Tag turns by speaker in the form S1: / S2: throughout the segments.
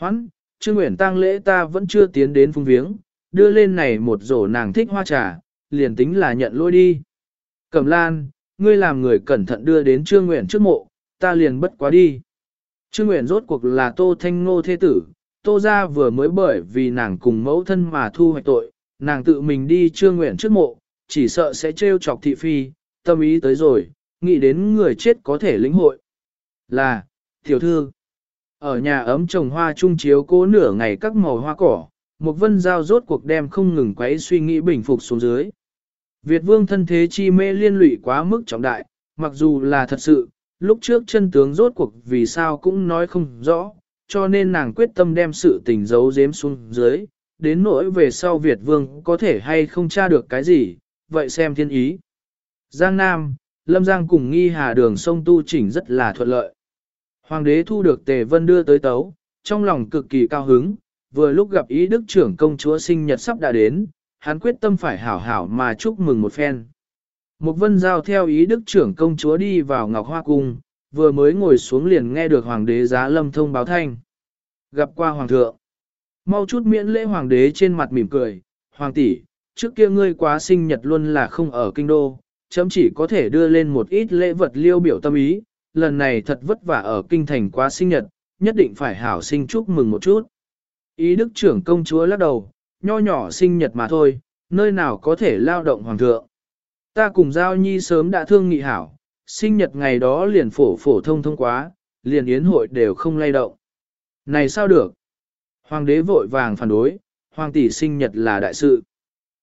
S1: Hoãn, Trương Nguyễn tang lễ ta vẫn chưa tiến đến phung viếng, đưa lên này một rổ nàng thích hoa trà, liền tính là nhận lỗi đi. Cẩm lan, ngươi làm người cẩn thận đưa đến Trương Nguyễn trước mộ, ta liền bất quá đi. Trương Nguyễn rốt cuộc là Tô Thanh Ngô thế tử, Tô gia vừa mới bởi vì nàng cùng mẫu thân mà thu hoạch tội, nàng tự mình đi Trương Nguyễn trước mộ, chỉ sợ sẽ trêu chọc thị phi, tâm ý tới rồi, nghĩ đến người chết có thể lĩnh hội. Là, tiểu thư, ở nhà ấm trồng hoa trung chiếu cố nửa ngày các màu hoa cỏ, một vân giao rốt cuộc đem không ngừng quấy suy nghĩ bình phục xuống dưới. Việt vương thân thế chi mê liên lụy quá mức trọng đại, mặc dù là thật sự, lúc trước chân tướng rốt cuộc vì sao cũng nói không rõ, cho nên nàng quyết tâm đem sự tình giấu giếm xuống dưới, đến nỗi về sau Việt vương có thể hay không tra được cái gì, vậy xem thiên ý. Giang Nam, Lâm Giang cùng nghi hà đường sông tu chỉnh rất là thuận lợi. Hoàng đế thu được Tề Vân đưa tới tấu, trong lòng cực kỳ cao hứng, vừa lúc gặp ý đức trưởng công chúa sinh nhật sắp đã đến, hắn quyết tâm phải hảo hảo mà chúc mừng một phen. Một vân giao theo ý đức trưởng công chúa đi vào Ngọc Hoa Cung, vừa mới ngồi xuống liền nghe được hoàng đế giá lâm thông báo thanh. Gặp qua hoàng thượng. Mau chút miễn lễ hoàng đế trên mặt mỉm cười, hoàng tỷ, trước kia ngươi quá sinh nhật luôn là không ở kinh đô, chấm chỉ có thể đưa lên một ít lễ vật liêu biểu tâm ý, lần này thật vất vả ở kinh thành quá sinh nhật, nhất định phải hảo sinh chúc mừng một chút. Ý đức trưởng công chúa lắc đầu, nho nhỏ sinh nhật mà thôi, nơi nào có thể lao động hoàng thượng. Ta cùng Giao Nhi sớm đã thương nghị hảo, sinh nhật ngày đó liền phổ phổ thông thông quá, liền yến hội đều không lay động. Này sao được? Hoàng đế vội vàng phản đối, hoàng tỷ sinh nhật là đại sự.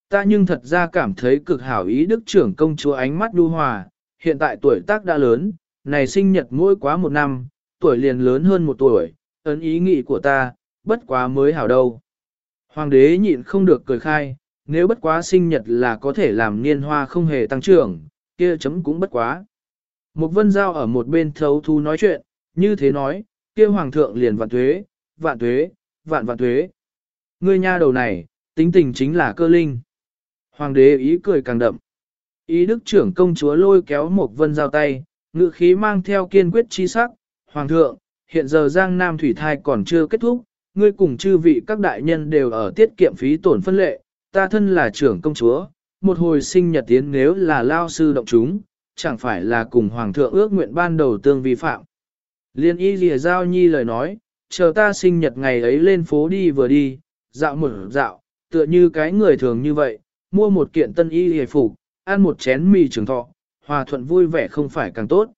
S1: Ta nhưng thật ra cảm thấy cực hảo ý đức trưởng công chúa ánh mắt đu hòa, hiện tại tuổi tác đã lớn, này sinh nhật mỗi quá một năm, tuổi liền lớn hơn một tuổi, ấn ý nghĩ của ta, bất quá mới hảo đâu. Hoàng đế nhịn không được cười khai, nếu bất quá sinh nhật là có thể làm niên hoa không hề tăng trưởng, kia chấm cũng bất quá. Một vân giao ở một bên thấu thu nói chuyện, như thế nói, kia hoàng thượng liền vạn tuế, vạn tuế, vạn vạn tuế. Ngươi nha đầu này, tính tình chính là cơ linh. Hoàng đế ý cười càng đậm. Ý đức trưởng công chúa lôi kéo một vân giao tay, ngự khí mang theo kiên quyết chi sắc. Hoàng thượng, hiện giờ Giang Nam Thủy Thai còn chưa kết thúc, ngươi cùng chư vị các đại nhân đều ở tiết kiệm phí tổn phân lệ, ta thân là trưởng công chúa, một hồi sinh nhật tiến nếu là lao sư động chúng, chẳng phải là cùng Hoàng thượng ước nguyện ban đầu tương vi phạm. Liên y lìa giao nhi lời nói, chờ ta sinh nhật ngày ấy lên phố đi vừa đi, dạo một dạo, tựa như cái người thường như vậy, mua một kiện tân y hề phục, ăn một chén mì trường thọ, hòa thuận vui vẻ không phải càng tốt.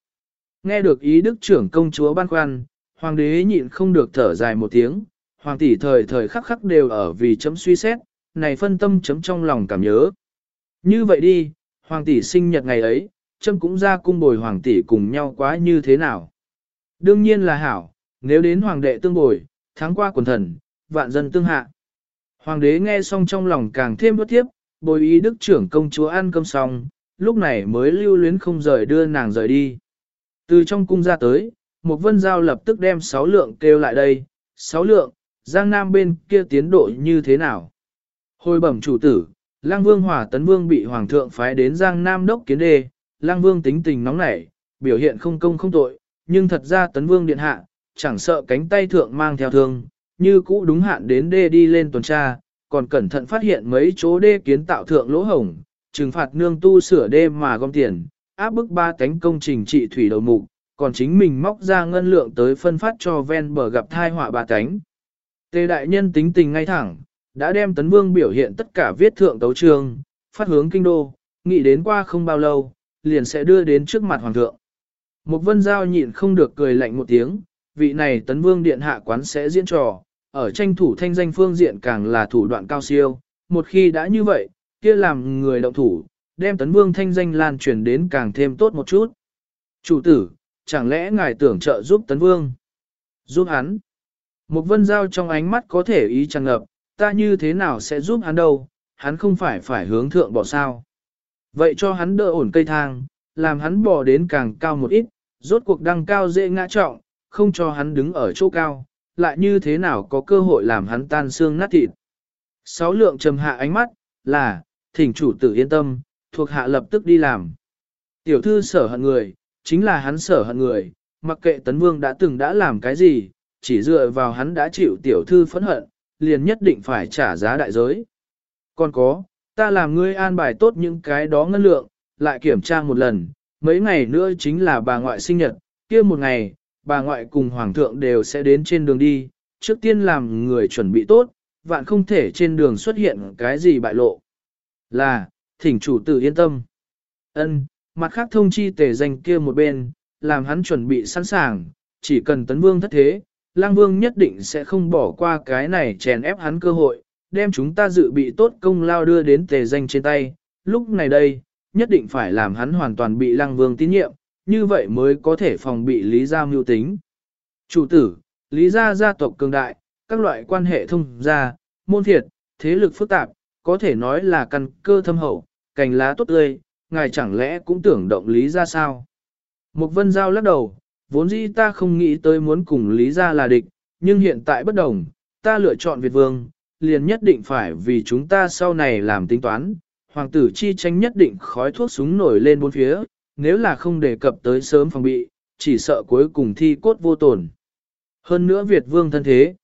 S1: Nghe được ý đức trưởng công chúa ban khoăn, hoàng đế nhịn không được thở dài một tiếng, hoàng tỷ thời thời khắc khắc đều ở vì chấm suy xét, này phân tâm chấm trong lòng cảm nhớ. Như vậy đi, hoàng tỷ sinh nhật ngày ấy, chấm cũng ra cung bồi hoàng tỷ cùng nhau quá như thế nào. Đương nhiên là hảo, nếu đến hoàng đệ tương bồi, tháng qua quần thần, vạn dân tương hạ. Hoàng đế nghe xong trong lòng càng thêm bất tiếp, bồi ý đức trưởng công chúa ăn cơm xong, lúc này mới lưu luyến không rời đưa nàng rời đi. Từ trong cung ra tới, một vân giao lập tức đem sáu lượng kêu lại đây, sáu lượng, giang nam bên kia tiến độ như thế nào? Hồi bẩm chủ tử, lang vương hỏa tấn vương bị hoàng thượng phái đến giang nam đốc kiến đề, lang vương tính tình nóng nảy, biểu hiện không công không tội, nhưng thật ra tấn vương điện hạ, chẳng sợ cánh tay thượng mang theo thương, như cũ đúng hạn đến đê đi lên tuần tra, còn cẩn thận phát hiện mấy chỗ đê kiến tạo thượng lỗ hổng, trừng phạt nương tu sửa đê mà gom tiền, áp bức ba cánh công trình trị thủy đầu mục, còn chính mình móc ra ngân lượng tới phân phát cho ven bờ gặp thai họa ba cánh. Tề đại nhân tính tình ngay thẳng, đã đem tấn vương biểu hiện tất cả viết thượng tấu trường, phát hướng kinh đô, nghĩ đến qua không bao lâu, liền sẽ đưa đến trước mặt hoàng thượng. Một vân giao nhịn không được cười lạnh một tiếng, vị này tấn vương điện hạ quán sẽ diễn trò, ở tranh thủ thanh danh phương diện càng là thủ đoạn cao siêu, một khi đã như vậy, kia làm người động thủ, đem tấn vương thanh danh lan truyền đến càng thêm tốt một chút. Chủ tử, chẳng lẽ ngài tưởng trợ giúp tấn vương? Giúp hắn. Một vân giao trong ánh mắt có thể ý tràn ngập, ta như thế nào sẽ giúp hắn đâu, hắn không phải phải hướng thượng bỏ sao. Vậy cho hắn đỡ ổn cây thang, làm hắn bỏ đến càng cao một ít, rốt cuộc đăng cao dễ ngã trọng, không cho hắn đứng ở chỗ cao, lại như thế nào có cơ hội làm hắn tan xương nát thịt. Sáu lượng trầm hạ ánh mắt, là, thỉnh chủ tử yên tâm, thuộc hạ lập tức đi làm. Tiểu thư sở hận người, chính là hắn sở hận người, mặc kệ tấn vương đã từng đã làm cái gì, chỉ dựa vào hắn đã chịu tiểu thư phẫn hận, liền nhất định phải trả giá đại giới. Còn có, ta làm ngươi an bài tốt những cái đó ngân lượng, lại kiểm tra một lần, mấy ngày nữa chính là bà ngoại sinh nhật, kia một ngày, bà ngoại cùng hoàng thượng đều sẽ đến trên đường đi, trước tiên làm người chuẩn bị tốt, vạn không thể trên đường xuất hiện cái gì bại lộ. Là, thỉnh chủ tử yên tâm. Ân, mặt khác thông chi tề danh kia một bên, làm hắn chuẩn bị sẵn sàng, chỉ cần tấn vương thất thế, lang vương nhất định sẽ không bỏ qua cái này chèn ép hắn cơ hội, đem chúng ta dự bị tốt công lao đưa đến tề danh trên tay, lúc này đây, nhất định phải làm hắn hoàn toàn bị lang vương tín nhiệm, như vậy mới có thể phòng bị lý gia mưu tính. Chủ tử, lý gia gia tộc cường đại, các loại quan hệ thông gia, môn thiệt, thế lực phức tạp, có thể nói là căn cơ thâm hậu, cành lá tốt tươi, ngài chẳng lẽ cũng tưởng động lý ra sao? Mục vân giao lắc đầu, vốn dĩ ta không nghĩ tới muốn cùng lý ra là địch, nhưng hiện tại bất đồng, ta lựa chọn Việt Vương, liền nhất định phải vì chúng ta sau này làm tính toán, hoàng tử chi tranh nhất định khói thuốc súng nổi lên bốn phía, nếu là không đề cập tới sớm phòng bị, chỉ sợ cuối cùng thi cốt vô tổn. Hơn nữa Việt Vương thân thế.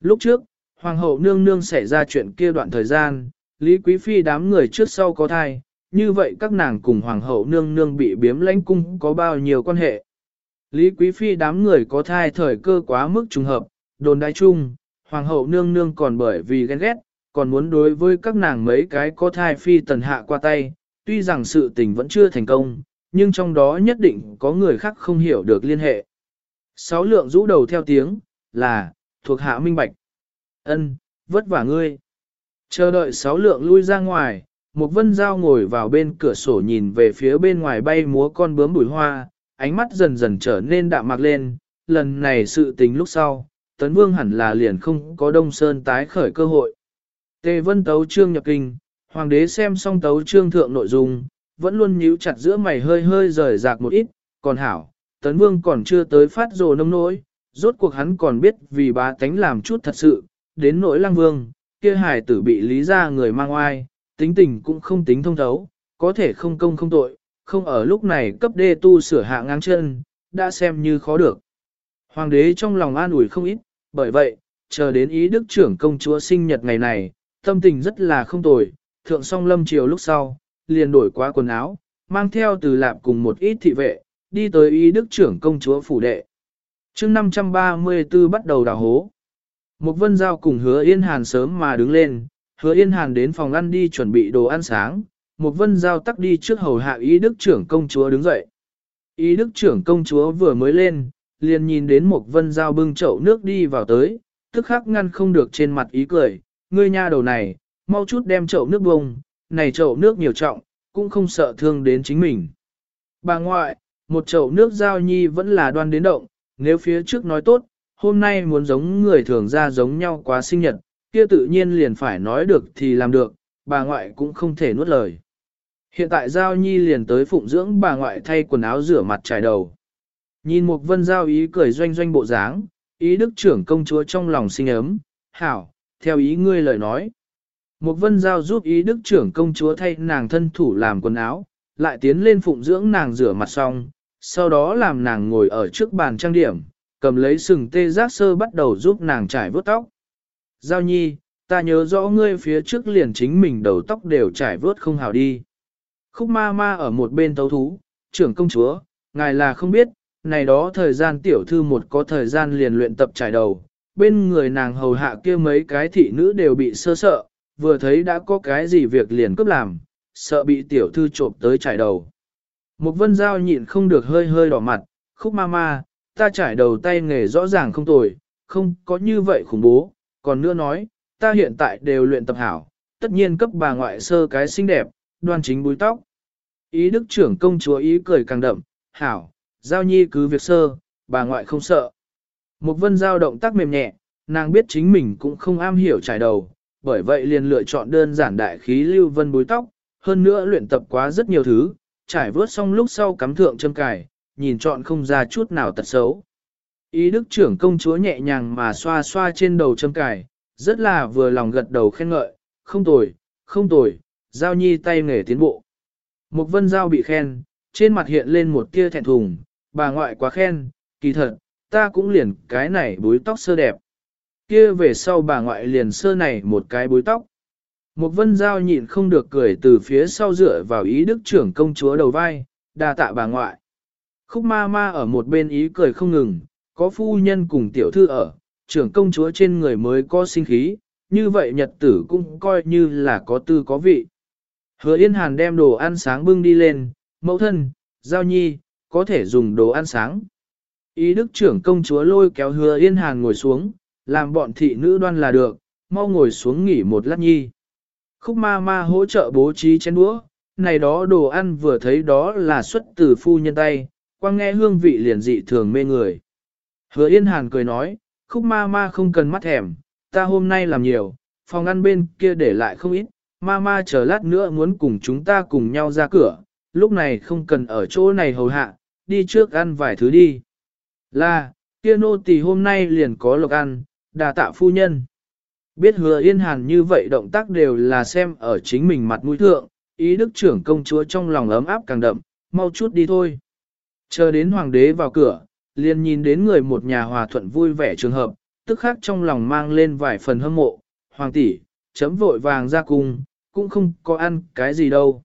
S1: Lúc trước, Hoàng hậu nương nương xảy ra chuyện kia đoạn thời gian, Lý Quý Phi đám người trước sau có thai, như vậy các nàng cùng Hoàng hậu nương nương bị biếm lãnh cung có bao nhiêu quan hệ. Lý Quý Phi đám người có thai thời cơ quá mức trùng hợp, đồn đại chung, Hoàng hậu nương nương còn bởi vì ghen ghét, còn muốn đối với các nàng mấy cái có thai phi tần hạ qua tay, tuy rằng sự tình vẫn chưa thành công, nhưng trong đó nhất định có người khác không hiểu được liên hệ. Sáu lượng rũ đầu theo tiếng, là, thuộc hạ minh bạch. Ân, vất vả ngươi. Chờ đợi sáu lượng lui ra ngoài, một vân dao ngồi vào bên cửa sổ nhìn về phía bên ngoài bay múa con bướm bùi hoa, ánh mắt dần dần trở nên đạm mạc lên, lần này sự tình lúc sau, tấn vương hẳn là liền không có đông sơn tái khởi cơ hội. Tề vân tấu trương nhập kinh, hoàng đế xem xong tấu trương thượng nội dung, vẫn luôn nhíu chặt giữa mày hơi hơi rời rạc một ít, còn hảo, tấn vương còn chưa tới phát rồ nông nỗi, rốt cuộc hắn còn biết vì bá tánh làm chút thật sự, đến nỗi lăng vương, kia hài tử bị lý ra người mang oai, tính tình cũng không tính thông thấu, có thể không công không tội, không ở lúc này cấp đê tu sửa hạ ngang chân, đã xem như khó được. Hoàng đế trong lòng an ủi không ít, bởi vậy, chờ đến ý đức trưởng công chúa sinh nhật ngày này, tâm tình rất là không tồi, thượng song lâm chiều lúc sau, liền đổi qua quần áo, mang theo từ lạp cùng một ít thị vệ, đi tới ý đức trưởng công chúa phủ đệ. chương 534 bắt đầu đào hố. Một vân giao cùng hứa yên hàn sớm mà đứng lên, hứa yên hàn đến phòng ăn đi chuẩn bị đồ ăn sáng, một vân giao tắc đi trước hầu hạ ý đức trưởng công chúa đứng dậy. Ý đức trưởng công chúa vừa mới lên, liền nhìn đến một vân giao bưng chậu nước đi vào tới, tức khắc ngăn không được trên mặt ý cười, ngươi nha đầu này, mau chút đem chậu nước bông, này chậu nước nhiều trọng, cũng không sợ thương đến chính mình. Bà ngoại, một chậu nước giao nhi vẫn là đoan đến động, nếu phía trước nói tốt, hôm nay muốn giống người thường ra giống nhau quá sinh nhật, kia tự nhiên liền phải nói được thì làm được, bà ngoại cũng không thể nuốt lời. Hiện tại Giao Nhi liền tới phụng dưỡng bà ngoại thay quần áo rửa mặt trải đầu. Nhìn một vân giao ý cười doanh doanh bộ dáng, ý đức trưởng công chúa trong lòng sinh ấm, hảo, theo ý ngươi lời nói. Một vân giao giúp ý đức trưởng công chúa thay nàng thân thủ làm quần áo, lại tiến lên phụng dưỡng nàng rửa mặt xong, sau đó làm nàng ngồi ở trước bàn trang điểm, cầm lấy sừng tê giác sơ bắt đầu giúp nàng trải vớt tóc. Giao nhi, ta nhớ rõ ngươi phía trước liền chính mình đầu tóc đều trải vớt không hào đi. Khúc ma ma ở một bên tấu thú, trưởng công chúa, ngài là không biết, này đó thời gian tiểu thư một có thời gian liền luyện tập trải đầu, bên người nàng hầu hạ kia mấy cái thị nữ đều bị sơ sợ, vừa thấy đã có cái gì việc liền cướp làm, sợ bị tiểu thư trộm tới trải đầu. Một vân giao nhịn không được hơi hơi đỏ mặt, khúc ma ma, ta trải đầu tay nghề rõ ràng không tồi, không có như vậy khủng bố, còn nữa nói, ta hiện tại đều luyện tập hảo, tất nhiên cấp bà ngoại sơ cái xinh đẹp, đoan chính búi tóc. Ý đức trưởng công chúa ý cười càng đậm, hảo, giao nhi cứ việc sơ, bà ngoại không sợ. Một vân giao động tác mềm nhẹ, nàng biết chính mình cũng không am hiểu trải đầu, bởi vậy liền lựa chọn đơn giản đại khí lưu vân búi tóc, hơn nữa luyện tập quá rất nhiều thứ, trải vớt xong lúc sau cắm thượng châm cài, nhìn chọn không ra chút nào tật xấu. Ý đức trưởng công chúa nhẹ nhàng mà xoa xoa trên đầu châm cài, rất là vừa lòng gật đầu khen ngợi, không tồi, không tồi, giao nhi tay nghề tiến bộ. Một vân giao bị khen, trên mặt hiện lên một tia thẹn thùng, bà ngoại quá khen, kỳ thật, ta cũng liền cái này búi tóc sơ đẹp. Kia về sau bà ngoại liền sơ này một cái búi tóc. Một vân giao nhịn không được cười từ phía sau dựa vào ý đức trưởng công chúa đầu vai, đa tạ bà ngoại. Khúc ma ma ở một bên ý cười không ngừng, có phu nhân cùng tiểu thư ở, trưởng công chúa trên người mới có sinh khí, như vậy nhật tử cũng coi như là có tư có vị. Hứa Yên Hàn đem đồ ăn sáng bưng đi lên, mẫu thân, giao nhi, có thể dùng đồ ăn sáng. Ý đức trưởng công chúa lôi kéo hứa Yên Hàn ngồi xuống, làm bọn thị nữ đoan là được, mau ngồi xuống nghỉ một lát nhi. Khúc ma ma hỗ trợ bố trí chén đũa, này đó đồ ăn vừa thấy đó là xuất từ phu nhân tay, quang nghe hương vị liền dị thường mê người. Hứa Yên Hàn cười nói, khúc ma ma không cần mắt thèm, ta hôm nay làm nhiều, phòng ăn bên kia để lại không ít, ma ma chờ lát nữa muốn cùng chúng ta cùng nhau ra cửa, lúc này không cần ở chỗ này hầu hạ, đi trước ăn vài thứ đi. Là, kia nô tỳ hôm nay liền có lộc ăn, đà tạ phu nhân. Biết hứa yên hàn như vậy động tác đều là xem ở chính mình mặt mũi thượng, ý đức trưởng công chúa trong lòng ấm áp càng đậm, mau chút đi thôi. Chờ đến hoàng đế vào cửa, liền nhìn đến người một nhà hòa thuận vui vẻ trường hợp, tức khác trong lòng mang lên vài phần hâm mộ, hoàng tỷ, chấm vội vàng ra cung, cũng không có ăn cái gì đâu.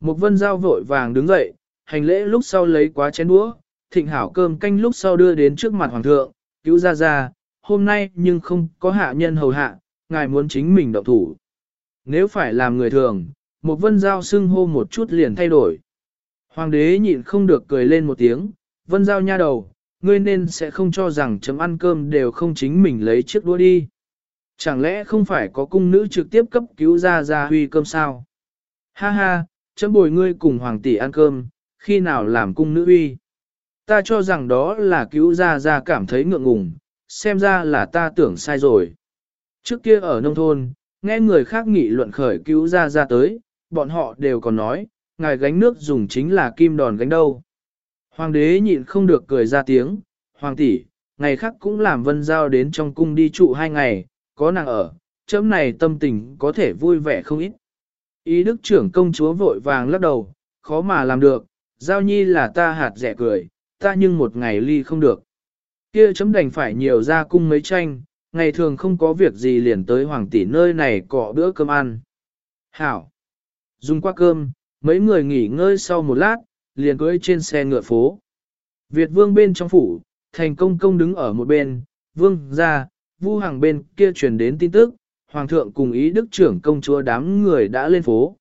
S1: Một vân giao vội vàng đứng dậy, hành lễ lúc sau lấy quá chén đũa, thịnh hảo cơm canh lúc sau đưa đến trước mặt hoàng thượng, cứu ra ra, hôm nay nhưng không có hạ nhân hầu hạ, ngài muốn chính mình động thủ. Nếu phải làm người thường, một vân giao xưng hô một chút liền thay đổi. Hoàng đế nhịn không được cười lên một tiếng, vân giao nha đầu, ngươi nên sẽ không cho rằng chấm ăn cơm đều không chính mình lấy chiếc đũa đi. Chẳng lẽ không phải có cung nữ trực tiếp cấp cứu ra ra huy cơm sao? Ha ha, chấm bồi ngươi cùng hoàng tỷ ăn cơm, khi nào làm cung nữ huy? Ta cho rằng đó là cứu ra ra cảm thấy ngượng ngùng, xem ra là ta tưởng sai rồi. Trước kia ở nông thôn, nghe người khác nghị luận khởi cứu ra ra tới, bọn họ đều còn nói, ngài gánh nước dùng chính là kim đòn gánh đâu. Hoàng đế nhịn không được cười ra tiếng, hoàng tỷ, ngày khác cũng làm vân giao đến trong cung đi trụ hai ngày, có nàng ở, chấm này tâm tình có thể vui vẻ không ít. Ý đức trưởng công chúa vội vàng lắc đầu, khó mà làm được, giao nhi là ta hạt rẻ cười, ta nhưng một ngày ly không được. Kia chấm đành phải nhiều ra cung mấy tranh, ngày thường không có việc gì liền tới hoàng tỷ nơi này cọ bữa cơm ăn. Hảo! Dùng qua cơm, mấy người nghỉ ngơi sau một lát, liền cưỡi trên xe ngựa phố. Việt vương bên trong phủ, thành công công đứng ở một bên, vương ra, vu hàng bên kia truyền đến tin tức, hoàng thượng cùng ý đức trưởng công chúa đám người đã lên phố.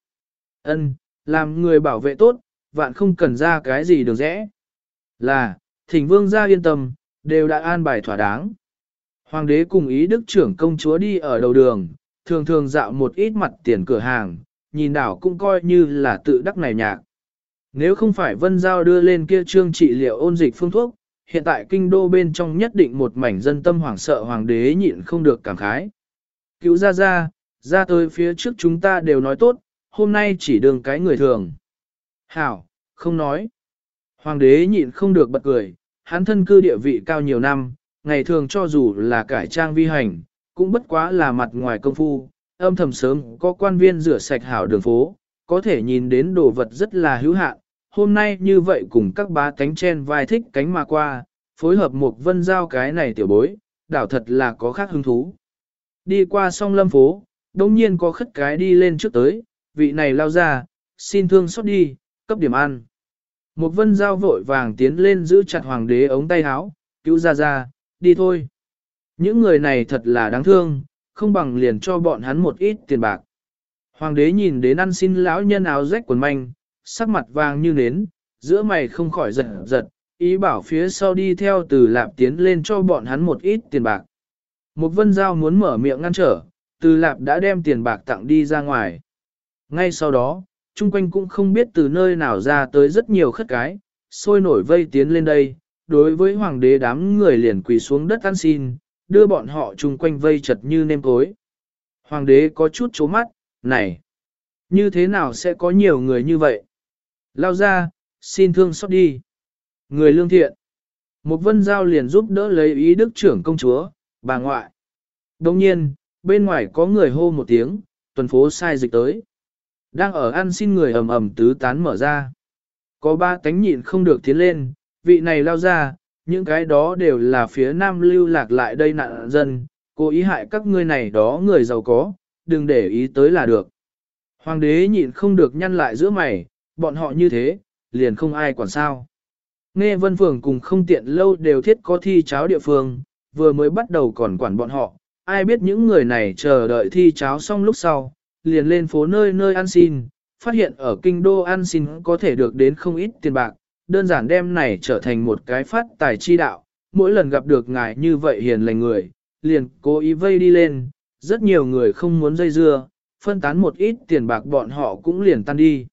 S1: Ân, làm người bảo vệ tốt, vạn không cần ra cái gì được rẽ. Là, thỉnh vương ra yên tâm, đều đã an bài thỏa đáng. Hoàng đế cùng ý đức trưởng công chúa đi ở đầu đường, thường thường dạo một ít mặt tiền cửa hàng, nhìn đảo cũng coi như là tự đắc này nhạc. Nếu không phải vân giao đưa lên kia trương trị liệu ôn dịch phương thuốc, hiện tại kinh đô bên trong nhất định một mảnh dân tâm hoảng sợ hoàng đế nhịn không được cảm khái. Cứu ra ra, ra tới phía trước chúng ta đều nói tốt, hôm nay chỉ đường cái người thường. Hảo, không nói. Hoàng đế nhịn không được bật cười, hắn thân cư địa vị cao nhiều năm, ngày thường cho dù là cải trang vi hành, cũng bất quá là mặt ngoài công phu, âm thầm sớm có quan viên rửa sạch hảo đường phố, có thể nhìn đến đồ vật rất là hữu hạn. Hôm nay như vậy cùng các bá cánh chen vai thích cánh mà qua, phối hợp một vân giao cái này tiểu bối, đảo thật là có khác hứng thú. Đi qua song lâm phố, đồng nhiên có khất cái đi lên trước tới, vị này lao ra, xin thương xót đi, cấp điểm ăn. Một vân giao vội vàng tiến lên giữ chặt hoàng đế ống tay áo, cứu ra ra, đi thôi. Những người này thật là đáng thương, không bằng liền cho bọn hắn một ít tiền bạc. Hoàng đế nhìn đến ăn xin lão nhân áo rách quần manh, sắc mặt vàng như nến, giữa mày không khỏi giật giật, ý bảo phía sau đi theo từ lạp tiến lên cho bọn hắn một ít tiền bạc. Một vân giao muốn mở miệng ngăn trở, từ lạp đã đem tiền bạc tặng đi ra ngoài. Ngay sau đó, chung quanh cũng không biết từ nơi nào ra tới rất nhiều khất cái, sôi nổi vây tiến lên đây, đối với hoàng đế đám người liền quỳ xuống đất ăn xin, đưa bọn họ chung quanh vây chật như nêm cối. Hoàng đế có chút chố mắt, này, như thế nào sẽ có nhiều người như vậy? Lao ra, xin thương xót đi. Người lương thiện. Một vân giao liền giúp đỡ lấy ý đức trưởng công chúa, bà ngoại. Đồng nhiên, bên ngoài có người hô một tiếng, tuần phố sai dịch tới. Đang ở ăn xin người ầm ầm tứ tán mở ra. Có ba tánh nhịn không được tiến lên, vị này lao ra, những cái đó đều là phía nam lưu lạc lại đây nạn dân, cố ý hại các ngươi này đó người giàu có, đừng để ý tới là được. Hoàng đế nhịn không được nhăn lại giữa mày, bọn họ như thế, liền không ai quản sao. Nghe vân phường cùng không tiện lâu đều thiết có thi cháo địa phương, vừa mới bắt đầu còn quản bọn họ, ai biết những người này chờ đợi thi cháo xong lúc sau, liền lên phố nơi nơi ăn xin, phát hiện ở kinh đô ăn xin có thể được đến không ít tiền bạc, đơn giản đem này trở thành một cái phát tài chi đạo, mỗi lần gặp được ngài như vậy hiền lành người, liền cố ý vây đi lên, rất nhiều người không muốn dây dưa, phân tán một ít tiền bạc bọn họ cũng liền tan đi.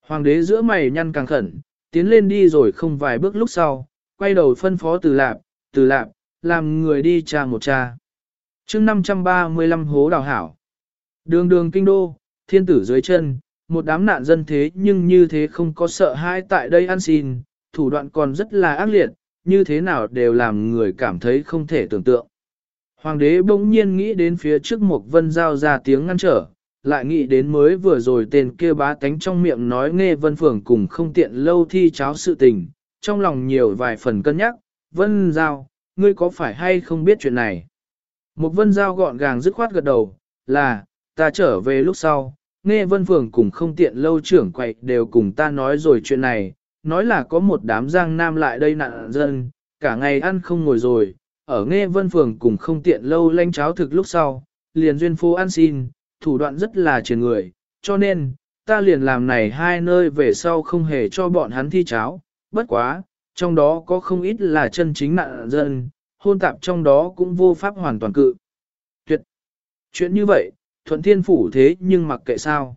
S1: Hoàng đế giữa mày nhăn càng khẩn, tiến lên đi rồi không vài bước lúc sau, quay đầu phân phó từ lạp, từ lạp, làm người đi trà một trà. chương 535 hố đào hảo. Đường đường kinh đô, thiên tử dưới chân, một đám nạn dân thế nhưng như thế không có sợ hãi tại đây ăn xin, thủ đoạn còn rất là ác liệt, như thế nào đều làm người cảm thấy không thể tưởng tượng. Hoàng đế bỗng nhiên nghĩ đến phía trước một vân giao ra tiếng ngăn trở, lại nghĩ đến mới vừa rồi tên kia bá tánh trong miệng nói nghe vân phường cùng không tiện lâu thi cháo sự tình, trong lòng nhiều vài phần cân nhắc, vân giao, ngươi có phải hay không biết chuyện này? Một vân giao gọn gàng dứt khoát gật đầu, là, ta trở về lúc sau, nghe vân phường cùng không tiện lâu trưởng quậy đều cùng ta nói rồi chuyện này, nói là có một đám giang nam lại đây nạn dân, cả ngày ăn không ngồi rồi, ở nghe vân phường cùng không tiện lâu lanh cháo thực lúc sau, liền duyên phố ăn xin, thủ đoạn rất là triền người, cho nên, ta liền làm này hai nơi về sau không hề cho bọn hắn thi cháo, bất quá, trong đó có không ít là chân chính nạn dân, hôn tạp trong đó cũng vô pháp hoàn toàn cự. Tuyệt! Chuyện như vậy, thuận thiên phủ thế nhưng mặc kệ sao.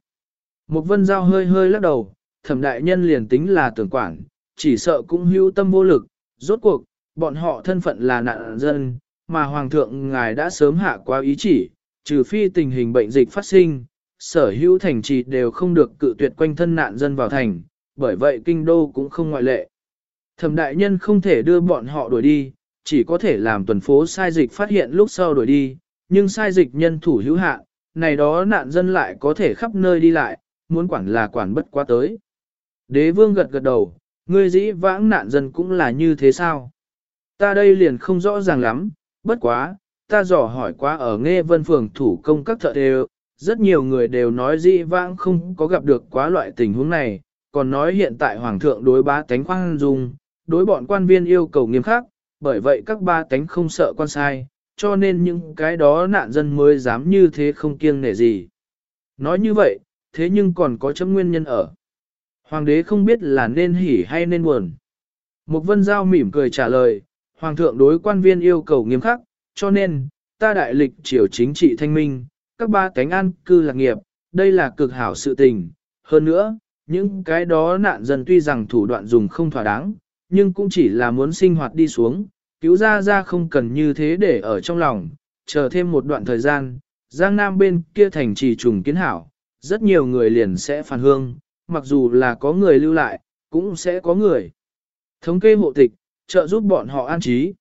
S1: Một vân giao hơi hơi lắc đầu, thẩm đại nhân liền tính là tưởng quản, chỉ sợ cũng hữu tâm vô lực, rốt cuộc, bọn họ thân phận là nạn dân, mà hoàng thượng ngài đã sớm hạ quá ý chỉ, trừ phi tình hình bệnh dịch phát sinh, sở hữu thành trì đều không được cự tuyệt quanh thân nạn dân vào thành, bởi vậy kinh đô cũng không ngoại lệ. Thẩm đại nhân không thể đưa bọn họ đuổi đi, chỉ có thể làm tuần phố sai dịch phát hiện lúc sau đuổi đi, nhưng sai dịch nhân thủ hữu hạn, này đó nạn dân lại có thể khắp nơi đi lại, muốn quản là quản bất quá tới. Đế vương gật gật đầu, ngươi dĩ vãng nạn dân cũng là như thế sao? Ta đây liền không rõ ràng lắm, bất quá, ta dò hỏi quá ở nghe vân phường thủ công các thợ đều, rất nhiều người đều nói dĩ vãng không có gặp được quá loại tình huống này, còn nói hiện tại hoàng thượng đối bá tánh khoan dung, đối bọn quan viên yêu cầu nghiêm khắc, bởi vậy các ba tánh không sợ quan sai, cho nên những cái đó nạn dân mới dám như thế không kiêng nể gì. Nói như vậy, thế nhưng còn có chấm nguyên nhân ở. Hoàng đế không biết là nên hỉ hay nên buồn. Mục vân giao mỉm cười trả lời, Hoàng thượng đối quan viên yêu cầu nghiêm khắc, cho nên, ta đại lịch triều chính trị thanh minh, các ba cánh an cư lạc nghiệp, đây là cực hảo sự tình. Hơn nữa, những cái đó nạn dân tuy rằng thủ đoạn dùng không thỏa đáng, nhưng cũng chỉ là muốn sinh hoạt đi xuống, cứu ra ra không cần như thế để ở trong lòng, chờ thêm một đoạn thời gian, Giang Nam bên kia thành trì trùng kiến hảo, rất nhiều người liền sẽ phản hương, mặc dù là có người lưu lại, cũng sẽ có người. Thống kê hộ tịch, trợ giúp bọn họ an trí.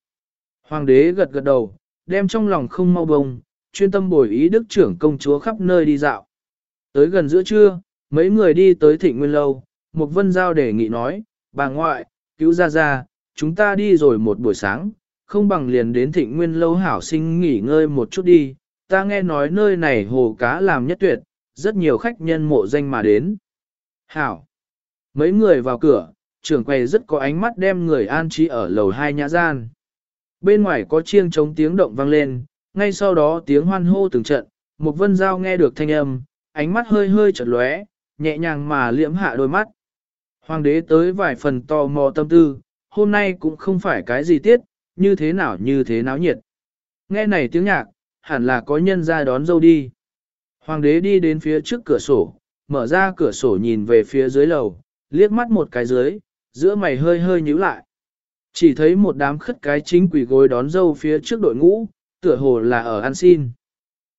S1: Hoàng đế gật gật đầu, đem trong lòng không mau bông, chuyên tâm bồi ý đức trưởng công chúa khắp nơi đi dạo. Tới gần giữa trưa, mấy người đi tới thịnh nguyên lâu, một vân giao đề nghị nói, bà ngoại, cứu ra ra, chúng ta đi rồi một buổi sáng, không bằng liền đến thịnh nguyên lâu hảo sinh nghỉ ngơi một chút đi, ta nghe nói nơi này hồ cá làm nhất tuyệt, rất nhiều khách nhân mộ danh mà đến. Hảo! Mấy người vào cửa, trưởng quầy rất có ánh mắt đem người an trí ở lầu hai nhã gian. Bên ngoài có chiêng trống tiếng động vang lên, ngay sau đó tiếng hoan hô từng trận, một vân giao nghe được thanh âm, ánh mắt hơi hơi chợt lóe, nhẹ nhàng mà liễm hạ đôi mắt. Hoàng đế tới vài phần tò mò tâm tư, hôm nay cũng không phải cái gì tiết, như thế nào như thế náo nhiệt. Nghe này tiếng nhạc, hẳn là có nhân ra đón dâu đi. Hoàng đế đi đến phía trước cửa sổ, mở ra cửa sổ nhìn về phía dưới lầu, liếc mắt một cái dưới, giữa mày hơi hơi nhíu lại. Chỉ thấy một đám khất cái chính quỷ gối đón dâu phía trước đội ngũ, tựa hồ là ở ăn xin.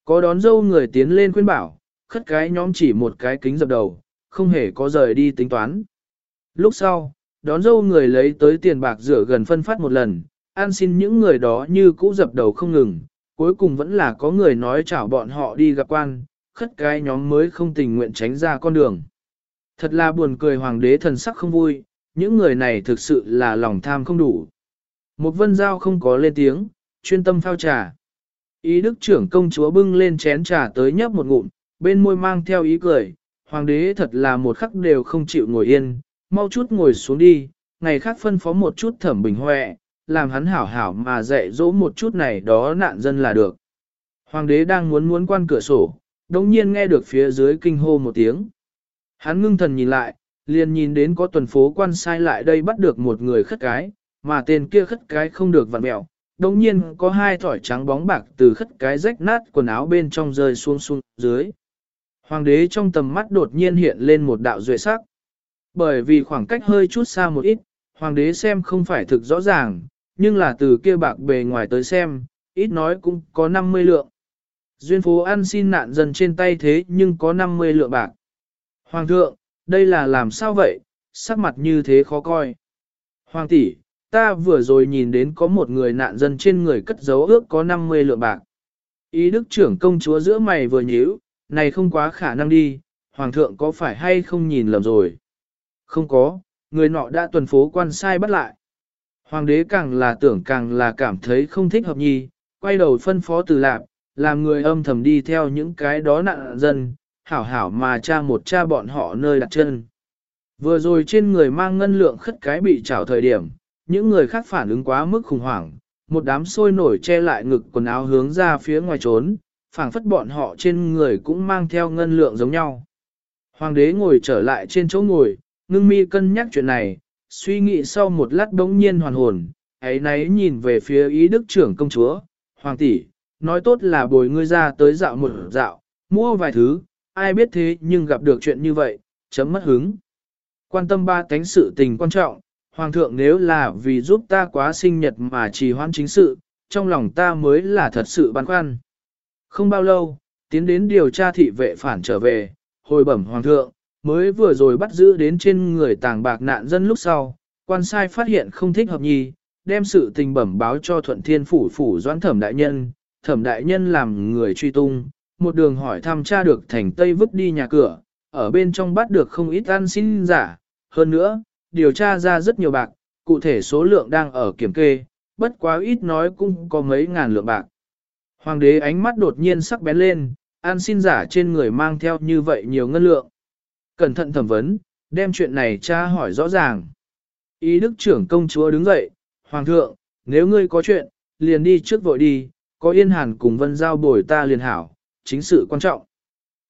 S1: Có đón dâu người tiến lên khuyên bảo, khất cái nhóm chỉ một cái kính dập đầu, không hề có rời đi tính toán. Lúc sau, đón dâu người lấy tới tiền bạc rửa gần phân phát một lần, an xin những người đó như cũ dập đầu không ngừng, cuối cùng vẫn là có người nói chào bọn họ đi gặp quan, khất cái nhóm mới không tình nguyện tránh ra con đường. Thật là buồn cười hoàng đế thần sắc không vui, những người này thực sự là lòng tham không đủ. Một vân giao không có lên tiếng, chuyên tâm phao trà. Ý đức trưởng công chúa bưng lên chén trà tới nhấp một ngụm, bên môi mang theo ý cười, hoàng đế thật là một khắc đều không chịu ngồi yên, mau chút ngồi xuống đi, ngày khác phân phó một chút thẩm bình huệ, làm hắn hảo hảo mà dạy dỗ một chút này đó nạn dân là được. Hoàng đế đang muốn muốn quan cửa sổ, đồng nhiên nghe được phía dưới kinh hô một tiếng. Hắn ngưng thần nhìn lại, liền nhìn đến có tuần phố quan sai lại đây bắt được một người khất cái, mà tên kia khất cái không được vặn mẹo. Đồng nhiên có hai thỏi trắng bóng bạc từ khất cái rách nát quần áo bên trong rơi xuống xuống dưới. Hoàng đế trong tầm mắt đột nhiên hiện lên một đạo duệ sắc. Bởi vì khoảng cách hơi chút xa một ít, hoàng đế xem không phải thực rõ ràng, nhưng là từ kia bạc bề ngoài tới xem, ít nói cũng có 50 lượng. Duyên phố ăn xin nạn dân trên tay thế nhưng có 50 lượng bạc. Hoàng thượng, đây là làm sao vậy, sắc mặt như thế khó coi. Hoàng tỷ, ta vừa rồi nhìn đến có một người nạn dân trên người cất dấu ước có 50 lượng bạc. Ý đức trưởng công chúa giữa mày vừa nhíu, này không quá khả năng đi, hoàng thượng có phải hay không nhìn lầm rồi. Không có, người nọ đã tuần phố quan sai bắt lại. Hoàng đế càng là tưởng càng là cảm thấy không thích hợp nhi, quay đầu phân phó từ lạp, làm người âm thầm đi theo những cái đó nạn dân, hảo hảo mà cha một cha bọn họ nơi đặt chân. Vừa rồi trên người mang ngân lượng khất cái bị trảo thời điểm, những người khác phản ứng quá mức khủng hoảng, một đám sôi nổi che lại ngực quần áo hướng ra phía ngoài trốn, phảng phất bọn họ trên người cũng mang theo ngân lượng giống nhau. Hoàng đế ngồi trở lại trên chỗ ngồi, ngưng mi cân nhắc chuyện này, suy nghĩ sau một lát đống nhiên hoàn hồn, ấy nấy nhìn về phía ý đức trưởng công chúa, hoàng tỷ, nói tốt là bồi ngươi ra tới dạo một dạo, mua vài thứ, ai biết thế nhưng gặp được chuyện như vậy, chấm mất hứng. Quan tâm ba cánh sự tình quan trọng, hoàng thượng nếu là vì giúp ta quá sinh nhật mà trì hoãn chính sự, trong lòng ta mới là thật sự băn khoăn. Không bao lâu, tiến đến điều tra thị vệ phản trở về, hồi bẩm hoàng thượng, mới vừa rồi bắt giữ đến trên người tàng bạc nạn dân lúc sau, quan sai phát hiện không thích hợp nhi, đem sự tình bẩm báo cho thuận thiên phủ phủ doãn thẩm đại nhân, thẩm đại nhân làm người truy tung, một đường hỏi thăm tra được thành tây vứt đi nhà cửa, ở bên trong bắt được không ít ăn xin giả, hơn nữa, điều tra ra rất nhiều bạc, cụ thể số lượng đang ở kiểm kê, bất quá ít nói cũng có mấy ngàn lượng bạc. Hoàng đế ánh mắt đột nhiên sắc bén lên, an xin giả trên người mang theo như vậy nhiều ngân lượng. Cẩn thận thẩm vấn, đem chuyện này tra hỏi rõ ràng. Ý đức trưởng công chúa đứng dậy, Hoàng thượng, nếu ngươi có chuyện, liền đi trước vội đi, có yên hàn cùng vân giao bồi ta liền hảo, chính sự quan trọng.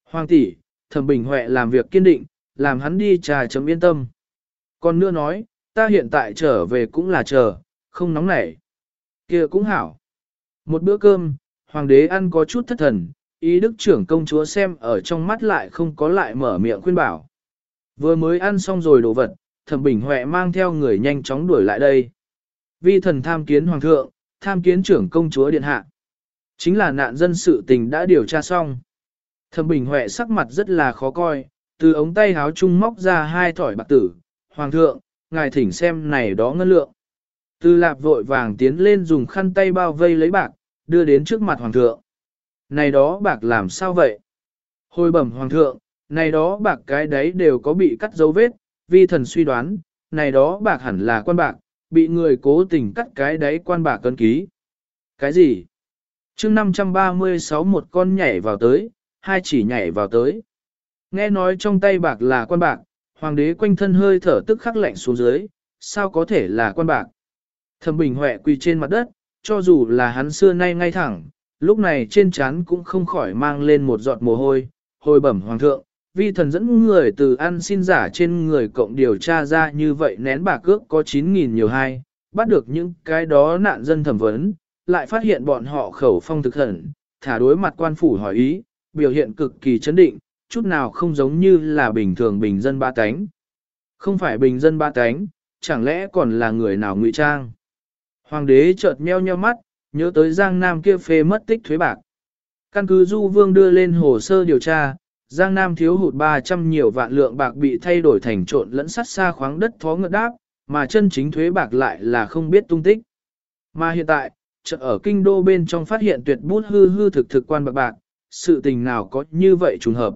S1: Hoàng tỷ, thẩm bình huệ làm việc kiên định, làm hắn đi trà chấm yên tâm. Còn nữa nói, ta hiện tại trở về cũng là chờ, không nóng nảy. kia cũng hảo. Một bữa cơm, hoàng đế ăn có chút thất thần, ý đức trưởng công chúa xem ở trong mắt lại không có lại mở miệng khuyên bảo. Vừa mới ăn xong rồi đồ vật, thẩm bình huệ mang theo người nhanh chóng đuổi lại đây. Vi thần tham kiến hoàng thượng, tham kiến trưởng công chúa điện hạ. Chính là nạn dân sự tình đã điều tra xong. Thẩm bình huệ sắc mặt rất là khó coi, từ ống tay háo trung móc ra hai thỏi bạc tử. Hoàng thượng, ngài thỉnh xem này đó ngân lượng. Từ lạp vội vàng tiến lên dùng khăn tay bao vây lấy bạc, đưa đến trước mặt hoàng thượng. Này đó bạc làm sao vậy? Hồi bẩm hoàng thượng, này đó bạc cái đấy đều có bị cắt dấu vết, vi thần suy đoán, này đó bạc hẳn là quan bạc, bị người cố tình cắt cái đấy quan bạc cân ký. Cái gì? chương 536 một con nhảy vào tới, hai chỉ nhảy vào tới. Nghe nói trong tay bạc là quan bạc, hoàng đế quanh thân hơi thở tức khắc lạnh xuống dưới, sao có thể là quan bạc? Thẩm Bình Huệ quỳ trên mặt đất, cho dù là hắn xưa nay ngay thẳng, lúc này trên trán cũng không khỏi mang lên một giọt mồ hôi, hồi bẩm hoàng thượng, vi thần dẫn người từ ăn xin giả trên người cộng điều tra ra như vậy nén bạc cước có 9.000 nhiều hai, bắt được những cái đó nạn dân thẩm vấn, lại phát hiện bọn họ khẩu phong thực hẩn, thả đối mặt quan phủ hỏi ý, biểu hiện cực kỳ chấn định, chút nào không giống như là bình thường bình dân ba cánh. Không phải bình dân ba cánh, chẳng lẽ còn là người nào ngụy trang. Hoàng đế chợt meo nheo mắt, nhớ tới Giang Nam kia phê mất tích thuế bạc. Căn cứ Du Vương đưa lên hồ sơ điều tra, Giang Nam thiếu hụt 300 nhiều vạn lượng bạc bị thay đổi thành trộn lẫn sắt xa khoáng đất phó ngợt đáp, mà chân chính thuế bạc lại là không biết tung tích. Mà hiện tại, chợ ở kinh đô bên trong phát hiện tuyệt bút hư hư thực thực quan bạc bạc, sự tình nào có như vậy trùng hợp.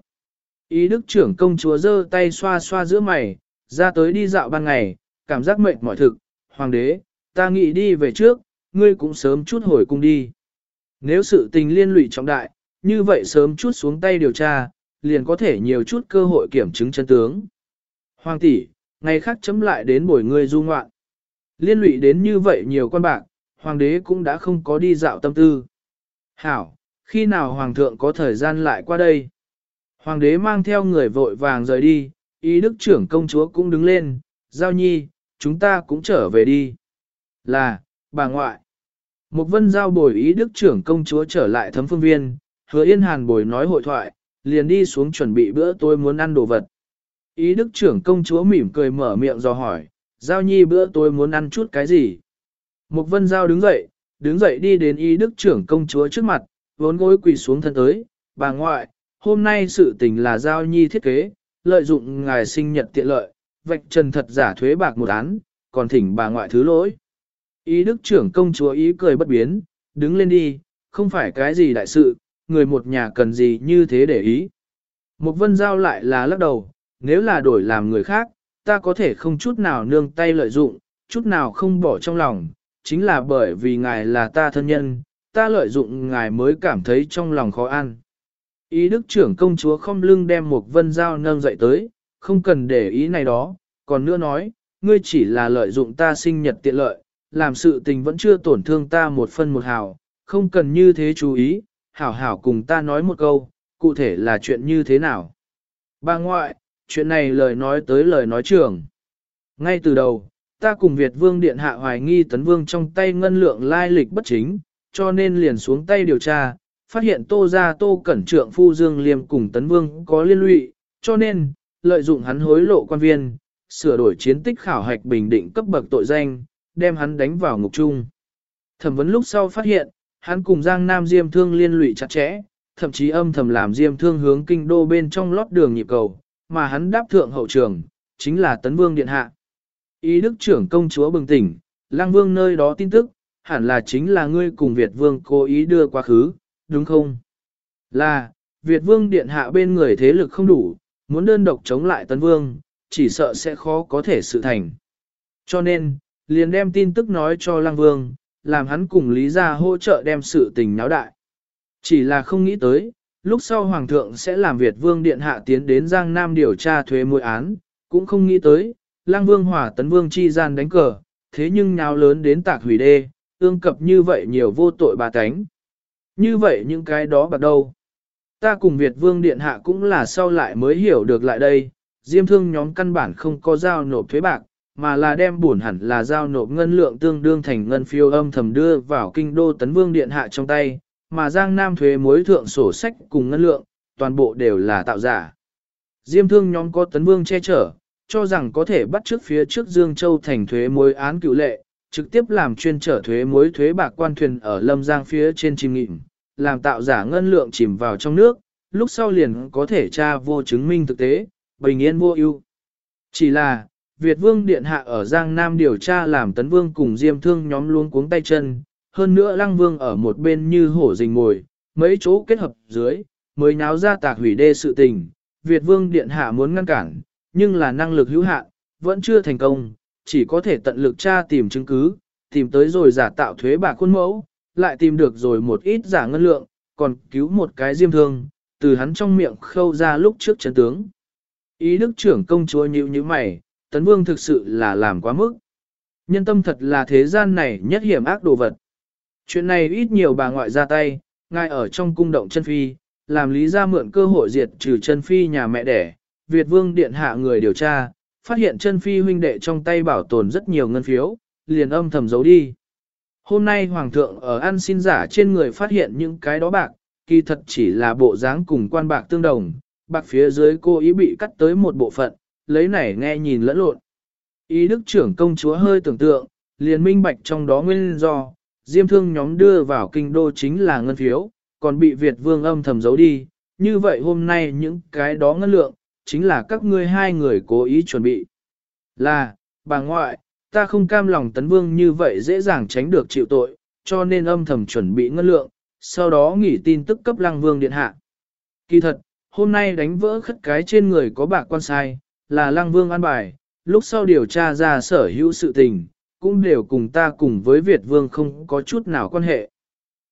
S1: Ý đức trưởng công chúa giơ tay xoa xoa giữa mày, ra tới đi dạo ban ngày, cảm giác mệt mỏi thực, hoàng đế, ta nghĩ đi về trước, ngươi cũng sớm chút hồi cung đi. Nếu sự tình liên lụy trọng đại, như vậy sớm chút xuống tay điều tra, liền có thể nhiều chút cơ hội kiểm chứng chân tướng. Hoàng tỷ, ngày khác chấm lại đến buổi ngươi du ngoạn. Liên lụy đến như vậy nhiều quan bạc, hoàng đế cũng đã không có đi dạo tâm tư. Hảo, khi nào hoàng thượng có thời gian lại qua đây? Hoàng đế mang theo người vội vàng rời đi, ý đức trưởng công chúa cũng đứng lên, giao nhi, chúng ta cũng trở về đi. Là, bà ngoại. Một vân giao bồi ý đức trưởng công chúa trở lại thấm phương viên, hứa yên hàn bồi nói hội thoại, liền đi xuống chuẩn bị bữa tôi muốn ăn đồ vật. Ý đức trưởng công chúa mỉm cười mở miệng do hỏi, giao nhi bữa tôi muốn ăn chút cái gì? Một vân giao đứng dậy, đứng dậy đi đến ý đức trưởng công chúa trước mặt, vốn gối quỳ xuống thân tới, bà ngoại, hôm nay sự tình là giao nhi thiết kế, lợi dụng ngài sinh nhật tiện lợi, vạch trần thật giả thuế bạc một án, còn thỉnh bà ngoại thứ lỗi. Ý đức trưởng công chúa ý cười bất biến, đứng lên đi, không phải cái gì đại sự, người một nhà cần gì như thế để ý. Một vân giao lại là lắc đầu, nếu là đổi làm người khác, ta có thể không chút nào nương tay lợi dụng, chút nào không bỏ trong lòng, chính là bởi vì ngài là ta thân nhân, ta lợi dụng ngài mới cảm thấy trong lòng khó ăn. Ý đức trưởng công chúa không lưng đem một vân giao nâng dậy tới, không cần để ý này đó, còn nữa nói, ngươi chỉ là lợi dụng ta sinh nhật tiện lợi, làm sự tình vẫn chưa tổn thương ta một phân một hào, không cần như thế chú ý, hảo hảo cùng ta nói một câu, cụ thể là chuyện như thế nào. Bà ngoại, chuyện này lời nói tới lời nói trường. Ngay từ đầu, ta cùng Việt Vương Điện Hạ hoài nghi Tấn Vương trong tay ngân lượng lai lịch bất chính, cho nên liền xuống tay điều tra, phát hiện Tô Gia Tô Cẩn Trượng Phu Dương Liêm cùng Tấn Vương có liên lụy, cho nên, lợi dụng hắn hối lộ quan viên, sửa đổi chiến tích khảo hạch bình định cấp bậc tội danh, đem hắn đánh vào ngục chung. Thẩm vấn lúc sau phát hiện, hắn cùng Giang Nam Diêm Thương liên lụy chặt chẽ, thậm chí âm thầm làm Diêm Thương hướng kinh đô bên trong lót đường nhịp cầu, mà hắn đáp thượng hậu trường, chính là Tấn Vương Điện Hạ. Ý đức trưởng công chúa bừng tỉnh, Lang Vương nơi đó tin tức, hẳn là chính là ngươi cùng Việt Vương cố ý đưa quá khứ, đúng không? Là, Việt Vương Điện Hạ bên người thế lực không đủ, muốn đơn độc chống lại Tấn Vương, chỉ sợ sẽ khó có thể sự thành. Cho nên, liền đem tin tức nói cho Lăng Vương, làm hắn cùng Lý Gia hỗ trợ đem sự tình náo đại. Chỉ là không nghĩ tới, lúc sau Hoàng thượng sẽ làm Việt Vương Điện Hạ tiến đến Giang Nam điều tra thuế môi án, cũng không nghĩ tới, Lăng Vương hỏa tấn Vương chi gian đánh cờ, thế nhưng nháo lớn đến tạc hủy đê, ương cập như vậy nhiều vô tội bà tánh. Như vậy những cái đó bạc đâu? Ta cùng Việt Vương Điện Hạ cũng là sau lại mới hiểu được lại đây, Diêm thương nhóm căn bản không có giao nộp thuế bạc, mà là đem buồn hẳn là giao nộp ngân lượng tương đương thành ngân phiêu âm thầm đưa vào kinh đô tấn vương điện hạ trong tay, mà giang nam thuế mối thượng sổ sách cùng ngân lượng, toàn bộ đều là tạo giả. Diêm thương nhóm có tấn vương che chở, cho rằng có thể bắt trước phía trước Dương Châu thành thuế mối án cựu lệ, trực tiếp làm chuyên trở thuế mối thuế bạc quan thuyền ở lâm giang phía trên chìm nghịm, làm tạo giả ngân lượng chìm vào trong nước, lúc sau liền có thể tra vô chứng minh thực tế, bình yên vô ưu. Chỉ là, Việt Vương Điện Hạ ở Giang Nam điều tra làm Tấn Vương cùng Diêm Thương nhóm luôn cuống tay chân, hơn nữa Lăng Vương ở một bên như hổ rình mồi, mấy chỗ kết hợp dưới, mới nháo ra tạc hủy đê sự tình. Việt Vương Điện Hạ muốn ngăn cản, nhưng là năng lực hữu hạn, vẫn chưa thành công, chỉ có thể tận lực tra tìm chứng cứ, tìm tới rồi giả tạo thuế bạc khuôn mẫu, lại tìm được rồi một ít giả ngân lượng, còn cứu một cái Diêm Thương, từ hắn trong miệng khâu ra lúc trước chấn tướng. Ý đức trưởng công chúa nhíu như mày, tấn vương thực sự là làm quá mức. Nhân tâm thật là thế gian này nhất hiểm ác đồ vật. Chuyện này ít nhiều bà ngoại ra tay, ngài ở trong cung động chân phi, làm lý ra mượn cơ hội diệt trừ chân phi nhà mẹ đẻ, Việt vương điện hạ người điều tra, phát hiện chân phi huynh đệ trong tay bảo tồn rất nhiều ngân phiếu, liền âm thầm giấu đi. Hôm nay hoàng thượng ở ăn xin giả trên người phát hiện những cái đó bạc, kỳ thật chỉ là bộ dáng cùng quan bạc tương đồng, bạc phía dưới cô ý bị cắt tới một bộ phận, lấy này nghe nhìn lẫn lộn. Ý đức trưởng công chúa hơi tưởng tượng, liền minh bạch trong đó nguyên do, diêm thương nhóm đưa vào kinh đô chính là ngân phiếu, còn bị Việt vương âm thầm giấu đi, như vậy hôm nay những cái đó ngân lượng, chính là các ngươi hai người cố ý chuẩn bị. Là, bà ngoại, ta không cam lòng tấn vương như vậy dễ dàng tránh được chịu tội, cho nên âm thầm chuẩn bị ngân lượng, sau đó nghỉ tin tức cấp lăng vương điện hạ. Kỳ thật, hôm nay đánh vỡ khất cái trên người có bạc quan sai, là lăng vương an bài, lúc sau điều tra ra sở hữu sự tình, cũng đều cùng ta cùng với Việt Vương không có chút nào quan hệ.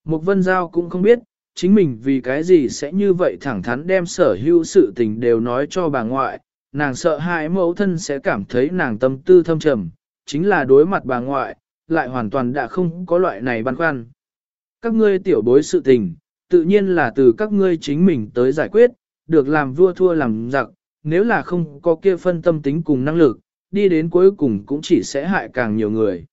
S1: Mục Vân Giao cũng không biết, chính mình vì cái gì sẽ như vậy thẳng thắn đem sở hữu sự tình đều nói cho bà ngoại, nàng sợ hãi mẫu thân sẽ cảm thấy nàng tâm tư thâm trầm, chính là đối mặt bà ngoại, lại hoàn toàn đã không có loại này băn khoăn. Các ngươi tiểu bối sự tình, tự nhiên là từ các ngươi chính mình tới giải quyết, được làm vua thua làm giặc, nếu là không có kia phân tâm tính cùng năng lực, đi đến cuối cùng cũng chỉ sẽ hại càng nhiều người.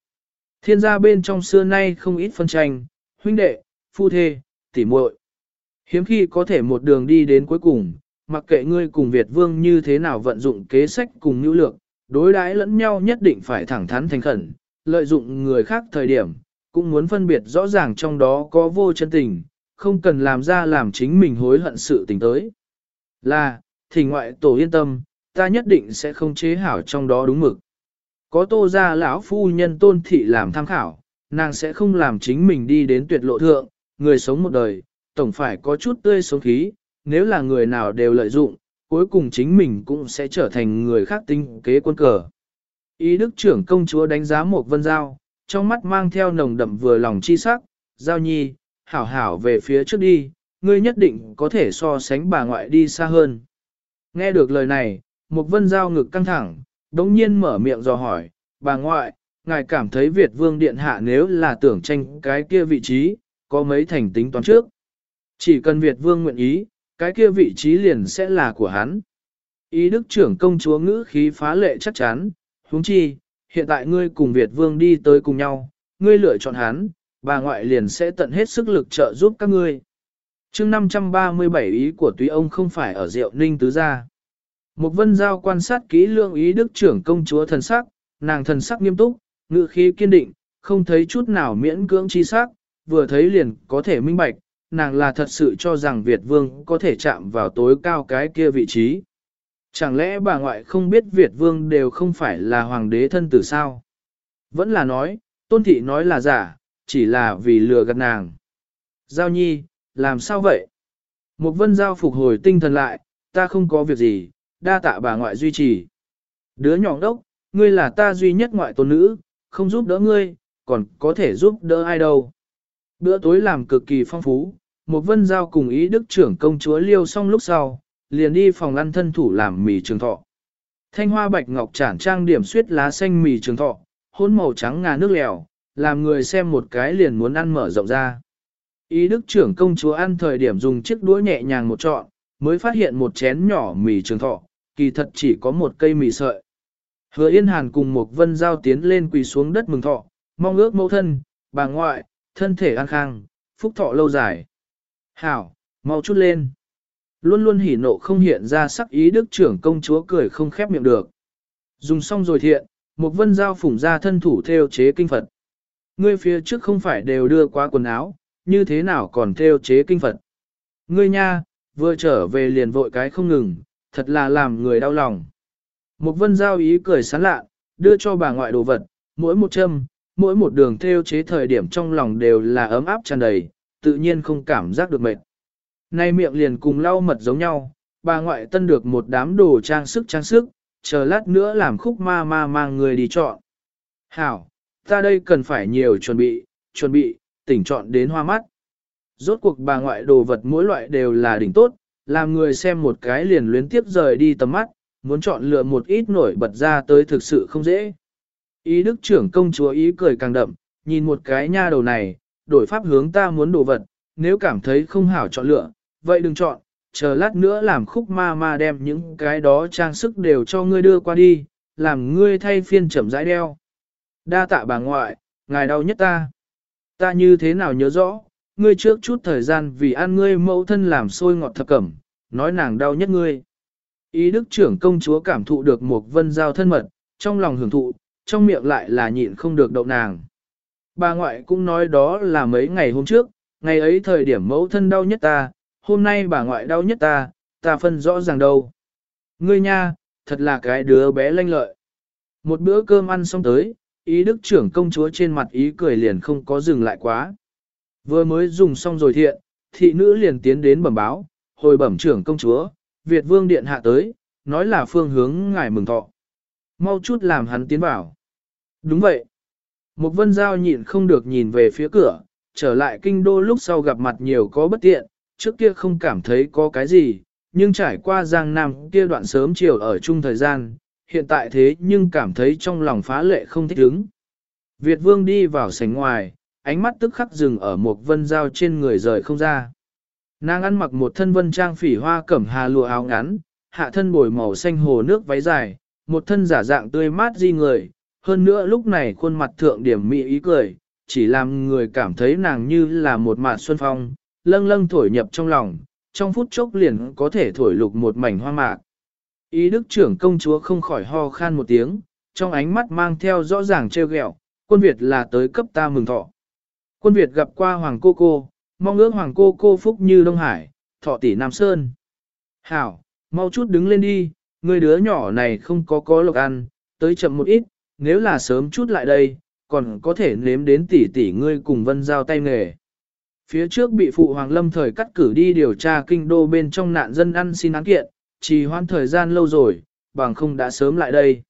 S1: Thiên gia bên trong xưa nay không ít phân tranh, huynh đệ, phu thê, tỉ muội. Hiếm khi có thể một đường đi đến cuối cùng, mặc kệ ngươi cùng Việt Vương như thế nào vận dụng kế sách cùng nhu lược, đối đãi lẫn nhau nhất định phải thẳng thắn thành khẩn, lợi dụng người khác thời điểm, cũng muốn phân biệt rõ ràng trong đó có vô chân tình, không cần làm ra làm chính mình hối hận sự tình tới. Là, thì ngoại tổ yên tâm, ta nhất định sẽ không chế hảo trong đó đúng mực. Có tô ra lão phu nhân tôn thị làm tham khảo, nàng sẽ không làm chính mình đi đến tuyệt lộ thượng, người sống một đời, tổng phải có chút tươi sống khí, nếu là người nào đều lợi dụng, cuối cùng chính mình cũng sẽ trở thành người khác tinh kế quân cờ. Ý đức trưởng công chúa đánh giá một vân giao, trong mắt mang theo nồng đậm vừa lòng chi sắc, giao nhi, hảo hảo về phía trước đi, ngươi nhất định có thể so sánh bà ngoại đi xa hơn. Nghe được lời này, một vân giao ngực căng thẳng, đống nhiên mở miệng dò hỏi, bà ngoại, ngài cảm thấy Việt vương điện hạ nếu là tưởng tranh cái kia vị trí, có mấy thành tính toán trước. Chỉ cần Việt vương nguyện ý, cái kia vị trí liền sẽ là của hắn. Ý đức trưởng công chúa ngữ khí phá lệ chắc chắn, huống chi, hiện tại ngươi cùng Việt vương đi tới cùng nhau, ngươi lựa chọn hắn, bà ngoại liền sẽ tận hết sức lực trợ giúp các ngươi chương 537 ý của túy ông không phải ở rượu ninh tứ gia. Một vân giao quan sát kỹ lương ý đức trưởng công chúa thần sắc, nàng thần sắc nghiêm túc, ngữ khí kiên định, không thấy chút nào miễn cưỡng chi sắc, vừa thấy liền có thể minh bạch, nàng là thật sự cho rằng Việt vương có thể chạm vào tối cao cái kia vị trí. Chẳng lẽ bà ngoại không biết Việt vương đều không phải là hoàng đế thân tử sao? Vẫn là nói, tôn thị nói là giả, chỉ là vì lừa gạt nàng. Giao nhi, làm sao vậy? Một vân giao phục hồi tinh thần lại, ta không có việc gì, đa tạ bà ngoại duy trì. Đứa nhỏ đốc, ngươi là ta duy nhất ngoại tôn nữ, không giúp đỡ ngươi, còn có thể giúp đỡ ai đâu. Bữa tối làm cực kỳ phong phú, một vân giao cùng ý đức trưởng công chúa liêu xong lúc sau, liền đi phòng ăn thân thủ làm mì trường thọ. Thanh hoa bạch ngọc chản trang điểm suyết lá xanh mì trường thọ, hôn màu trắng ngà nước lèo, làm người xem một cái liền muốn ăn mở rộng ra. Ý đức trưởng công chúa ăn thời điểm dùng chiếc đũa nhẹ nhàng một trọn, mới phát hiện một chén nhỏ mì trường thọ, kỳ thật chỉ có một cây mì sợi. Hứa Yên Hàn cùng một vân giao tiến lên quỳ xuống đất mừng thọ, mong ước mẫu thân, bà ngoại, thân thể an khang, phúc thọ lâu dài. Hảo, mau chút lên. Luôn luôn hỉ nộ không hiện ra sắc ý đức trưởng công chúa cười không khép miệng được. Dùng xong rồi thiện, một vân giao phủng ra thân thủ theo chế kinh Phật. Ngươi phía trước không phải đều đưa qua quần áo, như thế nào còn theo chế kinh Phật. Ngươi nha, vừa trở về liền vội cái không ngừng, thật là làm người đau lòng. Một vân giao ý cười sán lạ, đưa cho bà ngoại đồ vật, mỗi một châm, mỗi một đường theo chế thời điểm trong lòng đều là ấm áp tràn đầy, tự nhiên không cảm giác được mệt. Nay miệng liền cùng lau mật giống nhau, bà ngoại tân được một đám đồ trang sức trang sức, chờ lát nữa làm khúc ma ma mang người đi chọn. Hảo, ta đây cần phải nhiều chuẩn bị, chuẩn bị, tỉnh chọn đến hoa mắt. Rốt cuộc bà ngoại đồ vật mỗi loại đều là đỉnh tốt, làm người xem một cái liền luyến tiếp rời đi tầm mắt, muốn chọn lựa một ít nổi bật ra tới thực sự không dễ. Ý đức trưởng công chúa ý cười càng đậm, nhìn một cái nha đầu này, đổi pháp hướng ta muốn đồ vật, nếu cảm thấy không hảo chọn lựa, vậy đừng chọn, chờ lát nữa làm khúc ma ma đem những cái đó trang sức đều cho ngươi đưa qua đi, làm ngươi thay phiên chậm rãi đeo. Đa tạ bà ngoại, ngài đau nhất ta. Ta như thế nào nhớ rõ, ngươi trước chút thời gian vì ăn ngươi mẫu thân làm sôi ngọt thập cẩm, nói nàng đau nhất ngươi. Ý đức trưởng công chúa cảm thụ được một vân giao thân mật, trong lòng hưởng thụ, trong miệng lại là nhịn không được đậu nàng. Bà ngoại cũng nói đó là mấy ngày hôm trước, ngày ấy thời điểm mẫu thân đau nhất ta, hôm nay bà ngoại đau nhất ta, ta phân rõ ràng đâu. Ngươi nha, thật là cái đứa bé lanh lợi. Một bữa cơm ăn xong tới, ý đức trưởng công chúa trên mặt ý cười liền không có dừng lại quá. Vừa mới dùng xong rồi thiện, thị nữ liền tiến đến bẩm báo, hồi bẩm trưởng công chúa, Việt vương điện hạ tới, nói là phương hướng ngài mừng thọ. Mau chút làm hắn tiến vào. Đúng vậy. Một vân giao nhịn không được nhìn về phía cửa, trở lại kinh đô lúc sau gặp mặt nhiều có bất tiện, trước kia không cảm thấy có cái gì, nhưng trải qua giang nam kia đoạn sớm chiều ở chung thời gian, hiện tại thế nhưng cảm thấy trong lòng phá lệ không thích ứng. Việt vương đi vào sảnh ngoài, ánh mắt tức khắc dừng ở một vân dao trên người rời không ra. Nàng ăn mặc một thân vân trang phỉ hoa cẩm hà lụa áo ngắn, hạ thân bồi màu xanh hồ nước váy dài, một thân giả dạng tươi mát di người, hơn nữa lúc này khuôn mặt thượng điểm mỹ ý cười, chỉ làm người cảm thấy nàng như là một mạt xuân phong, lâng lâng thổi nhập trong lòng, trong phút chốc liền có thể thổi lục một mảnh hoa mạc. Ý đức trưởng công chúa không khỏi ho khan một tiếng, trong ánh mắt mang theo rõ ràng trêu ghẹo, quân Việt là tới cấp ta mừng thọ. Quân Việt gặp qua Hoàng Cô Cô, mong ước Hoàng Cô Cô phúc như Đông Hải, thọ tỷ Nam Sơn. Hảo, mau chút đứng lên đi, người đứa nhỏ này không có có lộc ăn, tới chậm một ít, nếu là sớm chút lại đây, còn có thể nếm đến tỷ tỷ ngươi cùng vân giao tay nghề. Phía trước bị phụ hoàng lâm thời cắt cử đi điều tra kinh đô bên trong nạn dân ăn xin án kiện, trì hoãn thời gian lâu rồi, bằng không đã sớm lại đây.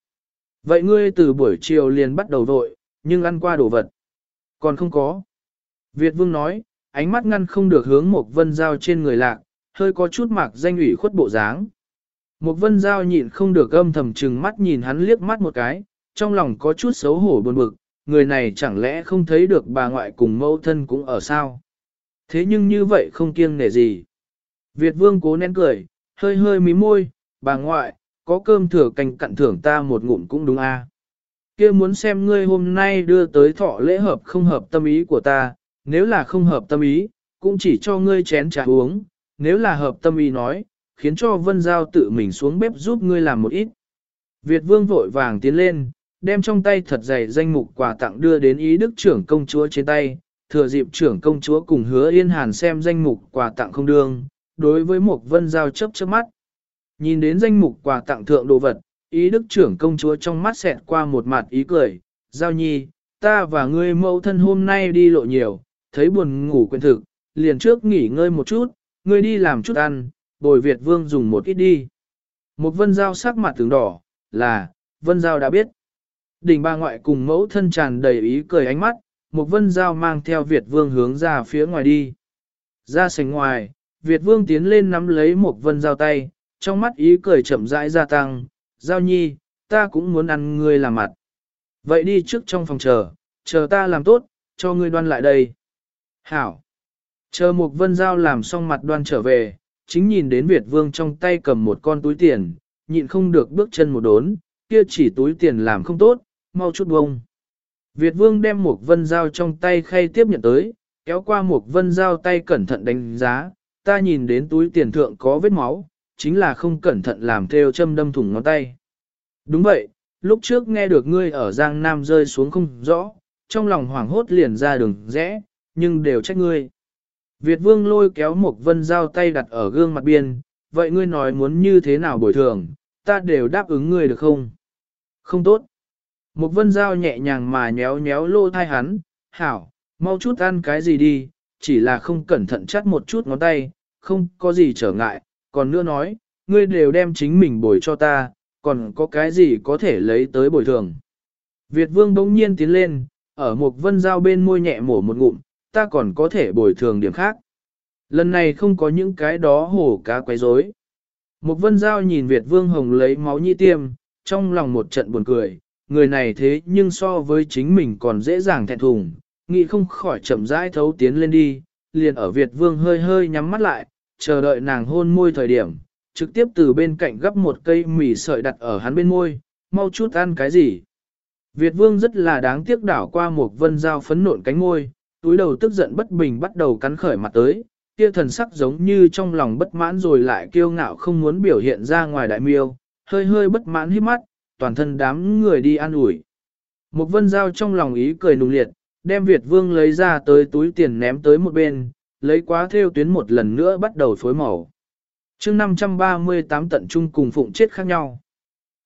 S1: Vậy ngươi từ buổi chiều liền bắt đầu vội, nhưng ăn qua đồ vật. Còn không có. Việt vương nói, ánh mắt ngăn không được hướng một vân giao trên người lạc, hơi có chút mạc danh ủy khuất bộ dáng. Một vân giao nhịn không được âm thầm trừng mắt nhìn hắn liếc mắt một cái, trong lòng có chút xấu hổ buồn bực, người này chẳng lẽ không thấy được bà ngoại cùng mẫu thân cũng ở sao? Thế nhưng như vậy không kiêng nể gì. Việt vương cố nén cười, hơi hơi mí môi, bà ngoại, có cơm thừa canh cặn thưởng ta một ngụm cũng đúng a. À? kia muốn xem ngươi hôm nay đưa tới thọ lễ hợp không hợp tâm ý của ta, nếu là không hợp tâm ý, cũng chỉ cho ngươi chén trà uống, nếu là hợp tâm ý nói, khiến cho Vân Giao tự mình xuống bếp giúp ngươi làm một ít. Việt vương vội vàng tiến lên, đem trong tay thật dày danh mục quà tặng đưa đến ý đức trưởng công chúa trên tay, thừa dịp trưởng công chúa cùng hứa yên hàn xem danh mục quà tặng không đương, đối với một vân giao chấp chớp mắt. Nhìn đến danh mục quà tặng thượng đồ vật, ý đức trưởng công chúa trong mắt xẹt qua một mặt ý cười, giao nhi, ta và ngươi mẫu thân hôm nay đi lộ nhiều, thấy buồn ngủ quên thực, liền trước nghỉ ngơi một chút, ngươi đi làm chút ăn, bồi Việt vương dùng một ít đi. Một vân giao sắc mặt tướng đỏ, là, vân giao đã biết. Đỉnh ba ngoại cùng mẫu thân tràn đầy ý cười ánh mắt, một vân giao mang theo Việt vương hướng ra phía ngoài đi. Ra sảnh ngoài, Việt vương tiến lên nắm lấy một vân giao tay, trong mắt ý cười chậm rãi gia tăng, giao nhi, ta cũng muốn ăn ngươi làm mặt. Vậy đi trước trong phòng chờ, chờ ta làm tốt, cho ngươi đoan lại đây. Hảo. Chờ một vân giao làm xong mặt đoan trở về, chính nhìn đến Việt vương trong tay cầm một con túi tiền, nhịn không được bước chân một đốn, kia chỉ túi tiền làm không tốt, mau chút bông. Việt vương đem một vân dao trong tay khay tiếp nhận tới, kéo qua một vân dao tay cẩn thận đánh giá, ta nhìn đến túi tiền thượng có vết máu, chính là không cẩn thận làm theo châm đâm thủng ngón tay. Đúng vậy, lúc trước nghe được ngươi ở Giang Nam rơi xuống không rõ, trong lòng hoảng hốt liền ra đường rẽ, nhưng đều trách ngươi. Việt vương lôi kéo một vân dao tay đặt ở gương mặt biên, vậy ngươi nói muốn như thế nào bồi thường, ta đều đáp ứng ngươi được không? Không tốt. Một vân dao nhẹ nhàng mà nhéo nhéo lô thai hắn, hảo, mau chút ăn cái gì đi, chỉ là không cẩn thận chắt một chút ngón tay, không có gì trở ngại, còn nữa nói, ngươi đều đem chính mình bồi cho ta, còn có cái gì có thể lấy tới bồi thường. Việt vương bỗng nhiên tiến lên, ở một vân dao bên môi nhẹ mổ một ngụm, ta còn có thể bồi thường điểm khác. Lần này không có những cái đó hổ cá quấy rối. Một vân dao nhìn Việt vương hồng lấy máu nhi tiêm, trong lòng một trận buồn cười, người này thế nhưng so với chính mình còn dễ dàng thẹn thùng, nghĩ không khỏi chậm rãi thấu tiến lên đi, liền ở Việt Vương hơi hơi nhắm mắt lại, chờ đợi nàng hôn môi thời điểm, trực tiếp từ bên cạnh gấp một cây mì sợi đặt ở hắn bên môi, mau chút ăn cái gì. Việt Vương rất là đáng tiếc đảo qua một vân dao phấn nộn cánh môi, túi đầu tức giận bất bình bắt đầu cắn khởi mặt tới, kia thần sắc giống như trong lòng bất mãn rồi lại kiêu ngạo không muốn biểu hiện ra ngoài đại miêu, hơi hơi bất mãn hít mắt, toàn thân đám người đi ăn ủi. Một vân dao trong lòng ý cười nùng liệt, đem Việt vương lấy ra tới túi tiền ném tới một bên, lấy quá theo tuyến một lần nữa bắt đầu phối màu. chương 538 tận trung cùng phụng chết khác nhau.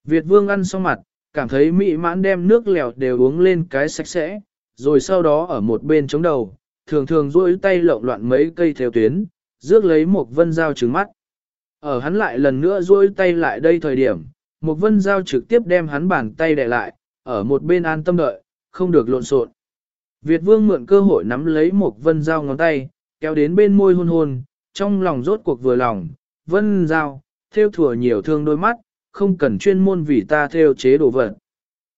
S1: Việt vương ăn xong mặt, cảm thấy mỹ mãn đem nước lèo đều uống lên cái sạch sẽ, rồi sau đó ở một bên chống đầu, thường thường duỗi tay lộn loạn mấy cây theo tuyến, rước lấy một vân dao trứng mắt. Ở hắn lại lần nữa duỗi tay lại đây thời điểm, một vân dao trực tiếp đem hắn bàn tay đè lại, ở một bên an tâm đợi, không được lộn xộn. Việt vương mượn cơ hội nắm lấy một vân dao ngón tay, kéo đến bên môi hôn hôn, trong lòng rốt cuộc vừa lòng, vân dao, theo thừa nhiều thương đôi mắt, không cần chuyên môn vì ta theo chế đồ vật.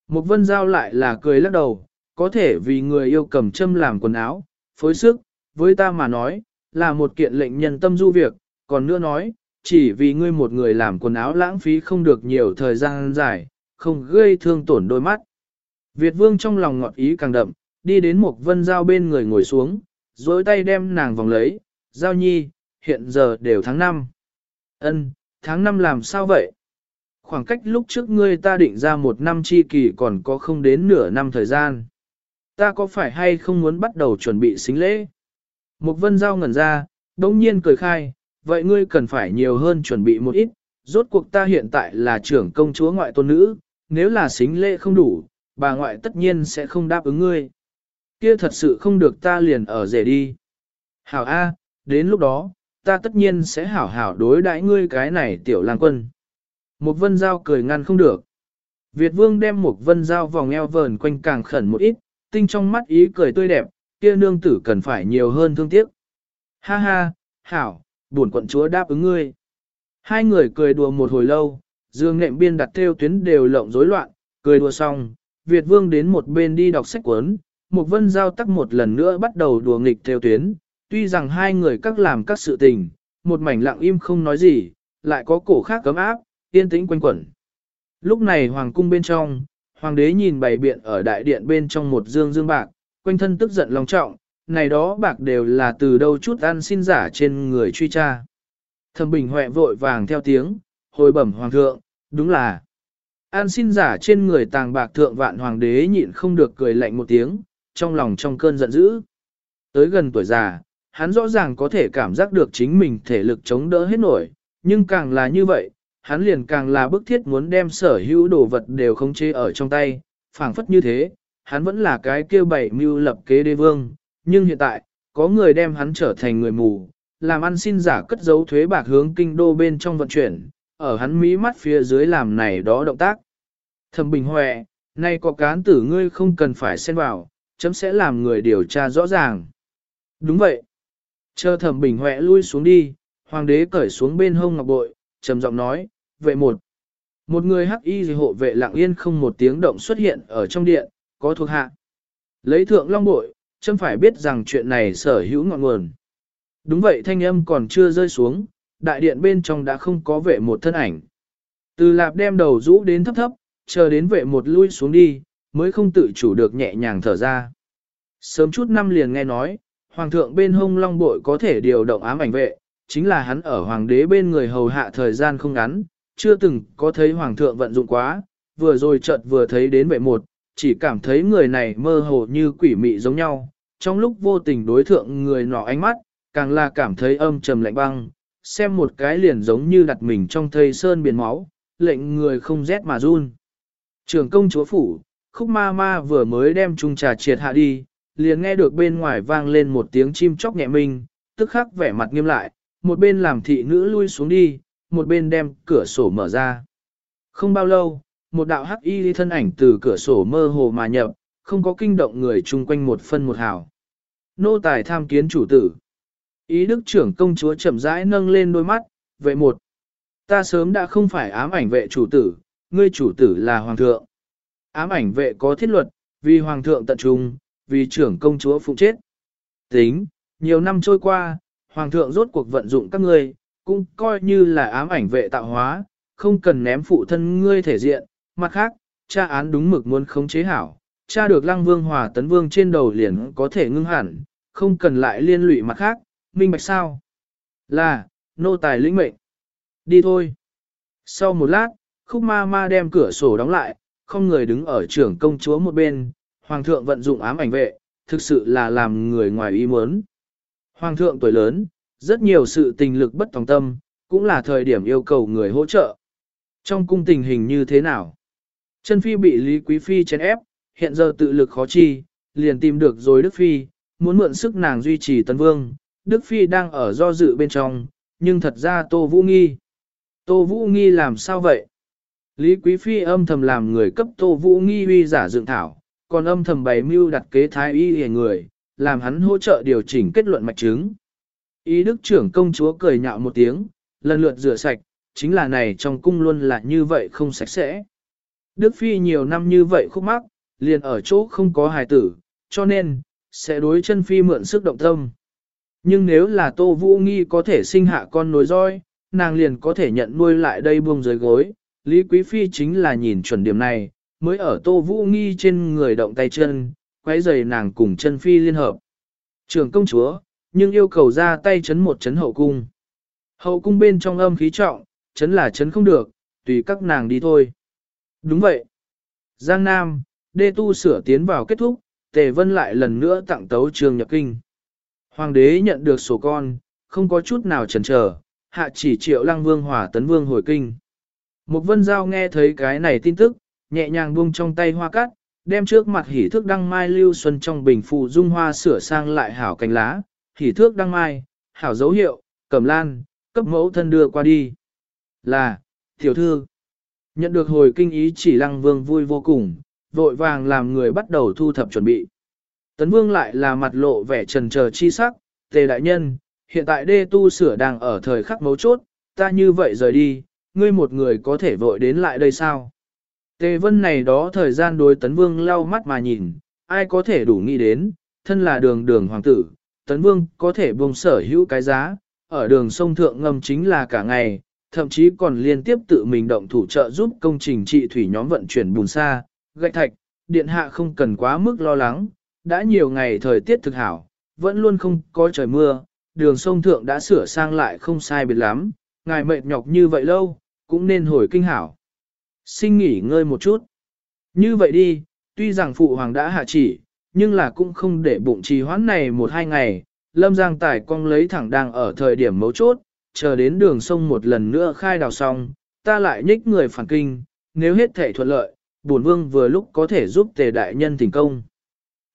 S1: Một vân dao lại là cười lắc đầu, có thể vì người yêu cầm châm làm quần áo, phối sức, với ta mà nói, là một kiện lệnh nhân tâm du việc, còn nữa nói, chỉ vì ngươi một người làm quần áo lãng phí không được nhiều thời gian dài, không gây thương tổn đôi mắt. Việt vương trong lòng ngọt ý càng đậm, đi đến một vân giao bên người ngồi xuống, dối tay đem nàng vòng lấy, giao nhi, hiện giờ đều tháng 5. Ân, tháng 5 làm sao vậy? Khoảng cách lúc trước ngươi ta định ra một năm chi kỳ còn có không đến nửa năm thời gian. Ta có phải hay không muốn bắt đầu chuẩn bị xính lễ? Một vân giao ngẩn ra, đống nhiên cười khai, vậy ngươi cần phải nhiều hơn chuẩn bị một ít, rốt cuộc ta hiện tại là trưởng công chúa ngoại tôn nữ, nếu là xính lễ không đủ, bà ngoại tất nhiên sẽ không đáp ứng ngươi. Kia thật sự không được ta liền ở rể đi. Hảo A, đến lúc đó, ta tất nhiên sẽ hảo hảo đối đãi ngươi cái này tiểu lang quân. Một vân giao cười ngăn không được. Việt vương đem một vân giao vòng eo vờn quanh càng khẩn một ít, tinh trong mắt ý cười tươi đẹp, kia nương tử cần phải nhiều hơn thương tiếc. Ha ha, hảo, buồn quận chúa đáp ứng ngươi. Hai người cười đùa một hồi lâu, dương nệm biên đặt theo tuyến đều lộng rối loạn, cười đùa xong, Việt vương đến một bên đi đọc sách cuốn, một vân giao tắc một lần nữa bắt đầu đùa nghịch theo tuyến, tuy rằng hai người các làm các sự tình, một mảnh lặng im không nói gì, lại có cổ khác cấm áp, yên tĩnh quanh quẩn. Lúc này hoàng cung bên trong, hoàng đế nhìn bày biện ở đại điện bên trong một dương dương bạc, quanh thân tức giận lòng trọng, này đó bạc đều là từ đâu chút ăn xin giả trên người truy tra. Thẩm bình huệ vội vàng theo tiếng, hồi bẩm hoàng thượng, đúng là. An xin giả trên người tàng bạc thượng vạn hoàng đế nhịn không được cười lạnh một tiếng, trong lòng trong cơn giận dữ. Tới gần tuổi già, hắn rõ ràng có thể cảm giác được chính mình thể lực chống đỡ hết nổi, nhưng càng là như vậy, hắn liền càng là bức thiết muốn đem sở hữu đồ vật đều khống chế ở trong tay, phảng phất như thế, hắn vẫn là cái kêu bảy mưu lập kế đế vương, nhưng hiện tại, có người đem hắn trở thành người mù, làm ăn xin giả cất giấu thuế bạc hướng kinh đô bên trong vận chuyển, ở hắn mí mắt phía dưới làm này đó động tác. Thẩm Bình Huệ, nay có cán tử ngươi không cần phải xen vào, chấm sẽ làm người điều tra rõ ràng. Đúng vậy. Chờ Thẩm Bình Huệ lui xuống đi, hoàng đế cởi xuống bên hông ngọc bội, trầm giọng nói, vệ một. Một người hắc y gì hộ vệ lặng yên không một tiếng động xuất hiện ở trong điện, có thuộc hạ. Lấy thượng long bội, chấm phải biết rằng chuyện này sở hữu ngọn nguồn. Đúng vậy thanh âm còn chưa rơi xuống, đại điện bên trong đã không có vệ một thân ảnh. Từ lạp đem đầu rũ đến thấp thấp, chờ đến vệ một lui xuống đi, mới không tự chủ được nhẹ nhàng thở ra. Sớm chút năm liền nghe nói, hoàng thượng bên hông long bội có thể điều động ám ảnh vệ, chính là hắn ở hoàng đế bên người hầu hạ thời gian không ngắn, chưa từng có thấy hoàng thượng vận dụng quá, vừa rồi chợt vừa thấy đến vệ một, chỉ cảm thấy người này mơ hồ như quỷ mị giống nhau, trong lúc vô tình đối thượng người nọ ánh mắt, càng là cảm thấy âm trầm lạnh băng, xem một cái liền giống như đặt mình trong thây sơn biển máu, lệnh người không rét mà run. Trường công chúa phủ, khúc ma ma vừa mới đem chung trà triệt hạ đi, liền nghe được bên ngoài vang lên một tiếng chim chóc nhẹ minh, tức khắc vẻ mặt nghiêm lại, một bên làm thị nữ lui xuống đi, một bên đem cửa sổ mở ra. Không bao lâu, một đạo hắc y thân ảnh từ cửa sổ mơ hồ mà nhập, không có kinh động người chung quanh một phân một hào. Nô tài tham kiến chủ tử. Ý đức trưởng công chúa chậm rãi nâng lên đôi mắt, vệ một. Ta sớm đã không phải ám ảnh vệ chủ tử, ngươi chủ tử là hoàng thượng. Ám ảnh vệ có thiết luật, vì hoàng thượng tận trung, vì trưởng công chúa phụ chết. Tính, nhiều năm trôi qua, hoàng thượng rốt cuộc vận dụng các ngươi, cũng coi như là ám ảnh vệ tạo hóa, không cần ném phụ thân ngươi thể diện. Mặt khác, cha án đúng mực muốn khống chế hảo, cha được lăng vương hòa tấn vương trên đầu liền có thể ngưng hẳn, không cần lại liên lụy mặt khác, minh bạch sao? Là, nô tài lĩnh mệnh. Đi thôi. Sau một lát, khúc ma ma đem cửa sổ đóng lại, không người đứng ở trưởng công chúa một bên, hoàng thượng vận dụng ám ảnh vệ, thực sự là làm người ngoài ý muốn. Hoàng thượng tuổi lớn, rất nhiều sự tình lực bất tòng tâm, cũng là thời điểm yêu cầu người hỗ trợ. Trong cung tình hình như thế nào? Chân Phi bị Lý Quý Phi chèn ép, hiện giờ tự lực khó chi, liền tìm được rồi Đức Phi, muốn mượn sức nàng duy trì tân Vương. Đức Phi đang ở do dự bên trong, nhưng thật ra Tô Vũ Nghi. Tô Vũ Nghi làm sao vậy? Lý Quý Phi âm thầm làm người cấp Tô Vũ Nghi uy giả dựng thảo, còn âm thầm bày mưu đặt kế thái y hề người, làm hắn hỗ trợ điều chỉnh kết luận mạch chứng. Ý đức trưởng công chúa cười nhạo một tiếng, lần lượt rửa sạch, chính là này trong cung luôn là như vậy không sạch sẽ. Đức Phi nhiều năm như vậy khúc mắc, liền ở chỗ không có hài tử, cho nên, sẽ đối chân Phi mượn sức động tâm. Nhưng nếu là Tô Vũ Nghi có thể sinh hạ con nối roi, nàng liền có thể nhận nuôi lại đây buông dưới gối. Lý Quý Phi chính là nhìn chuẩn điểm này, mới ở Tô Vũ Nghi trên người động tay chân, quấy giày nàng cùng chân Phi liên hợp. Trường công chúa, nhưng yêu cầu ra tay chấn một chấn hậu cung. Hậu cung bên trong âm khí trọng, chấn là chấn không được, tùy các nàng đi thôi. Đúng vậy. Giang Nam, đê tu sửa tiến vào kết thúc, Tề Vân lại lần nữa tặng tấu trường nhập kinh. Hoàng đế nhận được sổ con, không có chút nào chần chờ, hạ chỉ triệu lăng vương hỏa tấn vương hồi kinh. Một vân giao nghe thấy cái này tin tức, nhẹ nhàng buông trong tay hoa cắt, đem trước mặt hỉ thước đăng mai lưu xuân trong bình phụ dung hoa sửa sang lại hảo cánh lá, hỉ thước đăng mai, hảo dấu hiệu, cẩm lan, cấp mẫu thân đưa qua đi. Là, tiểu thư, nhận được hồi kinh ý chỉ lăng vương vui vô cùng, vội vàng làm người bắt đầu thu thập chuẩn bị. Tấn vương lại là mặt lộ vẻ trần chờ chi sắc, tề đại nhân, hiện tại đê tu sửa đang ở thời khắc mấu chốt, ta như vậy rời đi, ngươi một người có thể vội đến lại đây sao? Tề vân này đó thời gian đối tấn vương lau mắt mà nhìn, ai có thể đủ nghĩ đến, thân là đường đường hoàng tử, tấn vương có thể buông sở hữu cái giá, ở đường sông thượng ngầm chính là cả ngày, thậm chí còn liên tiếp tự mình động thủ trợ giúp công trình trị thủy nhóm vận chuyển bùn xa, gạch thạch, điện hạ không cần quá mức lo lắng, đã nhiều ngày thời tiết thực hảo, vẫn luôn không có trời mưa, đường sông thượng đã sửa sang lại không sai biệt lắm, ngài mệt nhọc như vậy lâu, cũng nên hồi kinh hảo. Xin nghỉ ngơi một chút. Như vậy đi, tuy rằng phụ hoàng đã hạ chỉ, nhưng là cũng không để bụng trì hoãn này một hai ngày, lâm giang tài cong lấy thẳng đang ở thời điểm mấu chốt, chờ đến đường sông một lần nữa khai đào xong, ta lại nhích người phản kinh, nếu hết thể thuận lợi, bổn vương vừa lúc có thể giúp tề đại nhân thành công.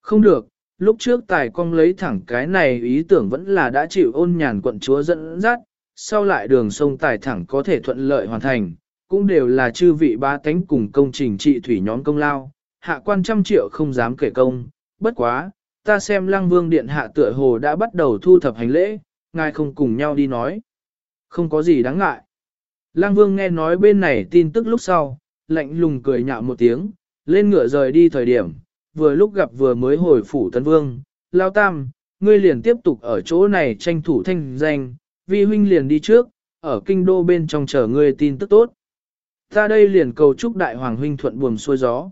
S1: Không được, lúc trước tài cong lấy thẳng cái này ý tưởng vẫn là đã chịu ôn nhàn quận chúa dẫn dắt, sau lại đường sông tài thẳng có thể thuận lợi hoàn thành, cũng đều là chư vị ba tánh cùng công trình trị thủy nhóm công lao, hạ quan trăm triệu không dám kể công, bất quá, ta xem lăng vương điện hạ tựa hồ đã bắt đầu thu thập hành lễ, ngài không cùng nhau đi nói. Không có gì đáng ngại. Lăng vương nghe nói bên này tin tức lúc sau, lạnh lùng cười nhạo một tiếng, lên ngựa rời đi thời điểm, vừa lúc gặp vừa mới hồi phủ tân vương, lao tam, ngươi liền tiếp tục ở chỗ này tranh thủ thanh danh, vi huynh liền đi trước, ở kinh đô bên trong chờ ngươi tin tức tốt. Ta đây liền cầu chúc đại hoàng huynh thuận buồm xuôi gió.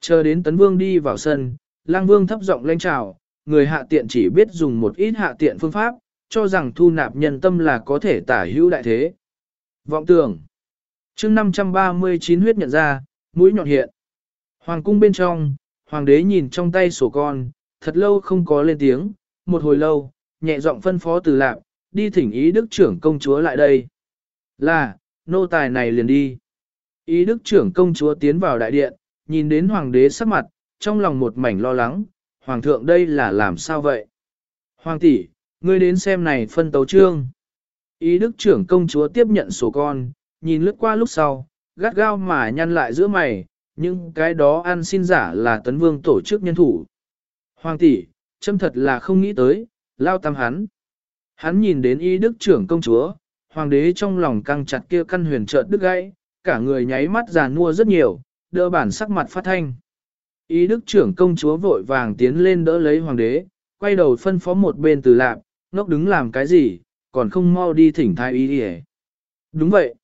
S1: Chờ đến tấn vương đi vào sân, lang vương thấp giọng lên chào, người hạ tiện chỉ biết dùng một ít hạ tiện phương pháp, cho rằng thu nạp nhân tâm là có thể tả hữu đại thế. Vọng tưởng chương 539 huyết nhận ra, mũi nhọn hiện. Hoàng cung bên trong, hoàng đế nhìn trong tay sổ con, thật lâu không có lên tiếng, một hồi lâu, nhẹ giọng phân phó từ lạc, đi thỉnh ý đức trưởng công chúa lại đây. Là, nô tài này liền đi. Ý đức trưởng công chúa tiến vào đại điện, nhìn đến hoàng đế sắc mặt, trong lòng một mảnh lo lắng, hoàng thượng đây là làm sao vậy? Hoàng tỷ, ngươi đến xem này phân tấu trương. Ý đức trưởng công chúa tiếp nhận sổ con, nhìn lướt qua lúc sau, gắt gao mà nhăn lại giữa mày, nhưng cái đó ăn xin giả là tấn vương tổ chức nhân thủ. Hoàng tỷ, châm thật là không nghĩ tới, lao tam hắn. Hắn nhìn đến y đức trưởng công chúa, hoàng đế trong lòng căng chặt kia căn huyền chợt đứt gãy, cả người nháy mắt già nua rất nhiều, đỡ bản sắc mặt phát thanh. Y đức trưởng công chúa vội vàng tiến lên đỡ lấy hoàng đế, quay đầu phân phó một bên từ lạp, ngốc đứng làm cái gì, còn không mau đi thỉnh thái y đi Đúng vậy.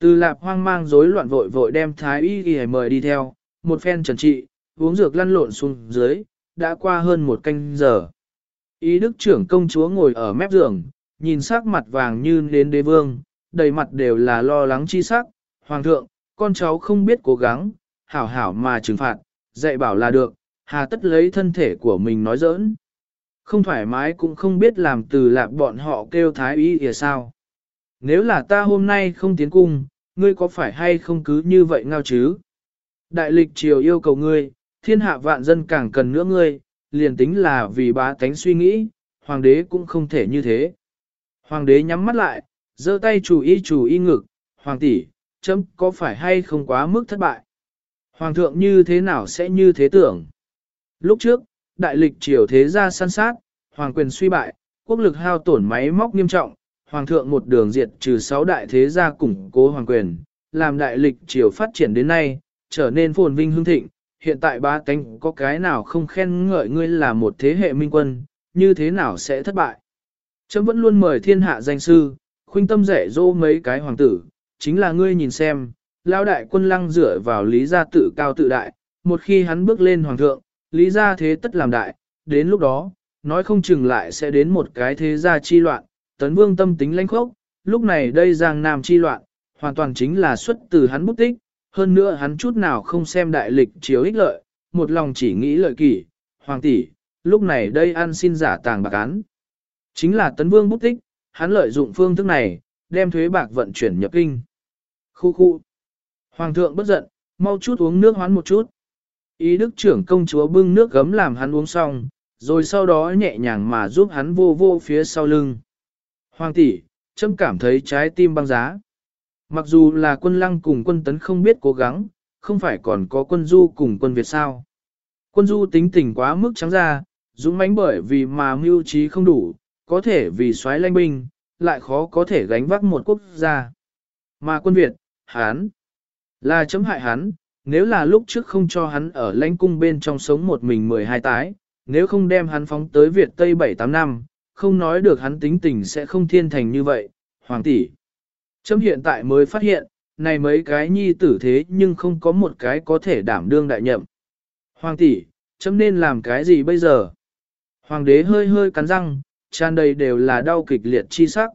S1: Từ lạp hoang mang rối loạn vội vội đem thái y đi mời đi theo, một phen trần trị, uống dược lăn lộn xuống dưới, đã qua hơn một canh giờ. Ý đức trưởng công chúa ngồi ở mép giường, nhìn sắc mặt vàng như đến đế vương, đầy mặt đều là lo lắng chi sắc. Hoàng thượng, con cháu không biết cố gắng, hảo hảo mà trừng phạt, dạy bảo là được, hà tất lấy thân thể của mình nói giỡn. Không thoải mái cũng không biết làm từ lạc bọn họ kêu thái y thì sao. Nếu là ta hôm nay không tiến cung, ngươi có phải hay không cứ như vậy ngao chứ? Đại lịch triều yêu cầu ngươi, thiên hạ vạn dân càng cần nữa ngươi, liền tính là vì bá tánh suy nghĩ, hoàng đế cũng không thể như thế. Hoàng đế nhắm mắt lại, giơ tay chủ y chủ y ngực, hoàng tỷ, chấm có phải hay không quá mức thất bại? Hoàng thượng như thế nào sẽ như thế tưởng? Lúc trước, đại lịch triều thế gia săn sát, hoàng quyền suy bại, quốc lực hao tổn máy móc nghiêm trọng, hoàng thượng một đường diệt trừ sáu đại thế gia củng cố hoàng quyền, làm đại lịch triều phát triển đến nay, trở nên phồn vinh hương thịnh, hiện tại ba tánh có cái nào không khen ngợi ngươi là một thế hệ minh quân, như thế nào sẽ thất bại. Chấm vẫn luôn mời thiên hạ danh sư, khuynh tâm rẻ dỗ mấy cái hoàng tử, chính là ngươi nhìn xem, lao đại quân lăng dựa vào lý gia tự cao tự đại, một khi hắn bước lên hoàng thượng, lý gia thế tất làm đại, đến lúc đó, nói không chừng lại sẽ đến một cái thế gia chi loạn, tấn vương tâm tính lãnh khốc, lúc này đây giang nam chi loạn, hoàn toàn chính là xuất từ hắn bút tích, hơn nữa hắn chút nào không xem đại lịch chiếu ích lợi, một lòng chỉ nghĩ lợi kỷ, hoàng tỷ, lúc này đây ăn xin giả tàng bạc án. Chính là tấn vương bút tích, hắn lợi dụng phương thức này, đem thuế bạc vận chuyển nhập kinh. Khu khu. Hoàng thượng bất giận, mau chút uống nước hoán một chút. Ý đức trưởng công chúa bưng nước gấm làm hắn uống xong, rồi sau đó nhẹ nhàng mà giúp hắn vô vô phía sau lưng. Hoàng tỷ, châm cảm thấy trái tim băng giá. Mặc dù là quân lăng cùng quân tấn không biết cố gắng, không phải còn có quân du cùng quân Việt sao. Quân du tính tình quá mức trắng ra, dũng mãnh bởi vì mà mưu trí không đủ, có thể vì xoáy lanh binh, lại khó có thể gánh vác một quốc gia. Mà quân Việt, Hán, là chấm hại hắn, nếu là lúc trước không cho hắn ở lãnh cung bên trong sống một mình 12 tái, nếu không đem hắn phóng tới Việt Tây 7-8 năm, không nói được hắn tính tình sẽ không thiên thành như vậy, hoàng tỷ. Chấm hiện tại mới phát hiện, này mấy cái nhi tử thế nhưng không có một cái có thể đảm đương đại nhậm. Hoàng tỷ, chấm nên làm cái gì bây giờ? Hoàng đế hơi hơi cắn răng, tràn đầy đều là đau kịch liệt chi sắc.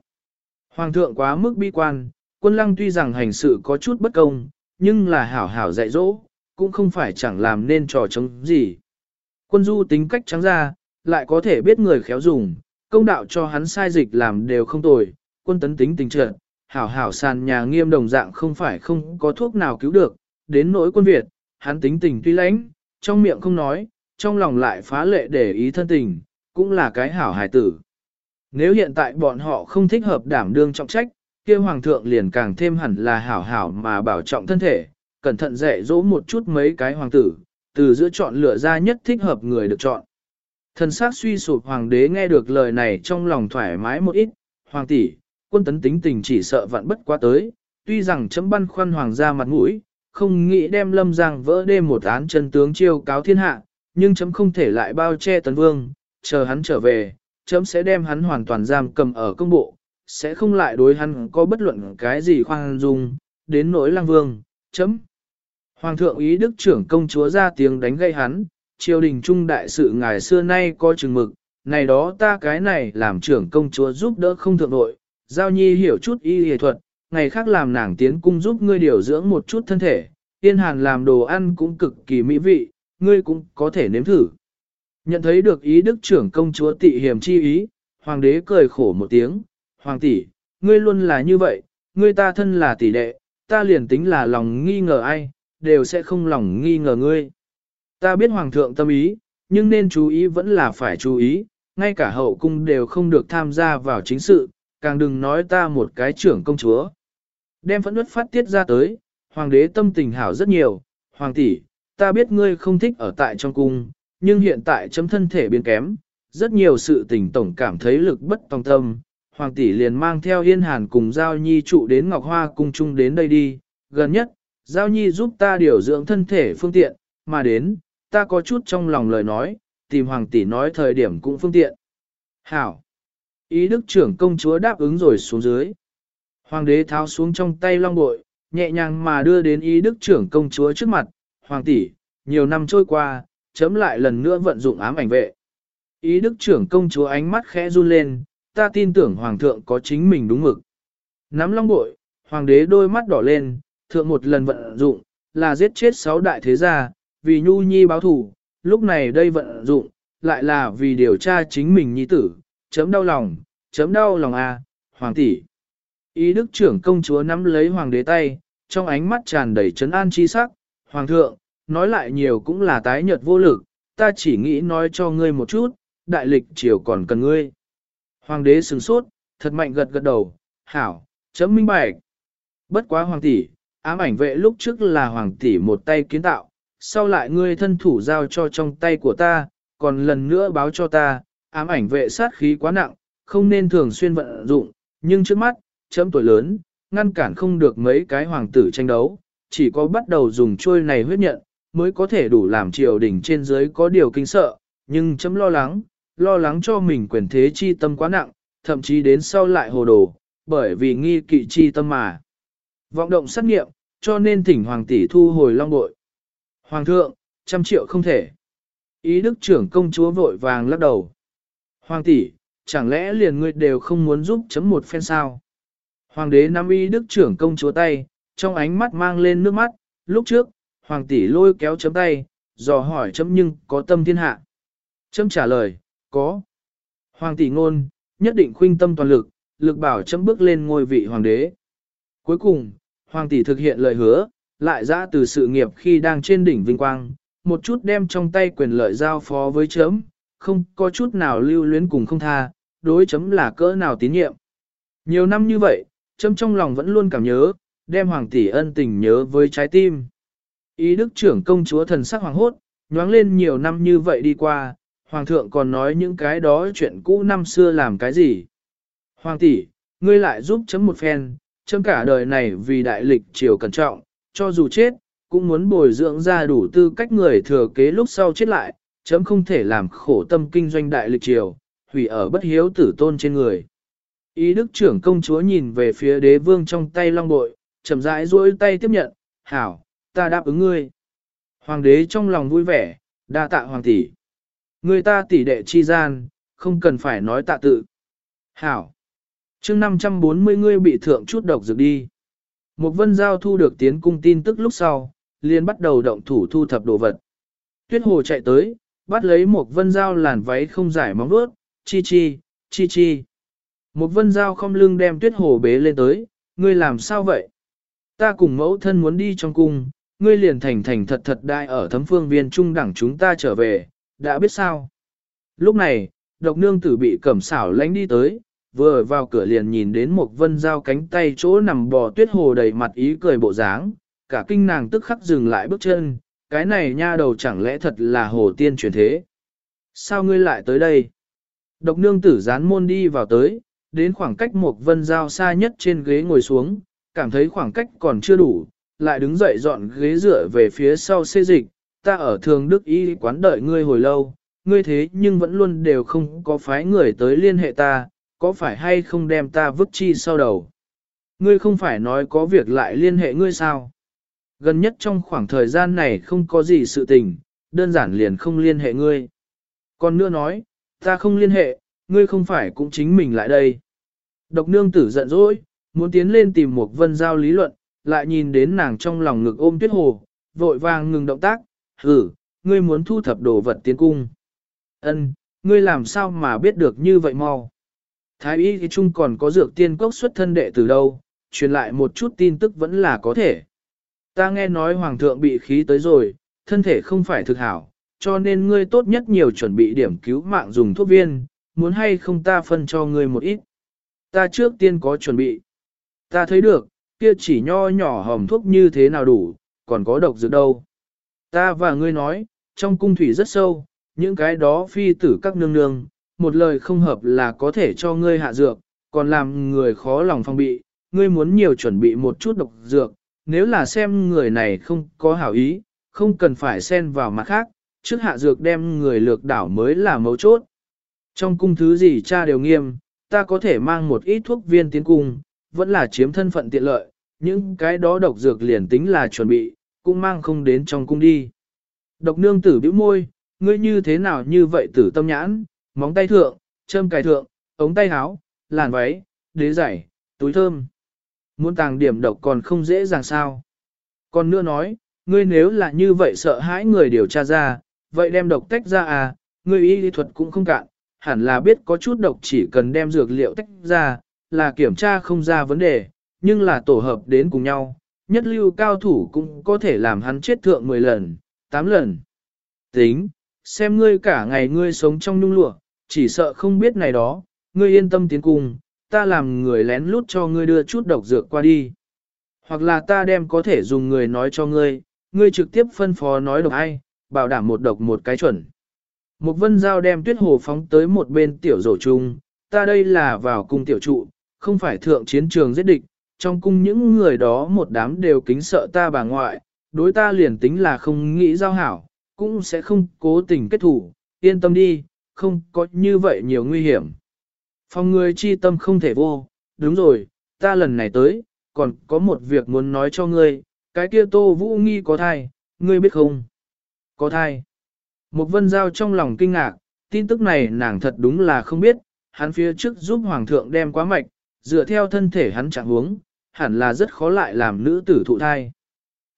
S1: Hoàng thượng quá mức bi quan, quân lăng tuy rằng hành sự có chút bất công, nhưng là hảo hảo dạy dỗ, cũng không phải chẳng làm nên trò chống gì. Quân du tính cách trắng ra, lại có thể biết người khéo dùng, công đạo cho hắn sai dịch làm đều không tồi, quân tấn tính tình trợn, hảo hảo sàn nhà nghiêm đồng dạng không phải không có thuốc nào cứu được, đến nỗi quân Việt, hắn tính tình tuy lãnh, trong miệng không nói, trong lòng lại phá lệ để ý thân tình, cũng là cái hảo hài tử. Nếu hiện tại bọn họ không thích hợp đảm đương trọng trách, kia hoàng thượng liền càng thêm hẳn là hảo hảo mà bảo trọng thân thể, cẩn thận dạy dỗ một chút mấy cái hoàng tử, từ giữa chọn lựa ra nhất thích hợp người được chọn. Thần sắc suy sụp hoàng đế nghe được lời này trong lòng thoải mái một ít, hoàng tỷ, quân tấn tính tình chỉ sợ vạn bất quá tới, tuy rằng chấm băn khoăn hoàng gia mặt mũi, không nghĩ đem lâm giang vỡ đê một án chân tướng chiêu cáo thiên hạ, nhưng chấm không thể lại bao che tấn vương, chờ hắn trở về, chấm sẽ đem hắn hoàn toàn giam cầm ở công bộ, sẽ không lại đối hắn có bất luận cái gì khoan dung, đến nỗi Lang vương, chấm. Hoàng thượng ý đức trưởng công chúa ra tiếng đánh gây hắn, triều đình trung đại sự ngài xưa nay có chừng mực, này đó ta cái này làm trưởng công chúa giúp đỡ không thượng nội, giao nhi hiểu chút y y thuật, ngày khác làm nàng tiến cung giúp ngươi điều dưỡng một chút thân thể, tiên hàn làm đồ ăn cũng cực kỳ mỹ vị, ngươi cũng có thể nếm thử. Nhận thấy được ý đức trưởng công chúa tị hiểm chi ý, hoàng đế cười khổ một tiếng, hoàng tỷ, ngươi luôn là như vậy, ngươi ta thân là tỷ đệ, ta liền tính là lòng nghi ngờ ai, đều sẽ không lòng nghi ngờ ngươi. Ta biết hoàng thượng tâm ý, nhưng nên chú ý vẫn là phải chú ý, ngay cả hậu cung đều không được tham gia vào chính sự, càng đừng nói ta một cái trưởng công chúa. Đem phẫn nứt phát tiết ra tới, hoàng đế tâm tình hảo rất nhiều, hoàng tỷ, ta biết ngươi không thích ở tại trong cung, nhưng hiện tại chấm thân thể biến kém, rất nhiều sự tình tổng cảm thấy lực bất tòng tâm. Hoàng tỷ liền mang theo Yên Hàn cùng Giao Nhi trụ đến Ngọc Hoa cung chung đến đây đi, gần nhất, Giao Nhi giúp ta điều dưỡng thân thể phương tiện, mà đến, ta có chút trong lòng lời nói, tìm Hoàng tỷ nói thời điểm cũng phương tiện. Hảo! Ý đức trưởng công chúa đáp ứng rồi xuống dưới. Hoàng đế tháo xuống trong tay long bội, nhẹ nhàng mà đưa đến ý đức trưởng công chúa trước mặt. Hoàng tỷ, nhiều năm trôi qua, chấm lại lần nữa vận dụng ám ảnh vệ. Ý đức trưởng công chúa ánh mắt khẽ run lên, ta tin tưởng hoàng thượng có chính mình đúng mực. Nắm long bội, hoàng đế đôi mắt đỏ lên, thượng một lần vận dụng, là giết chết sáu đại thế gia, vì nhu nhi báo thù, lúc này đây vận dụng, lại là vì điều tra chính mình nhi tử, chấm đau lòng, chấm đau lòng à, hoàng tỷ. Ý đức trưởng công chúa nắm lấy hoàng đế tay, trong ánh mắt tràn đầy trấn an chi sắc, hoàng thượng, nói lại nhiều cũng là tái nhợt vô lực, ta chỉ nghĩ nói cho ngươi một chút, đại lịch triều còn cần ngươi. Hoàng đế sừng sốt, thật mạnh gật gật đầu, hảo, chấm minh bạch. Bất quá hoàng tỷ, ám ảnh vệ lúc trước là hoàng tỷ một tay kiến tạo, sau lại ngươi thân thủ giao cho trong tay của ta, còn lần nữa báo cho ta, ám ảnh vệ sát khí quá nặng, không nên thường xuyên vận dụng, nhưng trước mắt, chấm tuổi lớn, ngăn cản không được mấy cái hoàng tử tranh đấu, chỉ có bắt đầu dùng trôi này huyết nhận, mới có thể đủ làm triều đình trên dưới có điều kinh sợ, nhưng chấm lo lắng, lo lắng cho mình quyền thế chi tâm quá nặng, thậm chí đến sau lại hồ đồ, bởi vì nghi kỵ chi tâm mà. Vọng động sát nghiệm, cho nên thỉnh hoàng tỷ thu hồi long bội. Hoàng thượng, trăm triệu không thể. Ý đức trưởng công chúa vội vàng lắc đầu. Hoàng tỷ, chẳng lẽ liền ngươi đều không muốn giúp chấm một phen sao? Hoàng đế Nam Y đức trưởng công chúa tay, trong ánh mắt mang lên nước mắt, lúc trước, hoàng tỷ lôi kéo chấm tay, dò hỏi chấm nhưng có tâm thiên hạ. Chấm trả lời, có. Hoàng tỷ ngôn, nhất định khuynh tâm toàn lực, lực bảo chấm bước lên ngôi vị hoàng đế. Cuối cùng, hoàng tỷ thực hiện lời hứa, lại ra từ sự nghiệp khi đang trên đỉnh vinh quang, một chút đem trong tay quyền lợi giao phó với chấm, không có chút nào lưu luyến cùng không tha, đối chấm là cỡ nào tín nhiệm. Nhiều năm như vậy, chấm trong lòng vẫn luôn cảm nhớ, đem hoàng tỷ ân tình nhớ với trái tim. Ý đức trưởng công chúa thần sắc hoàng hốt, nhoáng lên nhiều năm như vậy đi qua, hoàng thượng còn nói những cái đó chuyện cũ năm xưa làm cái gì. Hoàng tỷ, ngươi lại giúp chấm một phen, chấm cả đời này vì đại lịch triều cẩn trọng, cho dù chết, cũng muốn bồi dưỡng ra đủ tư cách người thừa kế lúc sau chết lại, chấm không thể làm khổ tâm kinh doanh đại lịch triều, hủy ở bất hiếu tử tôn trên người. Ý đức trưởng công chúa nhìn về phía đế vương trong tay long bội, chậm rãi duỗi tay tiếp nhận, hảo, ta đáp ứng ngươi. Hoàng đế trong lòng vui vẻ, đa tạ hoàng tỷ. Người ta tỷ đệ chi gian, không cần phải nói tạ tự. Hảo. chương 540 ngươi bị thượng chút độc dược đi. Một vân giao thu được tiến cung tin tức lúc sau, liền bắt đầu động thủ thu thập đồ vật. Tuyết hồ chạy tới, bắt lấy một vân dao làn váy không giải móng vuốt, chi chi, chi chi. Một vân dao không lưng đem tuyết hồ bế lên tới, ngươi làm sao vậy? Ta cùng mẫu thân muốn đi trong cung, ngươi liền thành thành thật thật đại ở thấm phương viên trung đẳng chúng ta trở về, đã biết sao? Lúc này, độc nương tử bị cẩm xảo lánh đi tới, vừa vào cửa liền nhìn đến một vân dao cánh tay chỗ nằm bò tuyết hồ đầy mặt ý cười bộ dáng, cả kinh nàng tức khắc dừng lại bước chân, cái này nha đầu chẳng lẽ thật là hồ tiên truyền thế. Sao ngươi lại tới đây? Độc nương tử gián môn đi vào tới, đến khoảng cách một vân giao xa nhất trên ghế ngồi xuống, cảm thấy khoảng cách còn chưa đủ, lại đứng dậy dọn ghế dựa về phía sau xê dịch, ta ở thường đức y quán đợi ngươi hồi lâu, ngươi thế nhưng vẫn luôn đều không có phái người tới liên hệ ta, có phải hay không đem ta vứt chi sau đầu? Ngươi không phải nói có việc lại liên hệ ngươi sao? Gần nhất trong khoảng thời gian này không có gì sự tình, đơn giản liền không liên hệ ngươi. Còn nữa nói, ta không liên hệ, ngươi không phải cũng chính mình lại đây. Độc nương tử giận dỗi, muốn tiến lên tìm một vân giao lý luận, lại nhìn đến nàng trong lòng ngực ôm tuyết hồ, vội vàng ngừng động tác, hử, ngươi muốn thu thập đồ vật tiến cung. Ân, ngươi làm sao mà biết được như vậy mau. Thái y thì chung còn có dược tiên cốc xuất thân đệ từ đâu, truyền lại một chút tin tức vẫn là có thể. Ta nghe nói hoàng thượng bị khí tới rồi, thân thể không phải thực hảo, cho nên ngươi tốt nhất nhiều chuẩn bị điểm cứu mạng dùng thuốc viên, muốn hay không ta phân cho ngươi một ít. Ta trước tiên có chuẩn bị. Ta thấy được, kia chỉ nho nhỏ hòm thuốc như thế nào đủ, còn có độc dược đâu. Ta và ngươi nói, trong cung thủy rất sâu, những cái đó phi tử các nương nương, một lời không hợp là có thể cho ngươi hạ dược, còn làm người khó lòng phong bị, ngươi muốn nhiều chuẩn bị một chút độc dược, nếu là xem người này không có hảo ý, không cần phải xen vào mặt khác, trước hạ dược đem người lược đảo mới là mấu chốt. Trong cung thứ gì cha đều nghiêm, ta có thể mang một ít thuốc viên tiến cung, vẫn là chiếm thân phận tiện lợi, những cái đó độc dược liền tính là chuẩn bị, cũng mang không đến trong cung đi. Độc nương tử bĩu môi, ngươi như thế nào như vậy tử tâm nhãn, móng tay thượng, châm cài thượng, ống tay áo, làn váy, đế giày, túi thơm. Muốn tàng điểm độc còn không dễ dàng sao. Còn nữa nói, ngươi nếu là như vậy sợ hãi người điều tra ra, vậy đem độc tách ra à, ngươi y lý thuật cũng không cạn, hẳn là biết có chút độc chỉ cần đem dược liệu tách ra, là kiểm tra không ra vấn đề, nhưng là tổ hợp đến cùng nhau, nhất lưu cao thủ cũng có thể làm hắn chết thượng 10 lần, 8 lần. Tính, xem ngươi cả ngày ngươi sống trong nhung lụa, chỉ sợ không biết này đó, ngươi yên tâm tiến cùng, ta làm người lén lút cho ngươi đưa chút độc dược qua đi. Hoặc là ta đem có thể dùng người nói cho ngươi, ngươi trực tiếp phân phó nói độc ai, bảo đảm một độc một cái chuẩn. Một vân giao đem tuyết hồ phóng tới một bên tiểu rổ chung, ta đây là vào cung tiểu trụ, không phải thượng chiến trường giết địch, trong cung những người đó một đám đều kính sợ ta bà ngoại, đối ta liền tính là không nghĩ giao hảo, cũng sẽ không cố tình kết thủ, yên tâm đi, không có như vậy nhiều nguy hiểm. Phòng người chi tâm không thể vô, đúng rồi, ta lần này tới, còn có một việc muốn nói cho ngươi, cái kia tô vũ nghi có thai, ngươi biết không? Có thai. Một vân giao trong lòng kinh ngạc, tin tức này nàng thật đúng là không biết, hắn phía trước giúp hoàng thượng đem quá mạch, dựa theo thân thể hắn trạng huống, hẳn là rất khó lại làm nữ tử thụ thai.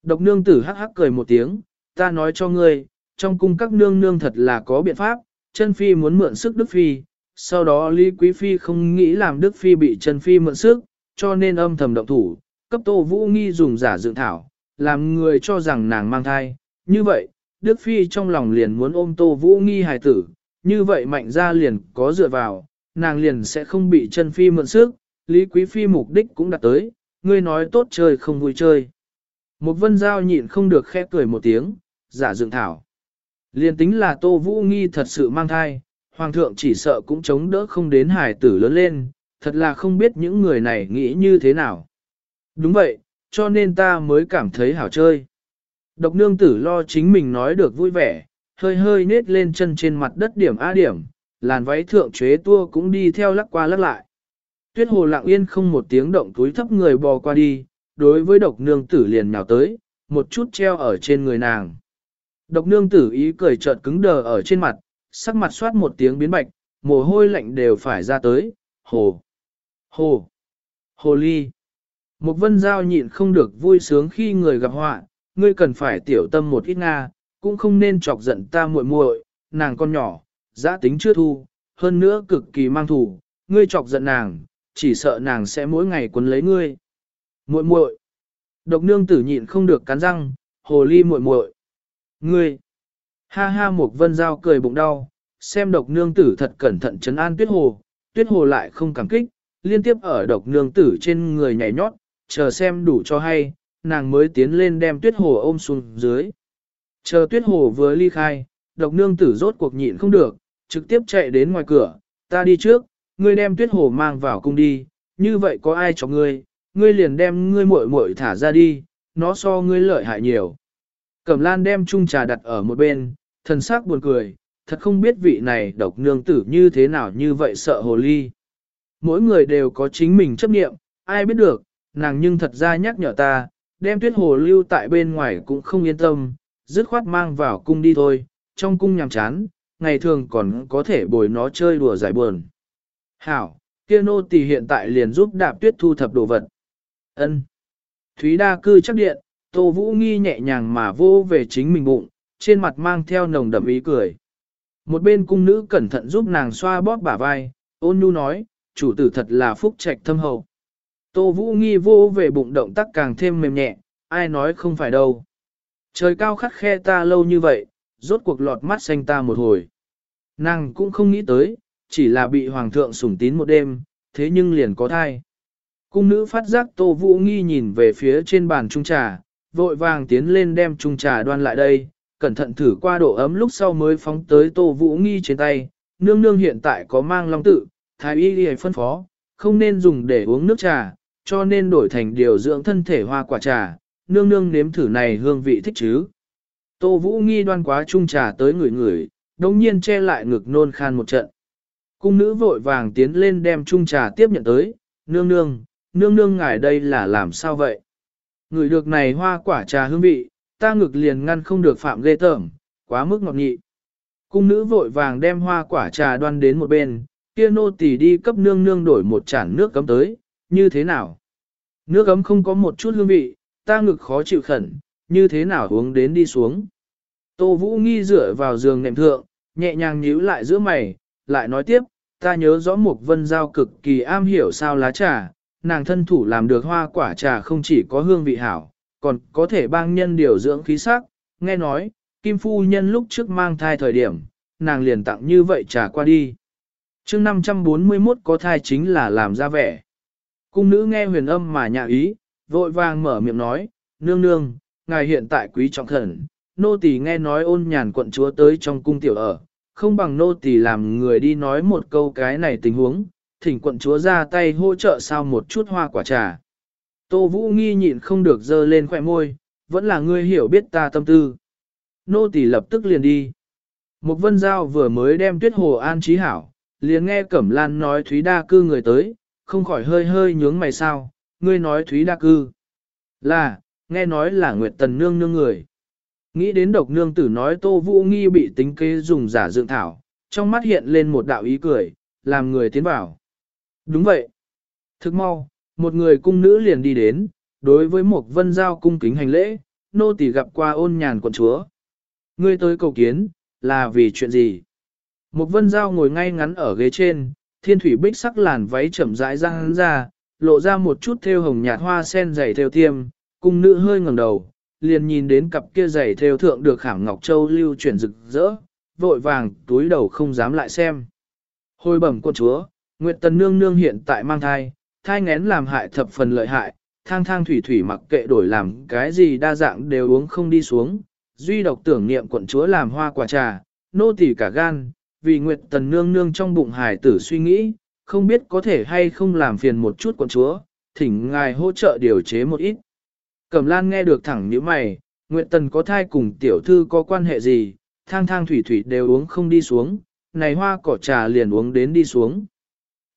S1: Độc nương tử hắc hắc cười một tiếng, ta nói cho ngươi, trong cung các nương nương thật là có biện pháp, chân phi muốn mượn sức Đức Phi, sau đó Lý Quý Phi không nghĩ làm Đức Phi bị Trần phi mượn sức, cho nên âm thầm động thủ, cấp Tô Vũ Nghi dùng giả dựng thảo, làm người cho rằng nàng mang thai. Như vậy, Đức Phi trong lòng liền muốn ôm Tô Vũ Nghi hài tử, như vậy mạnh ra liền có dựa vào, nàng liền sẽ không bị Trần Phi mượn sức, Lý Quý Phi mục đích cũng đạt tới, ngươi nói tốt chơi không vui chơi. Một vân giao nhịn không được khẽ cười một tiếng, giả dựng thảo. Liền tính là Tô Vũ Nghi thật sự mang thai, Hoàng thượng chỉ sợ cũng chống đỡ không đến hài tử lớn lên, thật là không biết những người này nghĩ như thế nào. Đúng vậy, cho nên ta mới cảm thấy hảo chơi. Độc nương tử lo chính mình nói được vui vẻ, hơi hơi nết lên chân trên mặt đất điểm A điểm, làn váy thượng chế tua cũng đi theo lắc qua lắc lại. Tuyết hồ lặng yên không một tiếng động túi thấp người bò qua đi, đối với độc nương tử liền nhào tới, một chút treo ở trên người nàng. Độc nương tử ý cười chợt cứng đờ ở trên mặt, sắc mặt soát một tiếng biến bạch, mồ hôi lạnh đều phải ra tới, hồ, hồ, hồ ly. Một vân giao nhịn không được vui sướng khi người gặp họa, ngươi cần phải tiểu tâm một ít nga, cũng không nên chọc giận ta muội muội, nàng con nhỏ, giã tính chưa thu, hơn nữa cực kỳ mang thủ, ngươi chọc giận nàng, chỉ sợ nàng sẽ mỗi ngày quấn lấy ngươi. Muội muội. Độc nương tử nhịn không được cắn răng, hồ ly muội muội. Ngươi. Ha ha một vân giao cười bụng đau, xem độc nương tử thật cẩn thận chấn an tuyết hồ, tuyết hồ lại không cảm kích, liên tiếp ở độc nương tử trên người nhảy nhót, chờ xem đủ cho hay, nàng mới tiến lên đem tuyết hồ ôm xuống dưới. Chờ tuyết hồ vừa ly khai, độc nương tử rốt cuộc nhịn không được, trực tiếp chạy đến ngoài cửa, ta đi trước, ngươi đem tuyết hồ mang vào cung đi, như vậy có ai cho ngươi, ngươi liền đem ngươi muội muội thả ra đi, nó so ngươi lợi hại nhiều. Cẩm lan đem chung trà đặt ở một bên, thần sắc buồn cười, thật không biết vị này độc nương tử như thế nào như vậy sợ hồ ly. Mỗi người đều có chính mình chấp nghiệm, ai biết được, nàng nhưng thật ra nhắc nhở ta, đem tuyết hồ lưu tại bên ngoài cũng không yên tâm, dứt khoát mang vào cung đi thôi, trong cung nhàm chán, ngày thường còn có thể bồi nó chơi đùa giải buồn. Hảo, kia nô tỳ hiện tại liền giúp đạp tuyết thu thập đồ vật. Ân. Thúy đa cư chắc điện, Tô Vũ Nghi nhẹ nhàng mà vô về chính mình bụng, trên mặt mang theo nồng đậm ý cười. Một bên cung nữ cẩn thận giúp nàng xoa bóp bả vai, ôn nhu nói, chủ tử thật là phúc trạch thâm hậu. Tô Vũ Nghi vô về bụng động tác càng thêm mềm nhẹ, ai nói không phải đâu. Trời cao khắc khe ta lâu như vậy, rốt cuộc lọt mắt xanh ta một hồi. Nàng cũng không nghĩ tới, chỉ là bị hoàng thượng sủng tín một đêm, thế nhưng liền có thai. Cung nữ phát giác Tô Vũ Nghi nhìn về phía trên bàn trung trà, vội vàng tiến lên đem trung trà đoan lại đây, cẩn thận thử qua độ ấm lúc sau mới phóng tới Tô Vũ Nghi trên tay. Nương nương hiện tại có mang long tự, thái y đi phân phó, không nên dùng để uống nước trà, cho nên đổi thành điều dưỡng thân thể hoa quả trà, nương nương nếm thử này hương vị thích chứ. Tô Vũ Nghi đoan quá chung trà tới người người, đồng nhiên che lại ngực nôn khan một trận. Cung nữ vội vàng tiến lên đem chung trà tiếp nhận tới, nương nương, nương nương ngài đây là làm sao vậy? Người được này hoa quả trà hương vị, ta ngực liền ngăn không được phạm ghê tởm, quá mức ngọt nhị. Cung nữ vội vàng đem hoa quả trà đoan đến một bên, kia nô tỳ đi cấp nương nương đổi một chản nước cấm tới, như thế nào? Nước ấm không có một chút hương vị, ta ngực khó chịu khẩn, như thế nào uống đến đi xuống? Tô Vũ nghi dựa vào giường nệm thượng, nhẹ nhàng nhíu lại giữa mày, lại nói tiếp, ta nhớ rõ một vân giao cực kỳ am hiểu sao lá trà, nàng thân thủ làm được hoa quả trà không chỉ có hương vị hảo, còn có thể bang nhân điều dưỡng khí sắc. Nghe nói, Kim Phu Nhân lúc trước mang thai thời điểm, nàng liền tặng như vậy trà qua đi. chương 541 có thai chính là làm ra vẻ. Cung nữ nghe huyền âm mà nhà ý, vội vàng mở miệng nói, nương nương, ngài hiện tại quý trọng thần, nô tỳ nghe nói ôn nhàn quận chúa tới trong cung tiểu ở, không bằng nô tỳ làm người đi nói một câu cái này tình huống, thỉnh quận chúa ra tay hỗ trợ sao một chút hoa quả trà. Tô Vũ nghi nhịn không được dơ lên khỏe môi, vẫn là ngươi hiểu biết ta tâm tư. Nô tỳ lập tức liền đi. Một vân giao vừa mới đem tuyết hồ an trí hảo, liền nghe Cẩm Lan nói Thúy Đa Cư người tới, không khỏi hơi hơi nhướng mày sao, ngươi nói Thúy Đa Cư. Là, nghe nói là Nguyệt Tần Nương nương người. Nghĩ đến độc nương tử nói Tô Vũ Nghi bị tính kế dùng giả dựng thảo, trong mắt hiện lên một đạo ý cười, làm người tiến vào. Đúng vậy. Thức mau, một người cung nữ liền đi đến, đối với một vân giao cung kính hành lễ, nô tỳ gặp qua ôn nhàn quận chúa. Ngươi tới cầu kiến, là vì chuyện gì? Một vân giao ngồi ngay ngắn ở ghế trên, thiên thủy bích sắc làn váy chậm rãi ra hắn ra, lộ ra một chút thêu hồng nhạt hoa sen dày theo tiêm, cung nữ hơi ngẩng đầu, liền nhìn đến cặp kia dày theo thượng được khảm ngọc châu lưu chuyển rực rỡ, vội vàng túi đầu không dám lại xem. Hồi bẩm quân chúa, Nguyệt Tần Nương Nương hiện tại mang thai, thai ngén làm hại thập phần lợi hại, thang thang thủy thủy mặc kệ đổi làm cái gì đa dạng đều uống không đi xuống, duy độc tưởng niệm quận chúa làm hoa quả trà, nô tỳ cả gan, vì Nguyệt Tần Nương Nương trong bụng hài tử suy nghĩ, không biết có thể hay không làm phiền một chút quận chúa, thỉnh ngài hỗ trợ điều chế một ít. Cẩm Lan nghe được thẳng như mày, Nguyệt Tần có thai cùng tiểu thư có quan hệ gì, thang thang thủy thủy đều uống không đi xuống, này hoa cỏ trà liền uống đến đi xuống.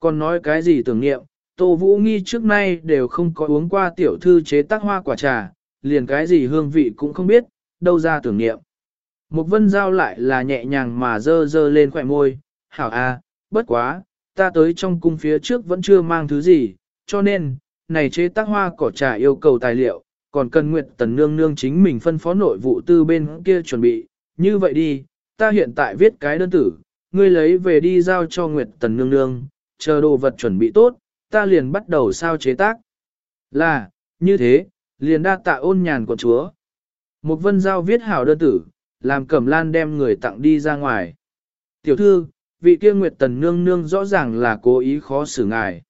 S1: Còn nói cái gì tưởng niệm, Tô Vũ Nghi trước nay đều không có uống qua tiểu thư chế tác hoa quả trà, liền cái gì hương vị cũng không biết, đâu ra tưởng niệm. Một vân giao lại là nhẹ nhàng mà dơ dơ lên khỏe môi, hảo a, bất quá, ta tới trong cung phía trước vẫn chưa mang thứ gì, cho nên, này chế tác hoa cỏ trà yêu cầu tài liệu, còn cần Nguyệt Tần Nương Nương chính mình phân phó nội vụ tư bên kia chuẩn bị, như vậy đi, ta hiện tại viết cái đơn tử, ngươi lấy về đi giao cho Nguyệt Tần Nương Nương, chờ đồ vật chuẩn bị tốt, ta liền bắt đầu sao chế tác. Là, như thế, liền đa tạ ôn nhàn của chúa. Một vân giao viết hảo đơn tử, làm cẩm lan đem người tặng đi ra ngoài. Tiểu thư, vị kia Nguyệt Tần Nương Nương rõ ràng là cố ý khó xử ngài.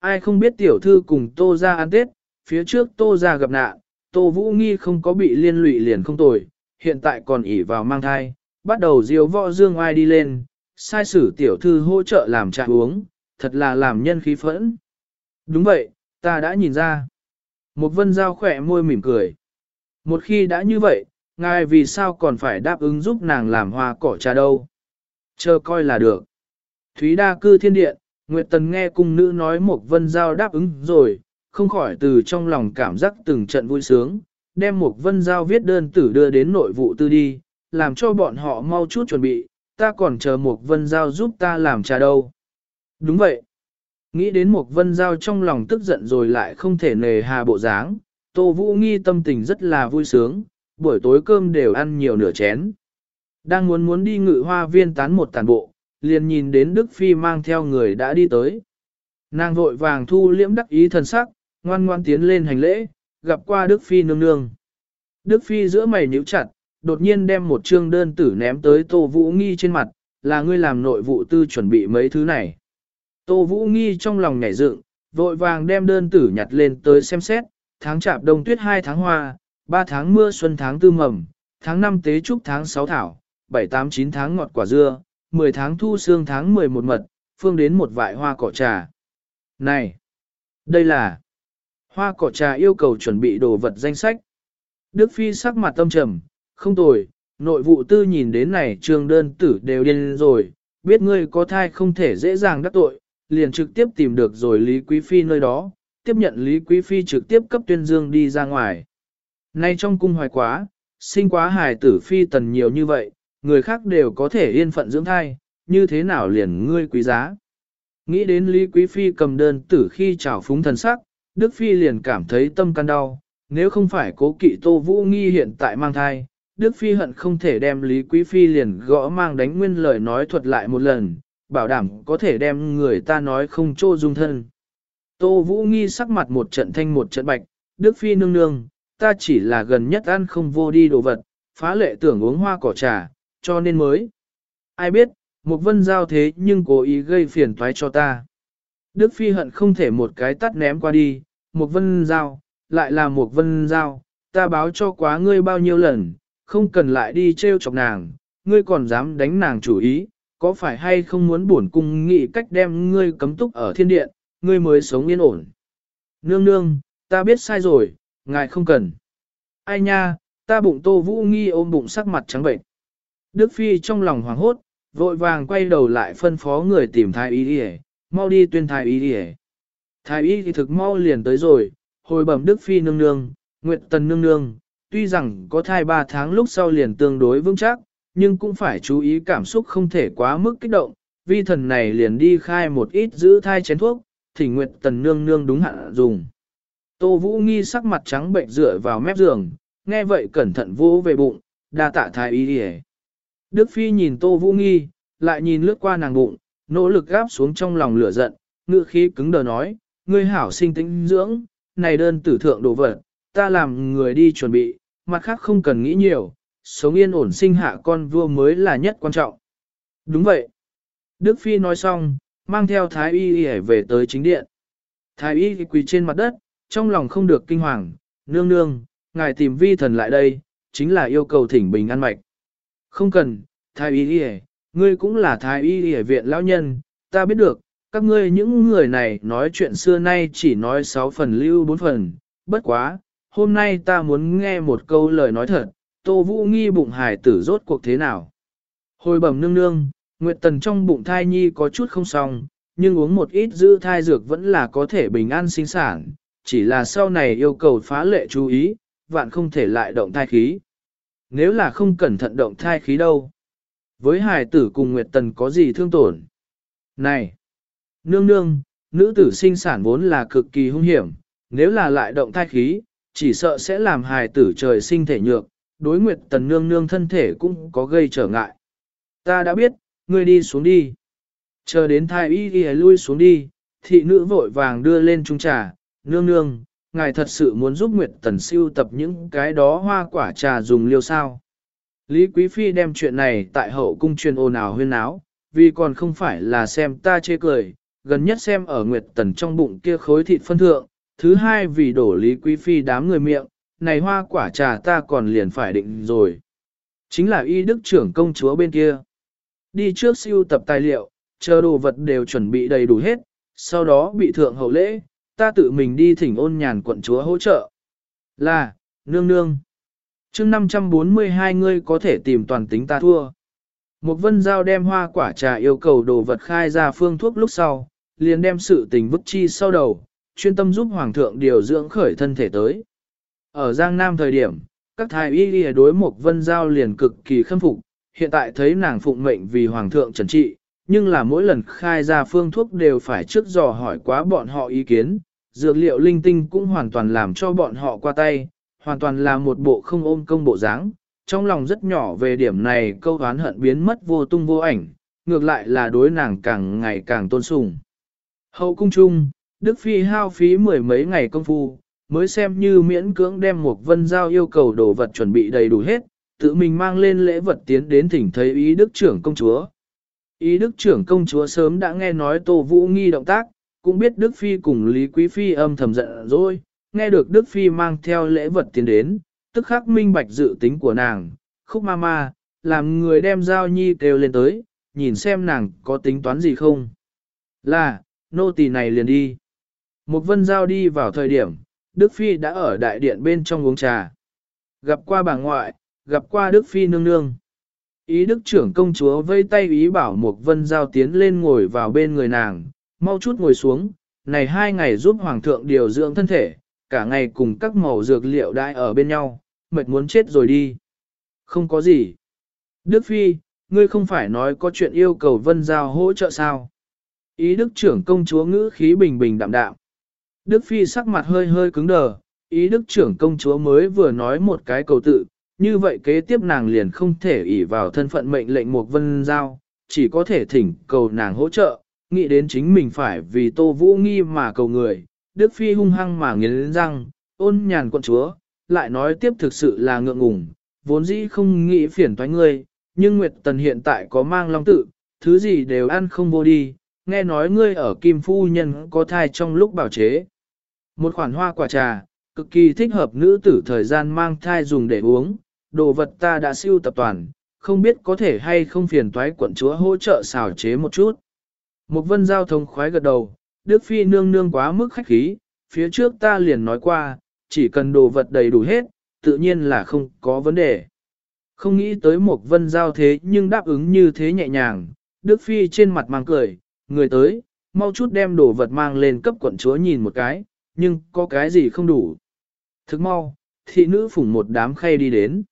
S1: Ai không biết tiểu thư cùng tô ra ăn tết, phía trước tô ra gặp nạn, tô vũ nghi không có bị liên lụy liền không tồi, hiện tại còn ỉ vào mang thai, bắt đầu diều võ dương ai đi lên, sai sử tiểu thư hỗ trợ làm trà uống, thật là làm nhân khí phẫn. Đúng vậy, ta đã nhìn ra. Một vân giao khỏe môi mỉm cười. Một khi đã như vậy, ngài vì sao còn phải đáp ứng giúp nàng làm hoa cỏ trà đâu? Chờ coi là được. Thúy đa cư thiên điện, Nguyệt Tần nghe cung nữ nói một vân giao đáp ứng rồi, không khỏi từ trong lòng cảm giác từng trận vui sướng, đem một vân giao viết đơn tử đưa đến nội vụ tư đi, làm cho bọn họ mau chút chuẩn bị, ta còn chờ một vân giao giúp ta làm trà đâu. Đúng vậy. Nghĩ đến một vân giao trong lòng tức giận rồi lại không thể nề hà bộ dáng, Tô Vũ Nghi tâm tình rất là vui sướng, buổi tối cơm đều ăn nhiều nửa chén. Đang muốn muốn đi ngự hoa viên tán một tàn bộ, liền nhìn đến Đức Phi mang theo người đã đi tới. Nàng vội vàng thu liễm đắc ý thần sắc, ngoan ngoan tiến lên hành lễ, gặp qua Đức Phi nương nương. Đức Phi giữa mày nhíu chặt, đột nhiên đem một chương đơn tử ném tới Tô Vũ Nghi trên mặt, là ngươi làm nội vụ tư chuẩn bị mấy thứ này. Tô Vũ Nghi trong lòng nhảy dựng, vội vàng đem đơn tử nhặt lên tới xem xét, tháng chạp đông tuyết 2 tháng hoa, 3 tháng mưa xuân tháng tư mầm, tháng 5 tế trúc tháng 6 thảo, 7 8 9 tháng ngọt quả dưa, 10 tháng thu xương tháng 11 mật, phương đến một vại hoa cỏ trà. Này! Đây là hoa cỏ trà yêu cầu chuẩn bị đồ vật danh sách. Đức Phi sắc mặt tâm trầm, không tồi, nội vụ tư nhìn đến này trường đơn tử đều điên rồi, biết ngươi có thai không thể dễ dàng đắc tội, liền trực tiếp tìm được rồi Lý Quý Phi nơi đó, tiếp nhận Lý Quý Phi trực tiếp cấp tuyên dương đi ra ngoài. Nay trong cung hoài quá, sinh quá hài tử phi tần nhiều như vậy, người khác đều có thể yên phận dưỡng thai, như thế nào liền ngươi quý giá. Nghĩ đến Lý Quý Phi cầm đơn tử khi trào phúng thần sắc, Đức Phi liền cảm thấy tâm can đau, nếu không phải cố kỵ Tô Vũ Nghi hiện tại mang thai, Đức Phi hận không thể đem Lý Quý Phi liền gõ mang đánh nguyên lời nói thuật lại một lần, bảo đảm có thể đem người ta nói không trô dung thân. Tô Vũ Nghi sắc mặt một trận thanh một trận bạch, Đức Phi nương nương, ta chỉ là gần nhất ăn không vô đi đồ vật, phá lệ tưởng uống hoa cỏ trà, cho nên mới. Ai biết, một vân giao thế nhưng cố ý gây phiền toái cho ta. Đức Phi hận không thể một cái tắt ném qua đi, một vân giao, lại là một vân giao, ta báo cho quá ngươi bao nhiêu lần, không cần lại đi trêu chọc nàng, ngươi còn dám đánh nàng chủ ý, có phải hay không muốn bổn cung nghĩ cách đem ngươi cấm túc ở thiên điện, ngươi mới sống yên ổn. Nương nương, ta biết sai rồi, ngài không cần. Ai nha, ta bụng tô vũ nghi ôm bụng sắc mặt trắng bệnh. Đức Phi trong lòng hoảng hốt, vội vàng quay đầu lại phân phó người tìm thái y đi mau đi tuyên thái y đi Thái y thì thực mau liền tới rồi, hồi bẩm Đức Phi nương nương, Nguyệt Tần nương nương, tuy rằng có thai 3 tháng lúc sau liền tương đối vững chắc, nhưng cũng phải chú ý cảm xúc không thể quá mức kích động, vi thần này liền đi khai một ít giữ thai chén thuốc, thỉnh Nguyệt Tần nương nương đúng hạn dùng. Tô Vũ Nghi sắc mặt trắng bệnh dựa vào mép giường, nghe vậy cẩn thận vô về bụng, đa tạ thái y đi Đức Phi nhìn Tô Vũ Nghi, lại nhìn lướt qua nàng bụng, nỗ lực gáp xuống trong lòng lửa giận, ngự khí cứng đờ nói, ngươi hảo sinh tĩnh dưỡng, này đơn tử thượng đồ vật, ta làm người đi chuẩn bị, mặt khác không cần nghĩ nhiều, sống yên ổn sinh hạ con vua mới là nhất quan trọng. Đúng vậy. Đức Phi nói xong, mang theo Thái Y Y về tới chính điện. Thái Y quỳ trên mặt đất, trong lòng không được kinh hoàng, nương nương, ngài tìm vi thần lại đây, chính là yêu cầu thỉnh bình an mạch. Không cần, Thái Y Y, ngươi cũng là Thái Y Y viện lão nhân, ta biết được, các ngươi những người này nói chuyện xưa nay chỉ nói sáu phần lưu bốn phần, bất quá, hôm nay ta muốn nghe một câu lời nói thật, Tô Vũ nghi bụng hài tử rốt cuộc thế nào. Hồi bẩm nương nương, Nguyệt Tần trong bụng thai nhi có chút không xong, nhưng uống một ít giữ thai dược vẫn là có thể bình an sinh sản, chỉ là sau này yêu cầu phá lệ chú ý, vạn không thể lại động thai khí. Nếu là không cẩn thận động thai khí đâu? Với hài tử cùng Nguyệt Tần có gì thương tổn? Này! Nương nương, nữ tử sinh sản vốn là cực kỳ hung hiểm, nếu là lại động thai khí, chỉ sợ sẽ làm hài tử trời sinh thể nhược, đối nguyệt tần nương nương thân thể cũng có gây trở ngại. Ta đã biết, ngươi đi xuống đi. Chờ đến thai y y lui xuống đi, thị nữ vội vàng đưa lên trung trà, nương nương, ngài thật sự muốn giúp Nguyệt Tần siêu tập những cái đó hoa quả trà dùng liêu sao. Lý Quý Phi đem chuyện này tại hậu cung truyền ồn ào huyên áo, vì còn không phải là xem ta chê cười, gần nhất xem ở Nguyệt Tần trong bụng kia khối thịt phân thượng, thứ hai vì đổ Lý Quý Phi đám người miệng, này hoa quả trà ta còn liền phải định rồi. Chính là y đức trưởng công chúa bên kia. Đi trước siêu tập tài liệu, chờ đồ vật đều chuẩn bị đầy đủ hết, sau đó bị thượng hậu lễ, ta tự mình đi thỉnh ôn nhàn quận chúa hỗ trợ. Là, nương nương. chương 542 ngươi có thể tìm toàn tính ta thua. Một vân giao đem hoa quả trà yêu cầu đồ vật khai ra phương thuốc lúc sau, liền đem sự tình vứt chi sau đầu, chuyên tâm giúp hoàng thượng điều dưỡng khởi thân thể tới. Ở Giang Nam thời điểm, các thái y y đối một vân giao liền cực kỳ khâm phục, hiện tại thấy nàng phụng mệnh vì hoàng thượng trần trị, nhưng là mỗi lần khai ra phương thuốc đều phải trước dò hỏi quá bọn họ ý kiến, dược liệu linh tinh cũng hoàn toàn làm cho bọn họ qua tay, hoàn toàn là một bộ không ôm công bộ dáng. Trong lòng rất nhỏ về điểm này câu oán hận biến mất vô tung vô ảnh, ngược lại là đối nàng càng ngày càng tôn sùng. Hậu cung chung, Đức Phi hao phí mười mấy ngày công phu, mới xem như miễn cưỡng đem một vân giao yêu cầu đồ vật chuẩn bị đầy đủ hết, tự mình mang lên lễ vật tiến đến thỉnh thấy ý đức trưởng công chúa. Ý đức trưởng công chúa sớm đã nghe nói Tô Vũ nghi động tác, cũng biết Đức Phi cùng Lý Quý Phi âm thầm giận rồi, nghe được Đức Phi mang theo lễ vật tiến đến, tức khắc minh bạch dự tính của nàng, khúc ma ma, làm người đem giao nhi kêu lên tới, nhìn xem nàng có tính toán gì không. Là, nô tỳ này liền đi. Một vân giao đi vào thời điểm, Đức Phi đã ở đại điện bên trong uống trà. Gặp qua bà ngoại, gặp qua Đức Phi nương nương. Ý Đức trưởng công chúa vây tay ý bảo Mục vân giao tiến lên ngồi vào bên người nàng, mau chút ngồi xuống, này hai ngày giúp Hoàng thượng điều dưỡng thân thể, cả ngày cùng các màu dược liệu đại ở bên nhau, mệt muốn chết rồi đi. Không có gì. Đức Phi, ngươi không phải nói có chuyện yêu cầu vân giao hỗ trợ sao? Ý Đức trưởng công chúa ngữ khí bình bình đạm đạm. Đức Phi sắc mặt hơi hơi cứng đờ, ý đức trưởng công chúa mới vừa nói một cái cầu tự, như vậy kế tiếp nàng liền không thể ỷ vào thân phận mệnh lệnh một vân giao, chỉ có thể thỉnh cầu nàng hỗ trợ, nghĩ đến chính mình phải vì tô vũ nghi mà cầu người. Đức Phi hung hăng mà nghiến răng, ôn nhàn quận chúa, lại nói tiếp thực sự là ngượng ngùng, vốn dĩ không nghĩ phiền toái ngươi, nhưng Nguyệt Tần hiện tại có mang long tự, thứ gì đều ăn không vô đi, nghe nói ngươi ở Kim Phu Nhân có thai trong lúc bảo chế. Một khoản hoa quả trà, cực kỳ thích hợp nữ tử thời gian mang thai dùng để uống, đồ vật ta đã siêu tập toàn, không biết có thể hay không phiền toái quận chúa hỗ trợ xào chế một chút. Một vân giao thông khoái gật đầu, Đức Phi nương nương quá mức khách khí, phía trước ta liền nói qua, chỉ cần đồ vật đầy đủ hết, tự nhiên là không có vấn đề. Không nghĩ tới một vân giao thế nhưng đáp ứng như thế nhẹ nhàng, Đức Phi trên mặt mang cười, người tới, mau chút đem đồ vật mang lên cấp quận chúa nhìn một cái, nhưng có cái gì không đủ. Thức mau, thị nữ phủng một đám khay đi đến.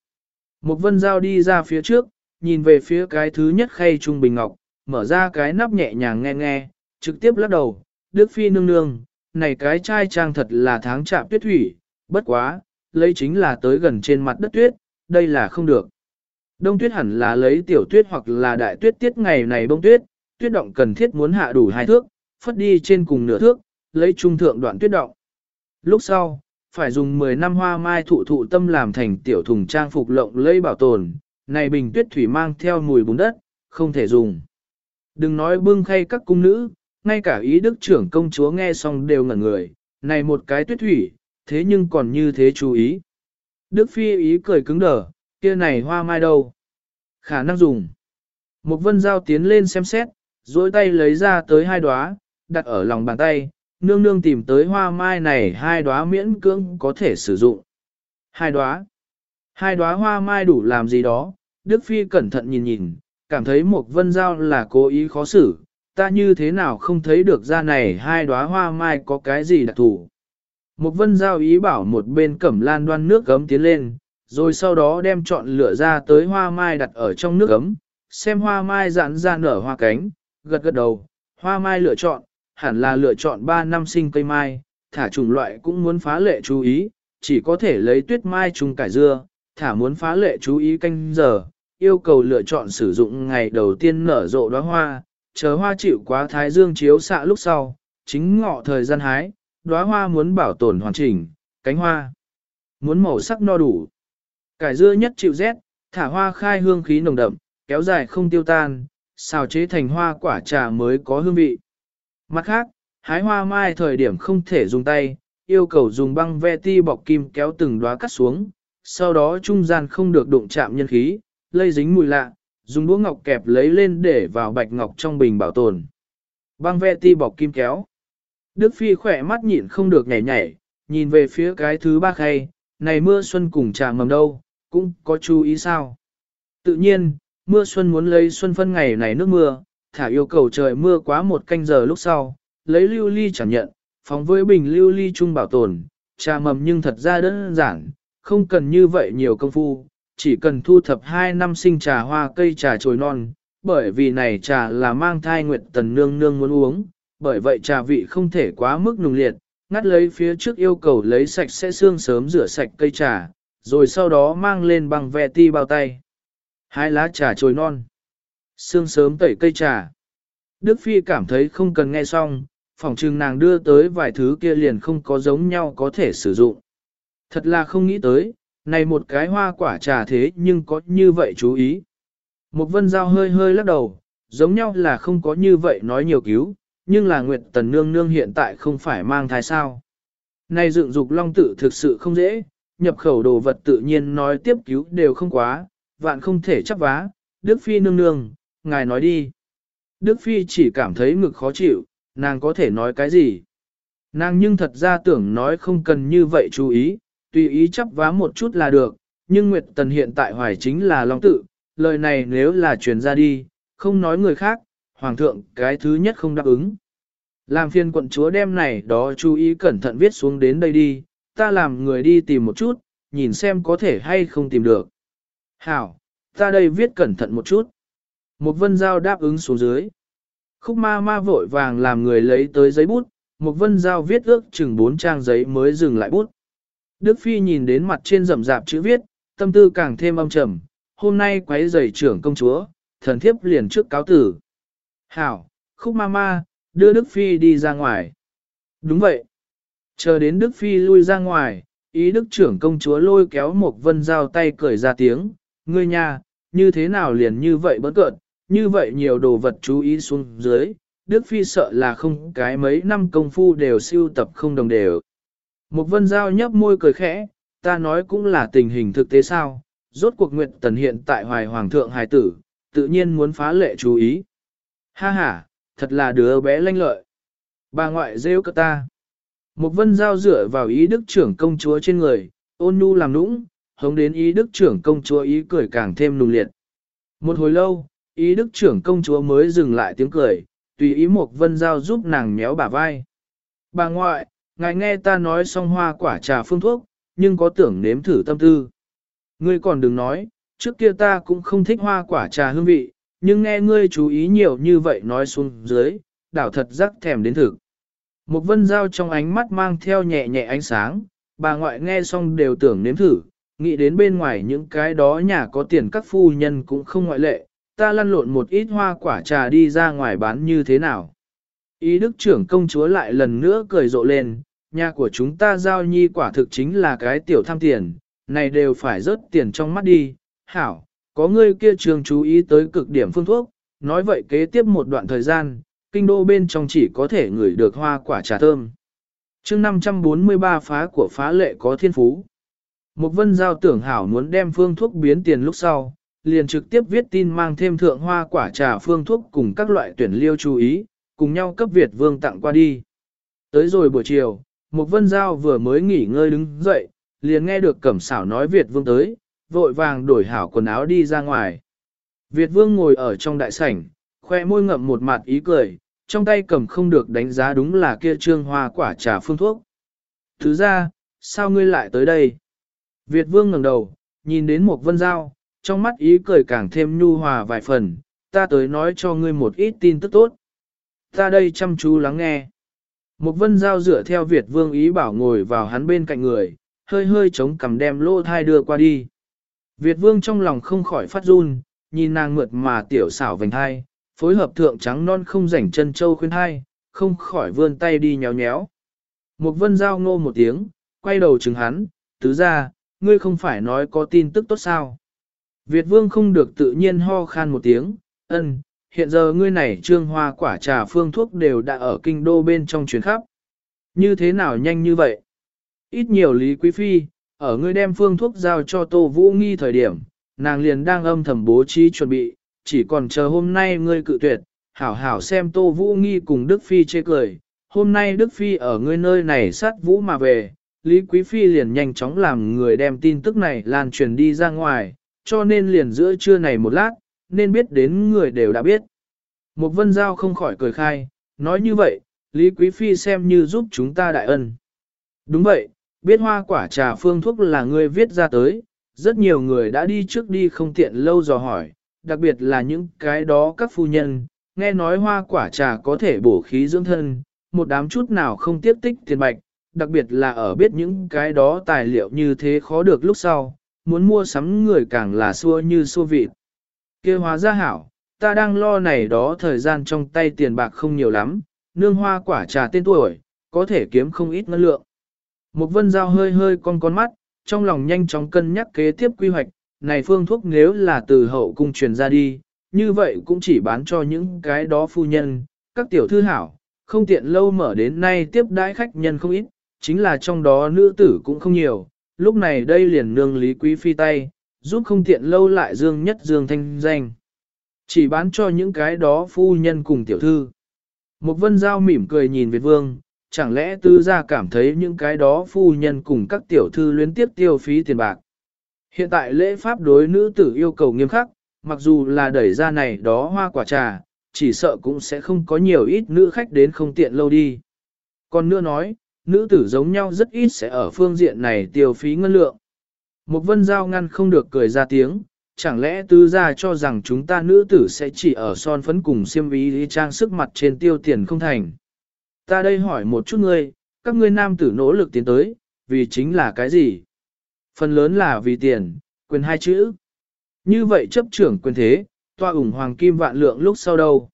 S1: Một vân giao đi ra phía trước, nhìn về phía cái thứ nhất khay trung bình ngọc, mở ra cái nắp nhẹ nhàng nghe nghe, trực tiếp lắc đầu, Đức Phi nương nương, này cái chai trang thật là tháng chạm tuyết thủy, bất quá, lấy chính là tới gần trên mặt đất tuyết, đây là không được. Đông tuyết hẳn là lấy tiểu tuyết hoặc là đại tuyết tiết ngày này bông tuyết, tuyết động cần thiết muốn hạ đủ hai thước, phất đi trên cùng nửa thước, lấy trung thượng đoạn tuyết động. Lúc sau, phải dùng 10 năm hoa mai thụ thụ tâm làm thành tiểu thùng trang phục lộng lây bảo tồn, này bình tuyết thủy mang theo mùi bùn đất, không thể dùng. Đừng nói bưng khay các cung nữ, ngay cả ý đức trưởng công chúa nghe xong đều ngẩn người, này một cái tuyết thủy, thế nhưng còn như thế chú ý. Đức phi ý cười cứng đờ, kia này hoa mai đâu? Khả năng dùng. Một vân giao tiến lên xem xét, dối tay lấy ra tới hai đóa, đặt ở lòng bàn tay, nương nương tìm tới hoa mai này hai đóa miễn cưỡng có thể sử dụng. Hai đóa. Hai đóa hoa mai đủ làm gì đó, Đức Phi cẩn thận nhìn nhìn, cảm thấy một vân giao là cố ý khó xử, ta như thế nào không thấy được ra này hai đóa hoa mai có cái gì đặc thù. Một vân giao ý bảo một bên cẩm lan đoan nước gấm tiến lên, rồi sau đó đem chọn lựa ra tới hoa mai đặt ở trong nước gấm, xem hoa mai giãn ra nở hoa cánh, gật gật đầu, hoa mai lựa chọn, hẳn là lựa chọn 3 năm sinh cây mai, thả chủng loại cũng muốn phá lệ chú ý, chỉ có thể lấy tuyết mai trùng cải dưa, thả muốn phá lệ chú ý canh giờ, yêu cầu lựa chọn sử dụng ngày đầu tiên nở rộ đóa hoa, chờ hoa chịu quá thái dương chiếu xạ lúc sau, chính ngọ thời gian hái, đóa hoa muốn bảo tồn hoàn chỉnh, cánh hoa muốn màu sắc no đủ. Cải dưa nhất chịu rét, thả hoa khai hương khí nồng đậm, kéo dài không tiêu tan, xào chế thành hoa quả trà mới có hương vị. Mặt khác, hái hoa mai thời điểm không thể dùng tay, yêu cầu dùng băng ve ti bọc kim kéo từng đóa cắt xuống, sau đó trung gian không được đụng chạm nhân khí, lây dính mùi lạ, dùng đũa ngọc kẹp lấy lên để vào bạch ngọc trong bình bảo tồn. Băng ve ti bọc kim kéo. Đức Phi khỏe mắt nhịn không được nhảy nhảy, nhìn về phía cái thứ ba khay, này mưa xuân cùng trà mầm đâu, cũng có chú ý sao. Tự nhiên, mưa xuân muốn lấy xuân phân ngày này nước mưa, thả yêu cầu trời mưa quá một canh giờ lúc sau, lấy lưu ly chẳng nhận, phóng với bình lưu ly chung bảo tồn, trà mầm nhưng thật ra đơn giản, không cần như vậy nhiều công phu, chỉ cần thu thập 2 năm sinh trà hoa cây trà trồi non, bởi vì này trà là mang thai nguyệt tần nương nương muốn uống, bởi vậy trà vị không thể quá mức nùng liệt, ngắt lấy phía trước yêu cầu lấy sạch sẽ xương sớm rửa sạch cây trà, rồi sau đó mang lên bằng ve ti bao tay. Hai lá trà trồi non. Sương sớm tẩy cây trà. Đức Phi cảm thấy không cần nghe xong, phòng trừng nàng đưa tới vài thứ kia liền không có giống nhau có thể sử dụng. Thật là không nghĩ tới, này một cái hoa quả trà thế nhưng có như vậy chú ý. Một vân giao hơi hơi lắc đầu, giống nhau là không có như vậy nói nhiều cứu, nhưng là Nguyệt Tần Nương Nương hiện tại không phải mang thai sao. Này dựng dục long tự thực sự không dễ, nhập khẩu đồ vật tự nhiên nói tiếp cứu đều không quá, vạn không thể chấp vá, Đức Phi Nương Nương, ngài nói đi. Đức Phi chỉ cảm thấy ngực khó chịu, nàng có thể nói cái gì. Nàng nhưng thật ra tưởng nói không cần như vậy chú ý, tùy ý chấp vá một chút là được, nhưng Nguyệt Tần hiện tại hoài chính là Long tự, lời này nếu là truyền ra đi, không nói người khác, Hoàng thượng cái thứ nhất không đáp ứng. Làm phiên quận chúa đem này đó chú ý cẩn thận viết xuống đến đây đi, ta làm người đi tìm một chút, nhìn xem có thể hay không tìm được. Hảo, ta đây viết cẩn thận một chút. Một vân giao đáp ứng xuống dưới. Khúc ma ma vội vàng làm người lấy tới giấy bút, một vân giao viết ước chừng bốn trang giấy mới dừng lại bút. Đức Phi nhìn đến mặt trên rậm rạp chữ viết, tâm tư càng thêm âm trầm, hôm nay quấy giày trưởng công chúa, thần thiếp liền trước cáo tử. Hảo, khúc ma ma, đưa Đức Phi đi ra ngoài. Đúng vậy. Chờ đến Đức Phi lui ra ngoài, ý Đức trưởng công chúa lôi kéo một vân giao tay cười ra tiếng, ngươi nhà, như thế nào liền như vậy bớt cợt, như vậy nhiều đồ vật chú ý xuống dưới, Đức Phi sợ là không cái mấy năm công phu đều siêu tập không đồng đều. Một vân giao nhấp môi cười khẽ, ta nói cũng là tình hình thực tế sao, rốt cuộc nguyện tần hiện tại hoài hoàng thượng hài tử, tự nhiên muốn phá lệ chú ý. Ha ha, thật là đứa bé lanh lợi. Bà ngoại rêu cơ ta. Một vân giao dựa vào ý đức trưởng công chúa trên người, ôn nhu làm nũng, hống đến ý đức trưởng công chúa ý cười càng thêm nùng liệt. Một hồi lâu, ý đức trưởng công chúa mới dừng lại tiếng cười, tùy ý một vân giao giúp nàng méo bả vai. Bà ngoại, ngài nghe ta nói xong hoa quả trà phương thuốc, nhưng có tưởng nếm thử tâm tư. Ngươi còn đừng nói, trước kia ta cũng không thích hoa quả trà hương vị, nhưng nghe ngươi chú ý nhiều như vậy nói xuống dưới, đảo thật rắc thèm đến thực. Một vân dao trong ánh mắt mang theo nhẹ nhẹ ánh sáng, bà ngoại nghe xong đều tưởng nếm thử, nghĩ đến bên ngoài những cái đó nhà có tiền các phu nhân cũng không ngoại lệ, ta lăn lộn một ít hoa quả trà đi ra ngoài bán như thế nào. Ý đức trưởng công chúa lại lần nữa cười rộ lên, nhà của chúng ta giao nhi quả thực chính là cái tiểu tham tiền, này đều phải rớt tiền trong mắt đi, hảo, có người kia trường chú ý tới cực điểm phương thuốc, nói vậy kế tiếp một đoạn thời gian, kinh đô bên trong chỉ có thể ngửi được hoa quả trà thơm. chương 543 phá của phá lệ có thiên phú. Một vân giao tưởng hảo muốn đem phương thuốc biến tiền lúc sau, liền trực tiếp viết tin mang thêm thượng hoa quả trà phương thuốc cùng các loại tuyển liêu chú ý, cùng nhau cấp Việt vương tặng qua đi. Tới rồi buổi chiều, một vân giao vừa mới nghỉ ngơi đứng dậy, liền nghe được cẩm xảo nói Việt vương tới, vội vàng đổi hảo quần áo đi ra ngoài. Việt vương ngồi ở trong đại sảnh, khoe môi ngậm một mặt ý cười, trong tay cầm không được đánh giá đúng là kia trương hoa quả trà phương thuốc. Thứ ra, sao ngươi lại tới đây? Việt vương ngẩng đầu, nhìn đến một vân giao, trong mắt ý cười càng thêm nhu hòa vài phần, ta tới nói cho ngươi một ít tin tức tốt. Ta đây chăm chú lắng nghe. Một vân giao dựa theo Việt vương ý bảo ngồi vào hắn bên cạnh người, hơi hơi chống cầm đem lô thai đưa qua đi. Việt vương trong lòng không khỏi phát run, nhìn nàng mượt mà tiểu xảo vành thai, phối hợp thượng trắng non không rảnh chân châu khuyên thai, không khỏi vươn tay đi nhéo nhéo. Một vân giao ngô một tiếng, quay đầu chừng hắn, tứ ra, ngươi không phải nói có tin tức tốt sao. Việt vương không được tự nhiên ho khan một tiếng, ân, hiện giờ ngươi này trương hoa quả trà phương thuốc đều đã ở kinh đô bên trong chuyến khắp. Như thế nào nhanh như vậy? Ít nhiều lý quý phi, ở ngươi đem phương thuốc giao cho Tô Vũ Nghi thời điểm, nàng liền đang âm thầm bố trí chuẩn bị, chỉ còn chờ hôm nay ngươi cự tuyệt, hảo hảo xem Tô Vũ Nghi cùng Đức Phi chê cười. Hôm nay Đức Phi ở ngươi nơi này sát Vũ mà về, Lý Quý Phi liền nhanh chóng làm người đem tin tức này lan truyền đi ra ngoài, cho nên liền giữa trưa này một lát, nên biết đến người đều đã biết. Một vân giao không khỏi cười khai, nói như vậy, Lý Quý Phi xem như giúp chúng ta đại ân. Đúng vậy, biết hoa quả trà phương thuốc là ngươi viết ra tới, rất nhiều người đã đi trước đi không tiện lâu dò hỏi, đặc biệt là những cái đó các phu nhân, nghe nói hoa quả trà có thể bổ khí dưỡng thân, một đám chút nào không tiếp tích tiền bạch, đặc biệt là ở biết những cái đó tài liệu như thế khó được lúc sau, muốn mua sắm người càng là xua như xua vịt. kia hóa ra hảo, ta đang lo này đó thời gian trong tay tiền bạc không nhiều lắm, nương hoa quả trà tên tuổi, có thể kiếm không ít ngân lượng. Một vân dao hơi hơi con con mắt, trong lòng nhanh chóng cân nhắc kế tiếp quy hoạch, này phương thuốc nếu là từ hậu cung truyền ra đi, như vậy cũng chỉ bán cho những cái đó phu nhân, các tiểu thư hảo, không tiện lâu mở đến nay tiếp đãi khách nhân không ít, chính là trong đó nữ tử cũng không nhiều, lúc này đây liền nương lý quý phi tay, giúp không tiện lâu lại dương nhất dương thanh danh. Chỉ bán cho những cái đó phu nhân cùng tiểu thư. Một vân giao mỉm cười nhìn Việt vương, chẳng lẽ tư gia cảm thấy những cái đó phu nhân cùng các tiểu thư luyến tiếp tiêu phí tiền bạc. Hiện tại lễ pháp đối nữ tử yêu cầu nghiêm khắc, mặc dù là đẩy ra này đó hoa quả trà, chỉ sợ cũng sẽ không có nhiều ít nữ khách đến không tiện lâu đi. Còn nữa nói, nữ tử giống nhau rất ít sẽ ở phương diện này tiêu phí ngân lượng. Một vân giao ngăn không được cười ra tiếng, chẳng lẽ tư gia cho rằng chúng ta nữ tử sẽ chỉ ở son phấn cùng xiêm ý trang sức mặt trên tiêu tiền không thành. Ta đây hỏi một chút ngươi, các ngươi nam tử nỗ lực tiến tới, vì chính là cái gì? Phần lớn là vì tiền, quyền hai chữ. Như vậy chấp trưởng quyền thế, toa ủng hoàng kim vạn lượng lúc sau đâu?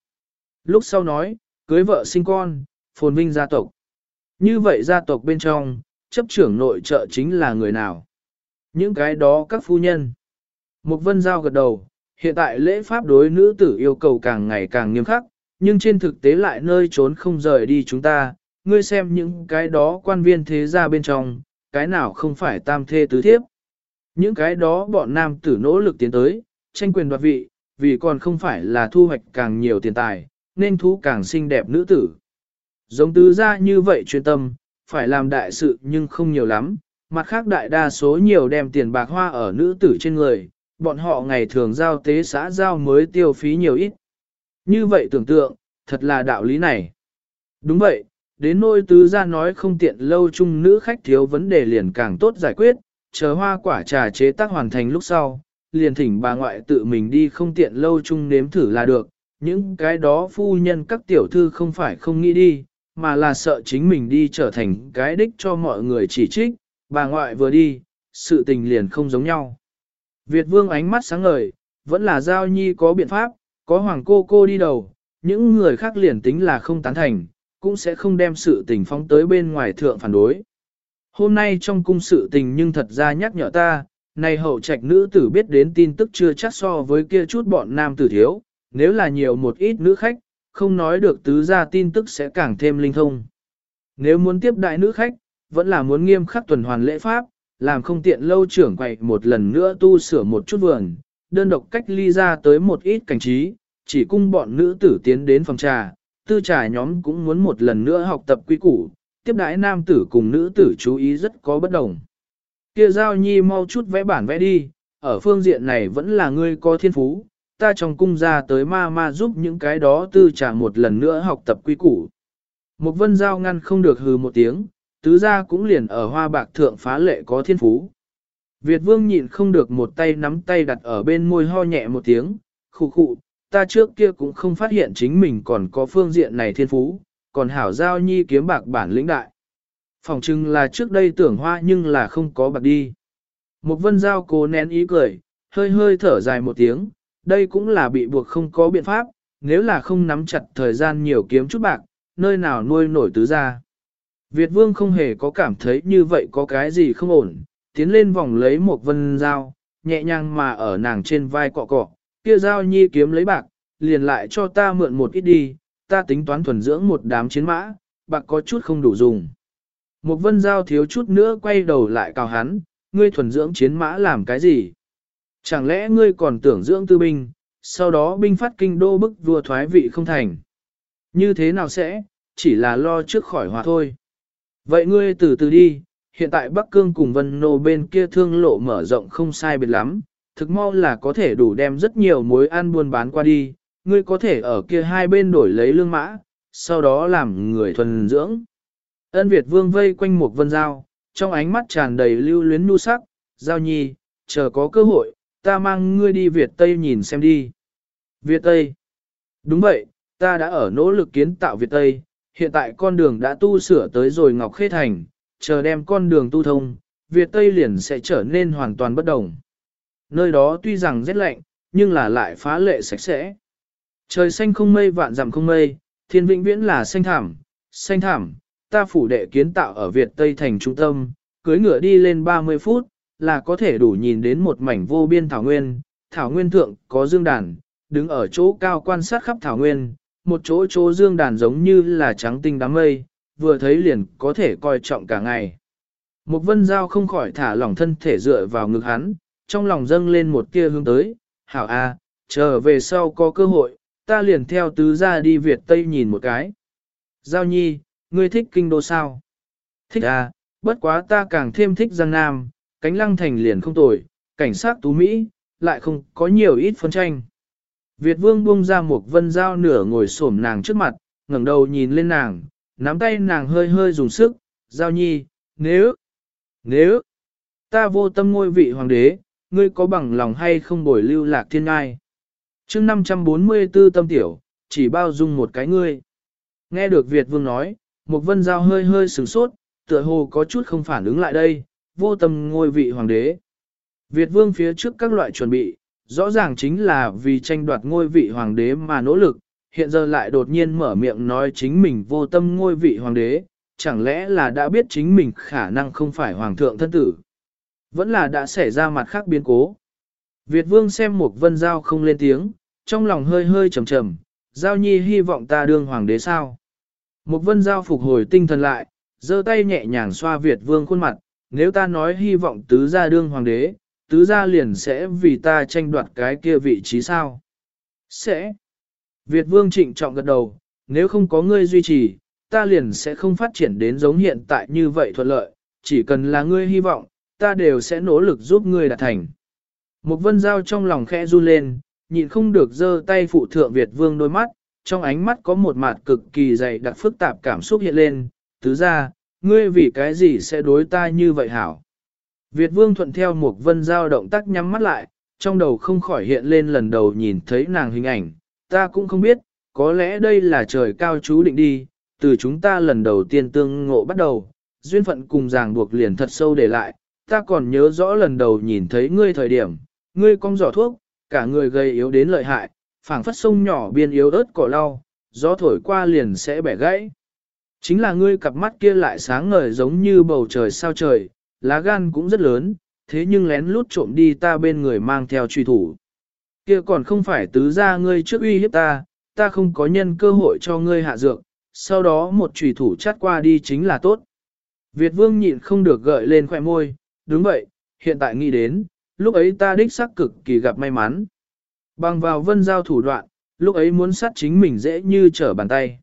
S1: Lúc sau nói, cưới vợ sinh con, phồn vinh gia tộc. Như vậy gia tộc bên trong, chấp trưởng nội trợ chính là người nào? Những cái đó các phu nhân. Mục vân giao gật đầu, hiện tại lễ pháp đối nữ tử yêu cầu càng ngày càng nghiêm khắc, nhưng trên thực tế lại nơi trốn không rời đi chúng ta, ngươi xem những cái đó quan viên thế gia bên trong, cái nào không phải tam thê tứ thiếp. Những cái đó bọn nam tử nỗ lực tiến tới, tranh quyền đoạt vị, vì còn không phải là thu hoạch càng nhiều tiền tài, nên thú càng xinh đẹp nữ tử. Giống tứ gia như vậy chuyên tâm, phải làm đại sự nhưng không nhiều lắm, mặt khác đại đa số nhiều đem tiền bạc hoa ở nữ tử trên người, bọn họ ngày thường giao tế xã giao mới tiêu phí nhiều ít. Như vậy tưởng tượng, thật là đạo lý này. Đúng vậy, đến nôi tứ gia nói không tiện lâu chung nữ khách thiếu vấn đề liền càng tốt giải quyết, chờ hoa quả trà chế tác hoàn thành lúc sau, liền thỉnh bà ngoại tự mình đi không tiện lâu chung nếm thử là được, những cái đó phu nhân các tiểu thư không phải không nghĩ đi, mà là sợ chính mình đi trở thành cái đích cho mọi người chỉ trích, bà ngoại vừa đi, sự tình liền không giống nhau. Việt vương ánh mắt sáng ngời, vẫn là giao nhi có biện pháp, có hoàng cô cô đi đầu, những người khác liền tính là không tán thành, cũng sẽ không đem sự tình phóng tới bên ngoài thượng phản đối. Hôm nay trong cung sự tình nhưng thật ra nhắc nhở ta, này hậu trạch nữ tử biết đến tin tức chưa chắc so với kia chút bọn nam tử thiếu, nếu là nhiều một ít nữ khách, không nói được tứ gia tin tức sẽ càng thêm linh thông. Nếu muốn tiếp đại nữ khách, vẫn là muốn nghiêm khắc tuần hoàn lễ pháp, làm không tiện lâu trưởng quậy một lần nữa tu sửa một chút vườn, đơn độc cách ly ra tới một ít cảnh trí, chỉ cung bọn nữ tử tiến đến phòng trà, tư trà nhóm cũng muốn một lần nữa học tập quy củ, tiếp đãi nam tử cùng nữ tử chú ý rất có bất đồng. Kia giao nhi mau chút vẽ bản vẽ đi, ở phương diện này vẫn là ngươi có thiên phú, ta trong cung ra tới ma ma giúp những cái đó tư trả một lần nữa học tập quy củ. Một vân giao ngăn không được hừ một tiếng, tứ gia cũng liền ở hoa bạc thượng phá lệ có thiên phú. Việt vương nhịn không được một tay nắm tay đặt ở bên môi ho nhẹ một tiếng, khụ khụ, ta trước kia cũng không phát hiện chính mình còn có phương diện này thiên phú, còn hảo giao nhi kiếm bạc bản lĩnh đại. Phòng chừng là trước đây tưởng hoa nhưng là không có bạc đi. Một vân giao cố nén ý cười, hơi hơi thở dài một tiếng, đây cũng là bị buộc không có biện pháp, nếu là không nắm chặt thời gian nhiều kiếm chút bạc, nơi nào nuôi nổi tứ gia Việt vương không hề có cảm thấy như vậy có cái gì không ổn, tiến lên vòng lấy một vân dao, nhẹ nhàng mà ở nàng trên vai cọ cọ, kia dao nhi kiếm lấy bạc, liền lại cho ta mượn một ít đi, ta tính toán thuần dưỡng một đám chiến mã, bạc có chút không đủ dùng. Một vân dao thiếu chút nữa quay đầu lại cào hắn, ngươi thuần dưỡng chiến mã làm cái gì? Chẳng lẽ ngươi còn tưởng dưỡng tư binh, sau đó binh phát kinh đô bức vua thoái vị không thành? Như thế nào sẽ, chỉ là lo trước khỏi hòa thôi. Vậy ngươi từ từ đi, hiện tại Bắc Cương cùng Vân Nô bên kia thương lộ mở rộng không sai biệt lắm, thực mau là có thể đủ đem rất nhiều mối ăn buôn bán qua đi, ngươi có thể ở kia hai bên đổi lấy lương mã, sau đó làm người thuần dưỡng. Ân Việt vương vây quanh một vân giao, trong ánh mắt tràn đầy lưu luyến nu sắc, giao nhi, chờ có cơ hội, ta mang ngươi đi Việt Tây nhìn xem đi. Việt Tây. Đúng vậy, ta đã ở nỗ lực kiến tạo Việt Tây, hiện tại con đường đã tu sửa tới rồi Ngọc Khê Thành, chờ đem con đường tu thông, Việt Tây liền sẽ trở nên hoàn toàn bất đồng. Nơi đó tuy rằng rất lạnh, nhưng là lại phá lệ sạch sẽ. Trời xanh không mây vạn dặm không mây, thiên vĩnh viễn là xanh thảm, xanh thảm, ta phủ đệ kiến tạo ở Việt Tây thành trung tâm, cưới ngựa đi lên 30 phút, là có thể đủ nhìn đến một mảnh vô biên thảo nguyên, thảo nguyên thượng có dương đàn, đứng ở chỗ cao quan sát khắp thảo nguyên, một chỗ chỗ dương đàn giống như là trắng tinh đám mây, vừa thấy liền có thể coi trọng cả ngày. Một vân giao không khỏi thả lỏng thân thể dựa vào ngực hắn, trong lòng dâng lên một tia hướng tới, hảo a, chờ về sau có cơ hội, ta liền theo tứ ra đi Việt Tây nhìn một cái. Giao nhi, ngươi thích kinh đô sao? Thích à, bất quá ta càng thêm thích Giang Nam, cánh lăng thành liền không tồi, cảnh sát tú Mỹ, lại không có nhiều ít phân tranh. Việt vương buông ra một vân dao nửa ngồi xổm nàng trước mặt, ngẩng đầu nhìn lên nàng, nắm tay nàng hơi hơi dùng sức, giao nhi, nếu, nếu, ta vô tâm ngôi vị hoàng đế, ngươi có bằng lòng hay không bồi lưu lạc thiên ngai chương 544 tâm tiểu, chỉ bao dung một cái ngươi. Nghe được Việt Vương nói, một vân giao hơi hơi sửng sốt, tựa hồ có chút không phản ứng lại đây, vô tâm ngôi vị hoàng đế. Việt Vương phía trước các loại chuẩn bị, rõ ràng chính là vì tranh đoạt ngôi vị hoàng đế mà nỗ lực, hiện giờ lại đột nhiên mở miệng nói chính mình vô tâm ngôi vị hoàng đế, chẳng lẽ là đã biết chính mình khả năng không phải hoàng thượng thân tử. Vẫn là đã xảy ra mặt khác biến cố. Việt vương xem một vân giao không lên tiếng, trong lòng hơi hơi trầm trầm, giao nhi hy vọng ta đương hoàng đế sao. Một vân giao phục hồi tinh thần lại, giơ tay nhẹ nhàng xoa Việt vương khuôn mặt, nếu ta nói hy vọng tứ gia đương hoàng đế, tứ gia liền sẽ vì ta tranh đoạt cái kia vị trí sao? Sẽ. Việt vương trịnh trọng gật đầu, nếu không có ngươi duy trì, ta liền sẽ không phát triển đến giống hiện tại như vậy thuận lợi, chỉ cần là ngươi hy vọng, ta đều sẽ nỗ lực giúp ngươi đạt thành. Một vân giao trong lòng khẽ run lên, nhịn không được giơ tay phụ thượng Việt vương đôi mắt, trong ánh mắt có một mặt cực kỳ dày đặc phức tạp cảm xúc hiện lên, tứ ra, ngươi vì cái gì sẽ đối ta như vậy hảo. Việt vương thuận theo một vân giao động tác nhắm mắt lại, trong đầu không khỏi hiện lên lần đầu nhìn thấy nàng hình ảnh, ta cũng không biết, có lẽ đây là trời cao chú định đi, từ chúng ta lần đầu tiên tương ngộ bắt đầu, duyên phận cùng ràng buộc liền thật sâu để lại, ta còn nhớ rõ lần đầu nhìn thấy ngươi thời điểm, ngươi cong giỏ thuốc, cả người gây yếu đến lợi hại, phảng phất sông nhỏ biên yếu ớt cỏ lau, gió thổi qua liền sẽ bẻ gãy. Chính là ngươi cặp mắt kia lại sáng ngời giống như bầu trời sao trời, lá gan cũng rất lớn, thế nhưng lén lút trộm đi ta bên người mang theo truy thủ. Kia còn không phải tứ ra ngươi trước uy hiếp ta, ta không có nhân cơ hội cho ngươi hạ dược, sau đó một trùy thủ chát qua đi chính là tốt. Việt vương nhịn không được gợi lên khoẻ môi, đúng vậy, hiện tại nghĩ đến, lúc ấy ta đích xác cực kỳ gặp may mắn. Bằng vào vân giao thủ đoạn, lúc ấy muốn sát chính mình dễ như trở bàn tay.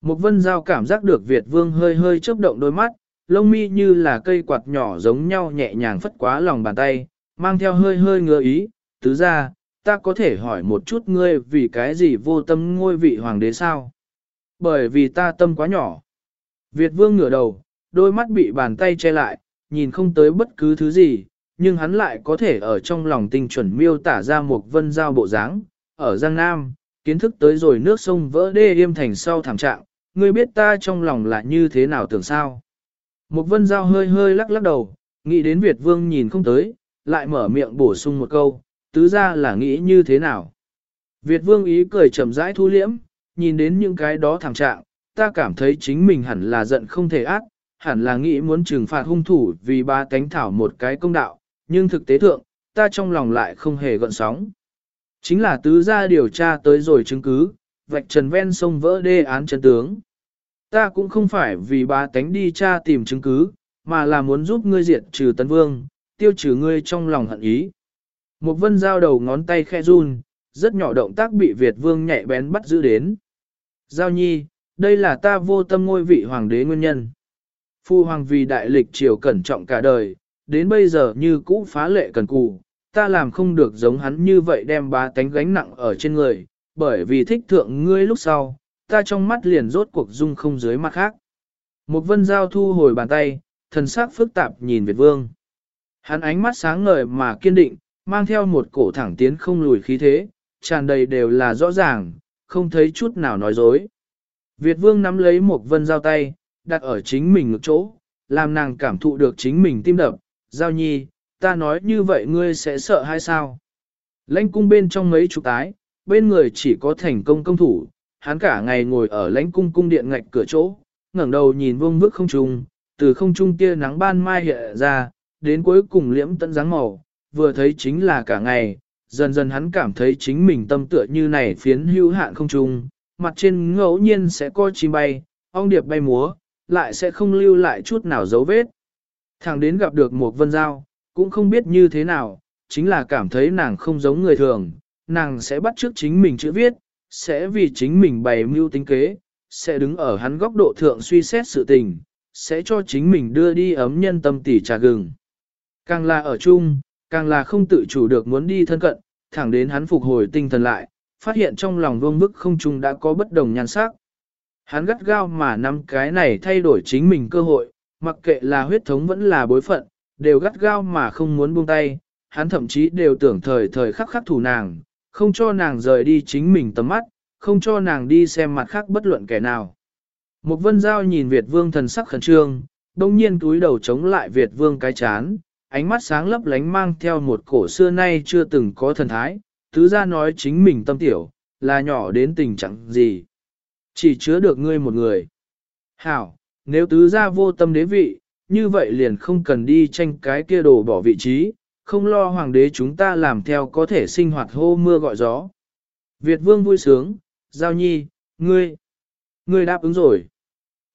S1: Một vân giao cảm giác được Việt vương hơi hơi chớp động đôi mắt, lông mi như là cây quạt nhỏ giống nhau nhẹ nhàng phất quá lòng bàn tay, mang theo hơi hơi ngứa ý, tứ ra, ta có thể hỏi một chút ngươi vì cái gì vô tâm ngôi vị hoàng đế sao? Bởi vì ta tâm quá nhỏ. Việt vương ngửa đầu, đôi mắt bị bàn tay che lại, nhìn không tới bất cứ thứ gì, nhưng hắn lại có thể ở trong lòng tinh chuẩn miêu tả ra một vân giao bộ dáng. Ở Giang Nam, kiến thức tới rồi nước sông vỡ đê yêm thành sau thảm trạng, ngươi biết ta trong lòng là như thế nào tưởng sao. Một vân giao hơi hơi lắc lắc đầu, nghĩ đến Việt vương nhìn không tới, lại mở miệng bổ sung một câu, tứ ra là nghĩ như thế nào. Việt vương ý cười chậm rãi thu liễm, nhìn đến những cái đó thảm trạng, ta cảm thấy chính mình hẳn là giận không thể ác, hẳn là nghĩ muốn trừng phạt hung thủ vì ba cánh thảo một cái công đạo, nhưng thực tế thượng, ta trong lòng lại không hề gợn sóng. Chính là tứ gia điều tra tới rồi chứng cứ, vạch trần ven sông vỡ đê án chân tướng. Ta cũng không phải vì bá tánh đi tra tìm chứng cứ, mà là muốn giúp ngươi diệt trừ tấn vương, tiêu trừ ngươi trong lòng hận ý. Một vân giao đầu ngón tay khe run, rất nhỏ động tác bị Việt vương nhạy bén bắt giữ đến. Giao nhi, đây là ta vô tâm ngôi vị hoàng đế nguyên nhân. Phu hoàng vì đại lịch triều cẩn trọng cả đời, đến bây giờ như cũ phá lệ cần cù, ta làm không được giống hắn như vậy đem bá tánh gánh nặng ở trên người, bởi vì thích thượng ngươi lúc sau, ta trong mắt liền rốt cuộc dung không dưới mặt khác. Một vân giao thu hồi bàn tay, thần sắc phức tạp nhìn Việt vương. Hắn ánh mắt sáng ngời mà kiên định, mang theo một cổ thẳng tiến không lùi khí thế, tràn đầy đều là rõ ràng, không thấy chút nào nói dối. Việt vương nắm lấy một vân giao tay, đặt ở chính mình ngực chỗ, làm nàng cảm thụ được chính mình tim đập, giao nhi, ta nói như vậy ngươi sẽ sợ hay sao? Lãnh cung bên trong mấy chục tái, bên người chỉ có thành công công thủ, hắn cả ngày ngồi ở lãnh cung cung điện ngạch cửa chỗ, ngẩng đầu nhìn vương vức không trung, từ không trung tia nắng ban mai hiện ra, đến cuối cùng liễm tận dáng màu, vừa thấy chính là cả ngày, dần dần hắn cảm thấy chính mình tâm tựa như này phiến hữu hạn không trung, mặt trên ngẫu nhiên sẽ coi chim bay, ong điệp bay múa, lại sẽ không lưu lại chút nào dấu vết. Thẳng đến gặp được một vân giao, cũng không biết như thế nào, chính là cảm thấy nàng không giống người thường, nàng sẽ bắt trước chính mình chữ viết, sẽ vì chính mình bày mưu tính kế, sẽ đứng ở hắn góc độ thượng suy xét sự tình, sẽ cho chính mình đưa đi ấm nhân tâm tỉ trà gừng. Càng là ở chung, càng là không tự chủ được muốn đi thân cận, thẳng đến hắn phục hồi tinh thần lại, phát hiện trong lòng vương bức không chung đã có bất đồng nhan sắc. Hắn gắt gao mà năm cái này thay đổi chính mình cơ hội, mặc kệ là huyết thống vẫn là bối phận, đều gắt gao mà không muốn buông tay, hắn thậm chí đều tưởng thời thời khắc khắc thủ nàng, không cho nàng rời đi chính mình tầm mắt, không cho nàng đi xem mặt khác bất luận kẻ nào. Một vân giao nhìn Việt vương thần sắc khẩn trương, đông nhiên túi đầu chống lại Việt vương cái chán, ánh mắt sáng lấp lánh mang theo một cổ xưa nay chưa từng có thần thái, tứ ra nói chính mình tâm tiểu, là nhỏ đến tình trạng gì. Chỉ chứa được ngươi một người. Hảo, nếu tứ ra vô tâm đế vị, như vậy liền không cần đi tranh cái kia đồ bỏ vị trí, không lo hoàng đế chúng ta làm theo có thể sinh hoạt hô mưa gọi gió. Việt vương vui sướng, giao nhi, ngươi, ngươi đáp ứng rồi.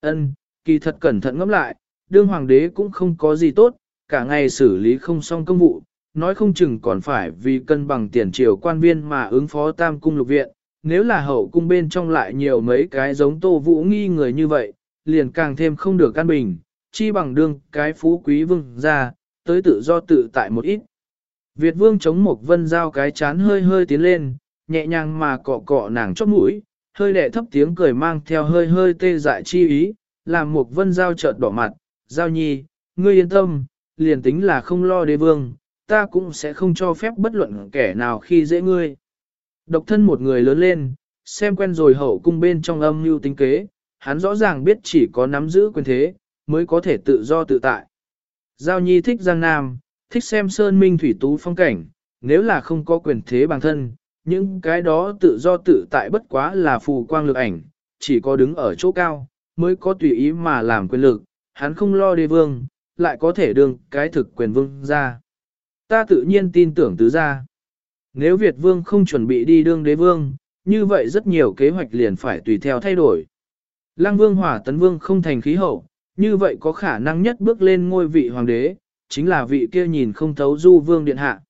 S1: Ân, kỳ thật cẩn thận ngẫm lại, đương hoàng đế cũng không có gì tốt, cả ngày xử lý không xong công vụ, nói không chừng còn phải vì cân bằng tiền triều quan viên mà ứng phó tam cung lục viện. Nếu là hậu cung bên trong lại nhiều mấy cái giống tô vũ nghi người như vậy, liền càng thêm không được căn bình, chi bằng đương cái phú quý vương ra, tới tự do tự tại một ít. Việt vương chống một vân giao cái chán hơi hơi tiến lên, nhẹ nhàng mà cọ cọ nàng chót mũi, hơi đẻ thấp tiếng cười mang theo hơi hơi tê dại chi ý, làm một vân giao chợt đỏ mặt, giao nhi, ngươi yên tâm, liền tính là không lo đế vương, ta cũng sẽ không cho phép bất luận kẻ nào khi dễ ngươi. Độc thân một người lớn lên, xem quen rồi hậu cung bên trong âm mưu tính kế, hắn rõ ràng biết chỉ có nắm giữ quyền thế, mới có thể tự do tự tại. Giao nhi thích Giang Nam, thích xem sơn minh thủy tú phong cảnh, nếu là không có quyền thế bản thân, những cái đó tự do tự tại bất quá là phù quang lực ảnh, chỉ có đứng ở chỗ cao, mới có tùy ý mà làm quyền lực, hắn không lo đế vương, lại có thể đương cái thực quyền vương ra. Ta tự nhiên tin tưởng tứ gia. Nếu Việt vương không chuẩn bị đi đương đế vương, như vậy rất nhiều kế hoạch liền phải tùy theo thay đổi. Lăng vương hỏa tấn vương không thành khí hậu, như vậy có khả năng nhất bước lên ngôi vị hoàng đế, chính là vị kia nhìn không thấu du vương điện hạ.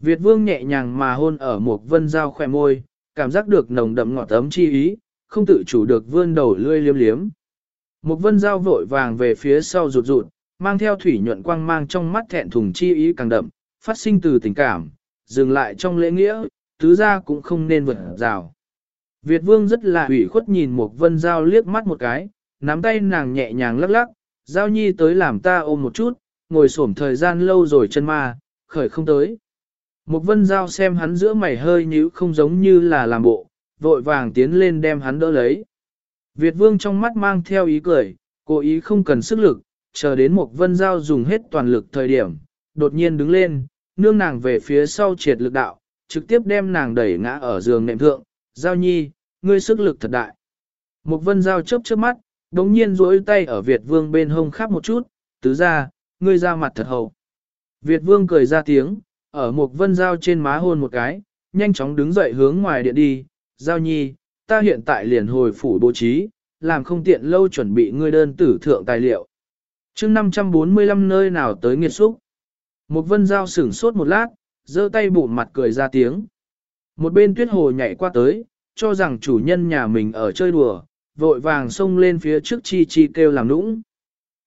S1: Việt vương nhẹ nhàng mà hôn ở một vân dao khỏe môi, cảm giác được nồng đậm ngọt ấm chi ý, không tự chủ được vươn đầu lươi liếm liếm. Một vân dao vội vàng về phía sau rụt rụt, mang theo thủy nhuận quang mang trong mắt thẹn thùng chi ý càng đậm, phát sinh từ tình cảm, dừng lại trong lễ nghĩa, tứ gia cũng không nên vượt rào. Việt vương rất là ủy khuất nhìn một vân dao liếc mắt một cái, nắm tay nàng nhẹ nhàng lắc lắc, giao nhi tới làm ta ôm một chút, ngồi xổm thời gian lâu rồi chân ma, khởi không tới. Một vân giao xem hắn giữa mày hơi nhíu không giống như là làm bộ, vội vàng tiến lên đem hắn đỡ lấy. Việt vương trong mắt mang theo ý cười, cố ý không cần sức lực, chờ đến một vân giao dùng hết toàn lực thời điểm, đột nhiên đứng lên, nương nàng về phía sau triệt lực đạo, trực tiếp đem nàng đẩy ngã ở giường nệm thượng, giao nhi, ngươi sức lực thật đại. Một vân giao chớp chớp mắt, đống nhiên duỗi tay ở Việt vương bên hông khắp một chút, tứ ra, ngươi ra mặt thật hậu. Việt vương cười ra tiếng, ở một vân giao trên má hôn một cái, nhanh chóng đứng dậy hướng ngoài điện đi, giao nhi, ta hiện tại liền hồi phủ bố trí, làm không tiện lâu chuẩn bị ngươi đơn tử thượng tài liệu. chương 545 nơi nào tới nghiệt xúc. Một vân giao sửng sốt một lát, giơ tay bụng mặt cười ra tiếng. Một bên tuyết hồ nhảy qua tới, cho rằng chủ nhân nhà mình ở chơi đùa, vội vàng xông lên phía trước chi chi kêu làm nũng.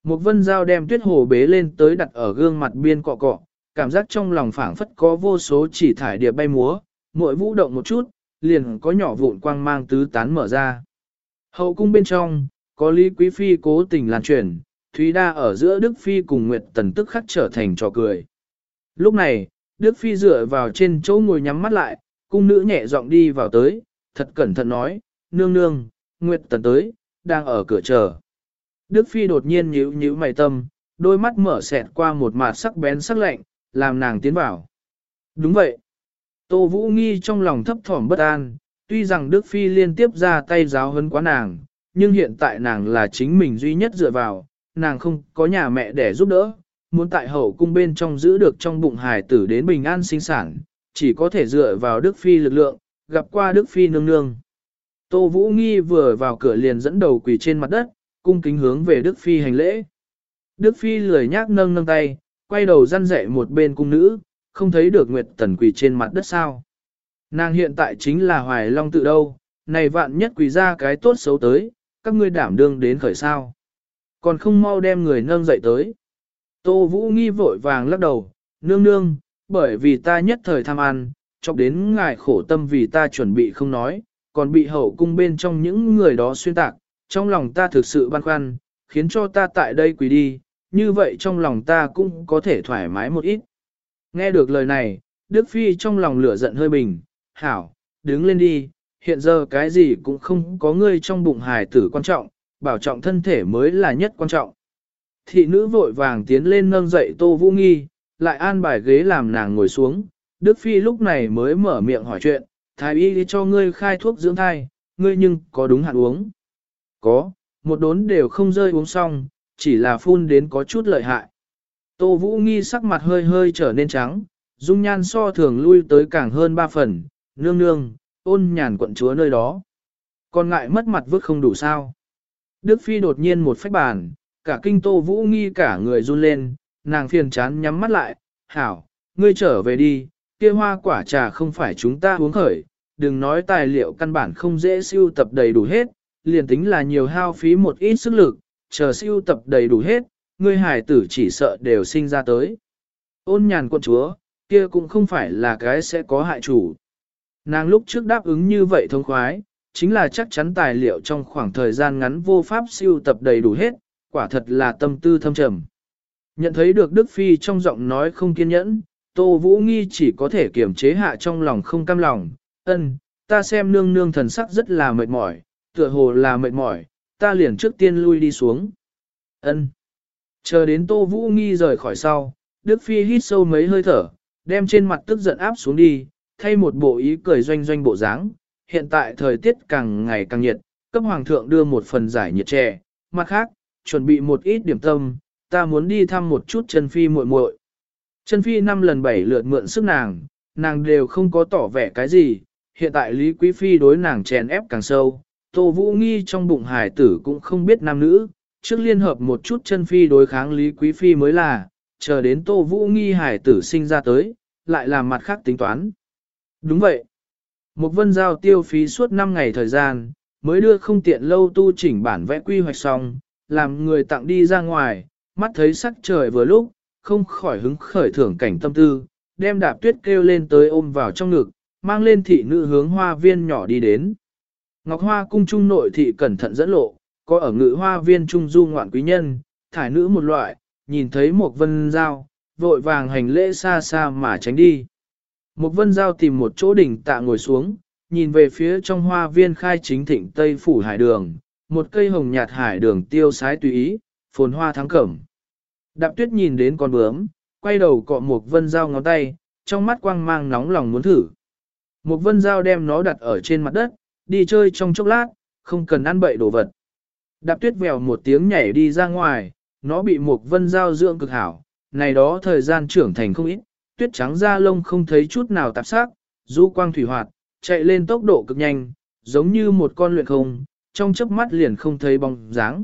S1: Một vân dao đem tuyết hồ bế lên tới đặt ở gương mặt biên cọ cọ, cảm giác trong lòng phảng phất có vô số chỉ thải điệp bay múa, mỗi vũ động một chút, liền có nhỏ vụn quang mang tứ tán mở ra. Hậu cung bên trong, có Lý Quý Phi cố tình lan truyền, Thúy Đa ở giữa Đức Phi cùng Nguyệt Tần tức khắc trở thành trò cười. Lúc này, Đức Phi dựa vào trên chỗ ngồi nhắm mắt lại, cung nữ nhẹ giọng đi vào tới, thật cẩn thận nói, nương nương, Nguyệt Tần tới, đang ở cửa chờ. Đức Phi đột nhiên nhíu nhíu mày tâm, đôi mắt mở xẹt qua một mặt sắc bén sắc lạnh, làm nàng tiến vào. Đúng vậy. Tô Vũ Nghi trong lòng thấp thỏm bất an, tuy rằng Đức Phi liên tiếp ra tay giáo hơn quá nàng, nhưng hiện tại nàng là chính mình duy nhất dựa vào, nàng không có nhà mẹ để giúp đỡ, muốn tại hậu cung bên trong giữ được trong bụng hài tử đến bình an sinh sản, chỉ có thể dựa vào Đức Phi lực lượng, gặp qua Đức Phi nương nương. Tô Vũ Nghi vừa vào cửa liền dẫn đầu quỳ trên mặt đất, cung kính hướng về Đức Phi hành lễ. Đức Phi lười nhác nâng nâng tay, quay đầu răn dạy một bên cung nữ, không thấy được Nguyệt Tần quỳ trên mặt đất sao. Nàng hiện tại chính là Hoài Long tự đâu, này vạn nhất quỳ ra cái tốt xấu tới, các ngươi đảm đương đến khởi sao. Còn không mau đem người nâng dậy tới. Tô Vũ nghi vội vàng lắc đầu, nương nương, bởi vì ta nhất thời tham ăn, chọc đến ngài khổ tâm vì ta chuẩn bị không nói, còn bị hậu cung bên trong những người đó xuyên tạc, trong lòng ta thực sự băn khoăn, khiến cho ta tại đây quỳ đi, như vậy trong lòng ta cũng có thể thoải mái một ít. Nghe được lời này, Đức Phi trong lòng lửa giận hơi bình, hảo, đứng lên đi, hiện giờ cái gì cũng không có ngươi trong bụng hài tử quan trọng, bảo trọng thân thể mới là nhất quan trọng. Thị nữ vội vàng tiến lên nâng dậy Tô Vũ Nghi, lại an bài ghế làm nàng ngồi xuống, Đức Phi lúc này mới mở miệng hỏi chuyện, thái y đi cho ngươi khai thuốc dưỡng thai, ngươi nhưng có đúng hạn uống. Có, một đốn đều không rơi uống xong, chỉ là phun đến có chút lợi hại. Tô Vũ Nghi sắc mặt hơi hơi trở nên trắng, dung nhan so thường lui tới càng hơn ba phần, nương nương, ôn nhàn quận chúa nơi đó. Còn ngại mất mặt vứt không đủ sao. Đức Phi đột nhiên một phách bàn, cả kinh Tô Vũ Nghi cả người run lên, nàng phiền chán nhắm mắt lại, hảo, ngươi trở về đi, kia hoa quả trà không phải chúng ta uống khởi, đừng nói tài liệu căn bản không dễ siêu tập đầy đủ hết, liền tính là nhiều hao phí một ít sức lực, chờ siêu tập đầy đủ hết, ngươi hải tử chỉ sợ đều sinh ra tới. Ôn nhàn quân chúa, kia cũng không phải là cái sẽ có hại chủ. Nàng lúc trước đáp ứng như vậy thông khoái, chính là chắc chắn tài liệu trong khoảng thời gian ngắn vô pháp siêu tập đầy đủ hết, quả thật là tâm tư thâm trầm. Nhận thấy được Đức Phi trong giọng nói không kiên nhẫn, Tô Vũ Nghi chỉ có thể kiềm chế hạ trong lòng không cam lòng, ân, ta xem nương nương thần sắc rất là mệt mỏi, tựa hồ là mệt mỏi, ta liền trước tiên lui đi xuống. ân. Chờ đến Tô Vũ Nghi rời khỏi sau, Đức Phi hít sâu mấy hơi thở, đem trên mặt tức giận áp xuống đi, thay một bộ ý cười doanh doanh bộ dáng. Hiện tại thời tiết càng ngày càng nhiệt, cấp hoàng thượng đưa một phần giải nhiệt trẻ, mặt khác, chuẩn bị một ít điểm tâm, ta muốn đi thăm một chút chân phi muội muội. Chân phi năm lần bảy lượt mượn sức nàng, nàng đều không có tỏ vẻ cái gì, hiện tại Lý Quý Phi đối nàng chèn ép càng sâu, Tô Vũ Nghi trong bụng hải tử cũng không biết nam nữ, trước liên hợp một chút chân phi đối kháng Lý Quý Phi mới là, chờ đến Tô Vũ Nghi hải tử sinh ra tới, lại làm mặt khác tính toán. Đúng vậy. Một vân giao tiêu phí suốt 5 ngày thời gian, mới đưa không tiện lâu tu chỉnh bản vẽ quy hoạch xong, làm người tặng đi ra ngoài, mắt thấy sắc trời vừa lúc, không khỏi hứng khởi thưởng cảnh tâm tư, đem đạp tuyết kêu lên tới ôm vào trong ngực, mang lên thị nữ hướng hoa viên nhỏ đi đến. Ngọc Hoa cung trung nội thị cẩn thận dẫn lộ, có ở ngự hoa viên trung du ngoạn quý nhân, thải nữ một loại, nhìn thấy một vân giao, vội vàng hành lễ xa xa mà tránh đi. Một vân giao tìm một chỗ đỉnh tạ ngồi xuống, nhìn về phía trong hoa viên khai chính thịnh Tây Phủ Hải Đường, một cây hồng nhạt hải đường tiêu sái tùy ý, phồn hoa thắng cẩm. Đạp tuyết nhìn đến con bướm, quay đầu cọ một vân dao ngón tay, trong mắt quang mang nóng lòng muốn thử. Một vân dao đem nó đặt ở trên mặt đất, đi chơi trong chốc lát, không cần ăn bậy đồ vật. Đạp tuyết vèo một tiếng nhảy đi ra ngoài, nó bị một vân dao dưỡng cực hảo, này đó thời gian trưởng thành không ít, tuyết trắng da lông không thấy chút nào tạp sắc, du quang thủy hoạt, chạy lên tốc độ cực nhanh, giống như một con luyện không, trong chớp mắt liền không thấy bóng dáng.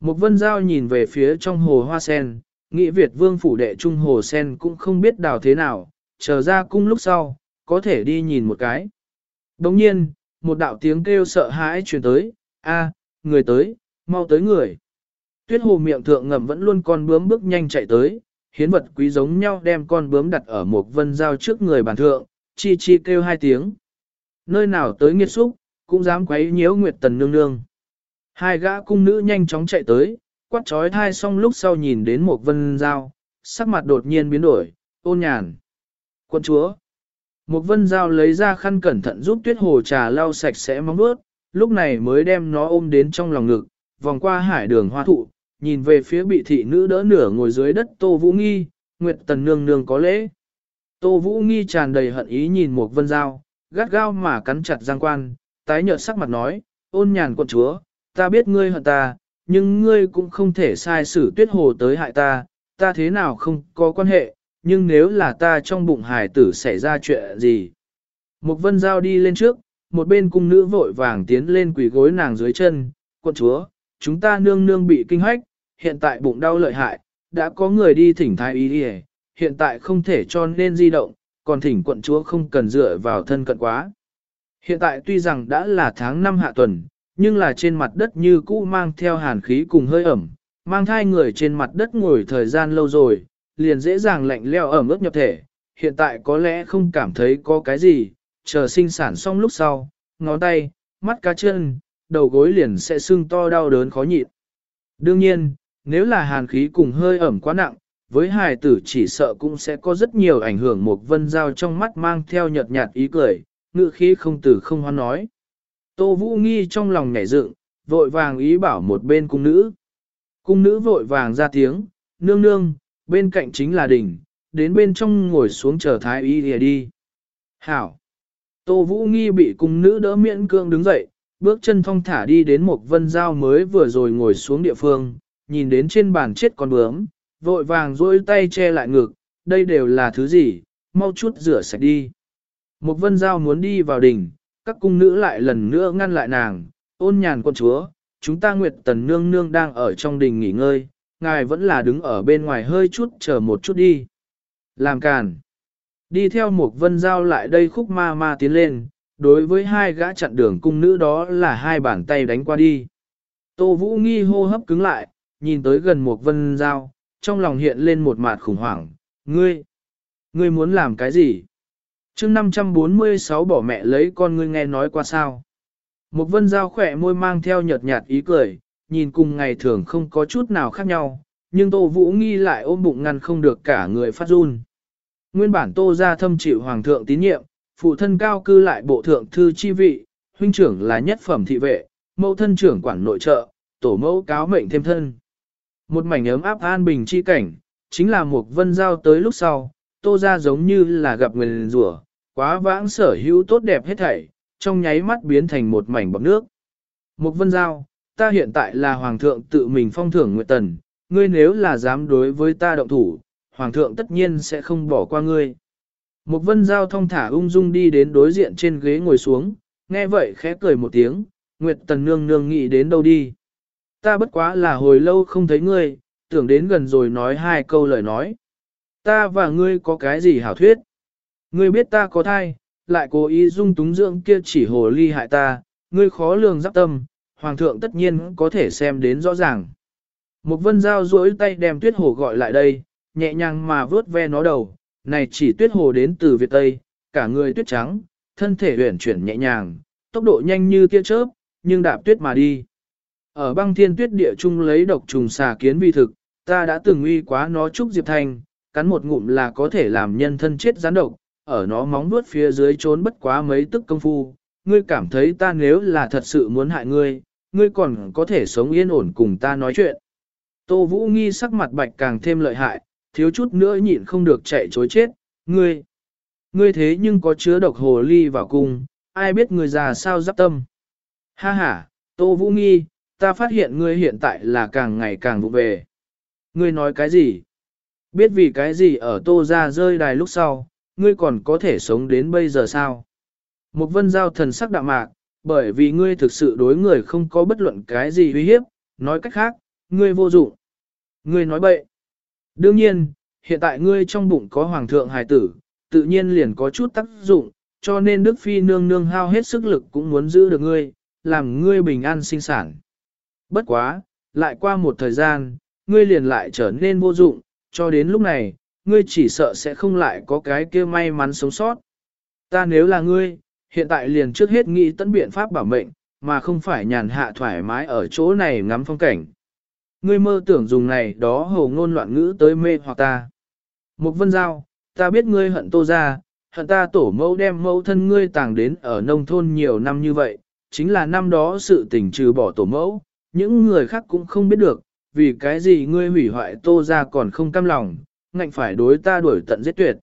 S1: Một vân giao nhìn về phía trong hồ hoa sen, nghĩ Việt vương phủ đệ trung hồ sen cũng không biết đào thế nào, chờ ra cung lúc sau, có thể đi nhìn một cái. Đồng nhiên, một đạo tiếng kêu sợ hãi truyền tới, a, người tới, mau tới người. Tuyết hồ miệng thượng ngầm vẫn luôn con bướm bước nhanh chạy tới, hiến vật quý giống nhau đem con bướm đặt ở một vân giao trước người bàn thượng, chi chi kêu hai tiếng. Nơi nào tới nghiệt xúc, cũng dám quấy nhiễu Nguyệt Tần nương nương. Hai gã cung nữ nhanh chóng chạy tới, quát trói thai xong lúc sau nhìn đến một vân giao, sắc mặt đột nhiên biến đổi, ôn nhàn. Quân chúa. Một vân giao lấy ra khăn cẩn thận giúp tuyết hồ trà lau sạch sẽ móng bước, lúc này mới đem nó ôm đến trong lòng ngực, vòng qua hải đường hoa thụ, nhìn về phía bị thị nữ đỡ nửa ngồi dưới đất Tô Vũ Nghi, Nguyệt Tần Nương Nương có lễ. Tô Vũ Nghi tràn đầy hận ý nhìn một vân giao, gắt gao mà cắn chặt giang quan, tái nhợt sắc mặt nói, ôn nhàn quận chúa, ta biết ngươi hận ta, nhưng ngươi cũng không thể sai xử tuyết hồ tới hại ta, ta thế nào không có quan hệ, nhưng nếu là ta trong bụng hải tử xảy ra chuyện gì. Một vân giao đi lên trước, một bên cung nữ vội vàng tiến lên quỳ gối nàng dưới chân, quận chúa, chúng ta nương nương bị kinh hoách, hiện tại bụng đau lợi hại, đã có người đi thỉnh thái y đi hiện tại không thể cho nên di động, còn thỉnh quận chúa không cần dựa vào thân cận quá. Hiện tại tuy rằng đã là tháng 5 hạ tuần, nhưng là trên mặt đất như cũ mang theo hàn khí cùng hơi ẩm, mang thai người trên mặt đất ngồi thời gian lâu rồi, liền dễ dàng lạnh leo ẩm ướt nhập thể, hiện tại có lẽ không cảm thấy có cái gì, chờ sinh sản xong lúc sau, ngón tay, mắt cá chân, đầu gối liền sẽ sưng to đau đớn khó nhịn. Đương nhiên, nếu là hàn khí cùng hơi ẩm quá nặng, với hài tử chỉ sợ cũng sẽ có rất nhiều ảnh hưởng một vân giao trong mắt mang theo nhợt nhạt ý cười, ngự khí không tử không hoan nói. Tô Vũ Nghi trong lòng nhảy dựng, vội vàng ý bảo một bên cung nữ. Cung nữ vội vàng ra tiếng, nương nương, bên cạnh chính là đỉnh, đến bên trong ngồi xuống chờ thái y lìa đi. Hảo! Tô Vũ Nghi bị cung nữ đỡ miễn cương đứng dậy, bước chân thong thả đi đến một vân giao mới vừa rồi ngồi xuống địa phương, nhìn đến trên bàn chết con bướm, vội vàng dôi tay che lại ngực, đây đều là thứ gì, mau chút rửa sạch đi. Một vân giao muốn đi vào đỉnh, các cung nữ lại lần nữa ngăn lại nàng, ôn nhàn con chúa, chúng ta Nguyệt Tần Nương Nương đang ở trong đình nghỉ ngơi, ngài vẫn là đứng ở bên ngoài hơi chút chờ một chút đi. Làm càn. Đi theo một vân giao lại đây khúc ma ma tiến lên, đối với hai gã chặn đường cung nữ đó là hai bàn tay đánh qua đi. Tô Vũ nghi hô hấp cứng lại, nhìn tới gần một vân giao, trong lòng hiện lên một mạt khủng hoảng, ngươi, ngươi muốn làm cái gì? Chương 546 bỏ mẹ lấy con ngươi nghe nói qua sao. Một vân giao khỏe môi mang theo nhợt nhạt ý cười, nhìn cùng ngày thường không có chút nào khác nhau, nhưng Tô Vũ nghi lại ôm bụng ngăn không được cả người phát run. Nguyên bản Tô ra thâm chịu hoàng thượng tín nhiệm, phụ thân cao cư lại bộ thượng thư chi vị, huynh trưởng là nhất phẩm thị vệ, mẫu thân trưởng quản nội trợ, tổ mẫu cáo mệnh thêm thân. Một mảnh ấm áp an bình chi cảnh, chính là một vân giao tới lúc sau, tô ra giống như là gặp người rủa quá vãng sở hữu tốt đẹp hết thảy, trong nháy mắt biến thành một mảnh bọc nước. Mục vân giao, ta hiện tại là hoàng thượng tự mình phong thưởng nguyệt tần, ngươi nếu là dám đối với ta động thủ, hoàng thượng tất nhiên sẽ không bỏ qua ngươi. Mục vân giao thông thả ung dung đi đến đối diện trên ghế ngồi xuống, nghe vậy khẽ cười một tiếng, Nguyệt Tần nương nương nghĩ đến đâu đi. Ta bất quá là hồi lâu không thấy ngươi, tưởng đến gần rồi nói hai câu lời nói. Ta và ngươi có cái gì hảo thuyết? Ngươi biết ta có thai, lại cố ý dung túng dưỡng kia chỉ hồ ly hại ta, ngươi khó lường giáp tâm, hoàng thượng tất nhiên có thể xem đến rõ ràng. Một vân giao duỗi tay đem tuyết hồ gọi lại đây, nhẹ nhàng mà vớt ve nó đầu, này chỉ tuyết hồ đến từ Việt Tây, cả người tuyết trắng, thân thể huyển chuyển nhẹ nhàng, tốc độ nhanh như tia chớp, nhưng đạp tuyết mà đi. Ở băng thiên tuyết địa trung lấy độc trùng xà kiến vi thực, ta đã từng uy quá nó trúc diệp thanh, cắn một ngụm là có thể làm nhân thân chết gián độc, ở nó móng vuốt phía dưới trốn bất quá mấy tức công phu, ngươi cảm thấy ta nếu là thật sự muốn hại ngươi, ngươi còn có thể sống yên ổn cùng ta nói chuyện. Tô Vũ nghi sắc mặt bạch càng thêm lợi hại, thiếu chút nữa nhịn không được chạy chối chết, ngươi. Ngươi thế nhưng có chứa độc hồ ly vào cung, ai biết ngươi già sao giáp tâm. Ha ha, Tô Vũ nghi, ta phát hiện ngươi hiện tại là càng ngày càng vụ về. Ngươi nói cái gì? Biết vì cái gì ở tô ra rơi đài lúc sau, ngươi còn có thể sống đến bây giờ sao? Một vân giao thần sắc đạm mạc, bởi vì ngươi thực sự đối người không có bất luận cái gì uy hiếp, nói cách khác, ngươi vô dụng. Ngươi nói bậy. Đương nhiên, hiện tại ngươi trong bụng có hoàng thượng hài tử, tự nhiên liền có chút tác dụng, cho nên Đức Phi nương nương hao hết sức lực cũng muốn giữ được ngươi, làm ngươi bình an sinh sản. Bất quá, lại qua một thời gian, ngươi liền lại trở nên vô dụng, cho đến lúc này, ngươi chỉ sợ sẽ không lại có cái kia may mắn sống sót. Ta nếu là ngươi, hiện tại liền trước hết nghĩ tận biện pháp bảo mệnh, mà không phải nhàn hạ thoải mái ở chỗ này ngắm phong cảnh. Ngươi mơ tưởng dùng này đó hồ ngôn loạn ngữ tới mê hoặc ta. Mục vân giao, ta biết ngươi hận tô ra, hận ta tổ mẫu đem mẫu thân ngươi tàng đến ở nông thôn nhiều năm như vậy, chính là năm đó sự tình trừ bỏ tổ mẫu, những người khác cũng không biết được, vì cái gì ngươi hủy hoại tô ra còn không cam lòng, ngạnh phải đối ta đuổi tận giết tuyệt.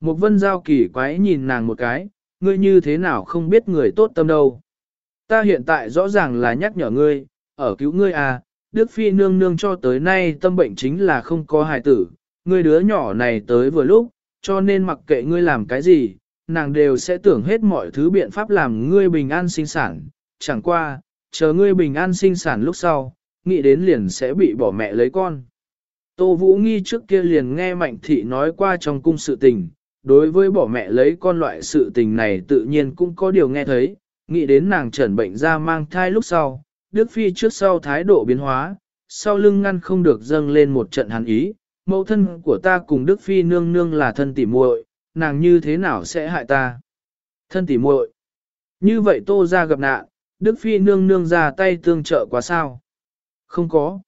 S1: Một vân giao kỳ quái nhìn nàng một cái, ngươi như thế nào không biết người tốt tâm đâu. Ta hiện tại rõ ràng là nhắc nhở ngươi, ở cứu ngươi à, Đức Phi nương nương cho tới nay tâm bệnh chính là không có hài tử, ngươi đứa nhỏ này tới vừa lúc, cho nên mặc kệ ngươi làm cái gì, nàng đều sẽ tưởng hết mọi thứ biện pháp làm ngươi bình an sinh sản, chẳng qua, chờ ngươi bình an sinh sản lúc sau, nghĩ đến liền sẽ bị bỏ mẹ lấy con. Tô Vũ Nghi trước kia liền nghe Mạnh Thị nói qua trong cung sự tình, đối với bỏ mẹ lấy con loại sự tình này tự nhiên cũng có điều nghe thấy, nghĩ đến nàng trần bệnh ra mang thai lúc sau, Đức Phi trước sau thái độ biến hóa, sau lưng ngăn không được dâng lên một trận hàn ý, mẫu thân của ta cùng Đức Phi nương nương là thân tỉ muội, nàng như thế nào sẽ hại ta? Thân tỉ muội. Như vậy tô ra gặp nạn, Đức Phi nương nương ra tay tương trợ quá sao? Không có.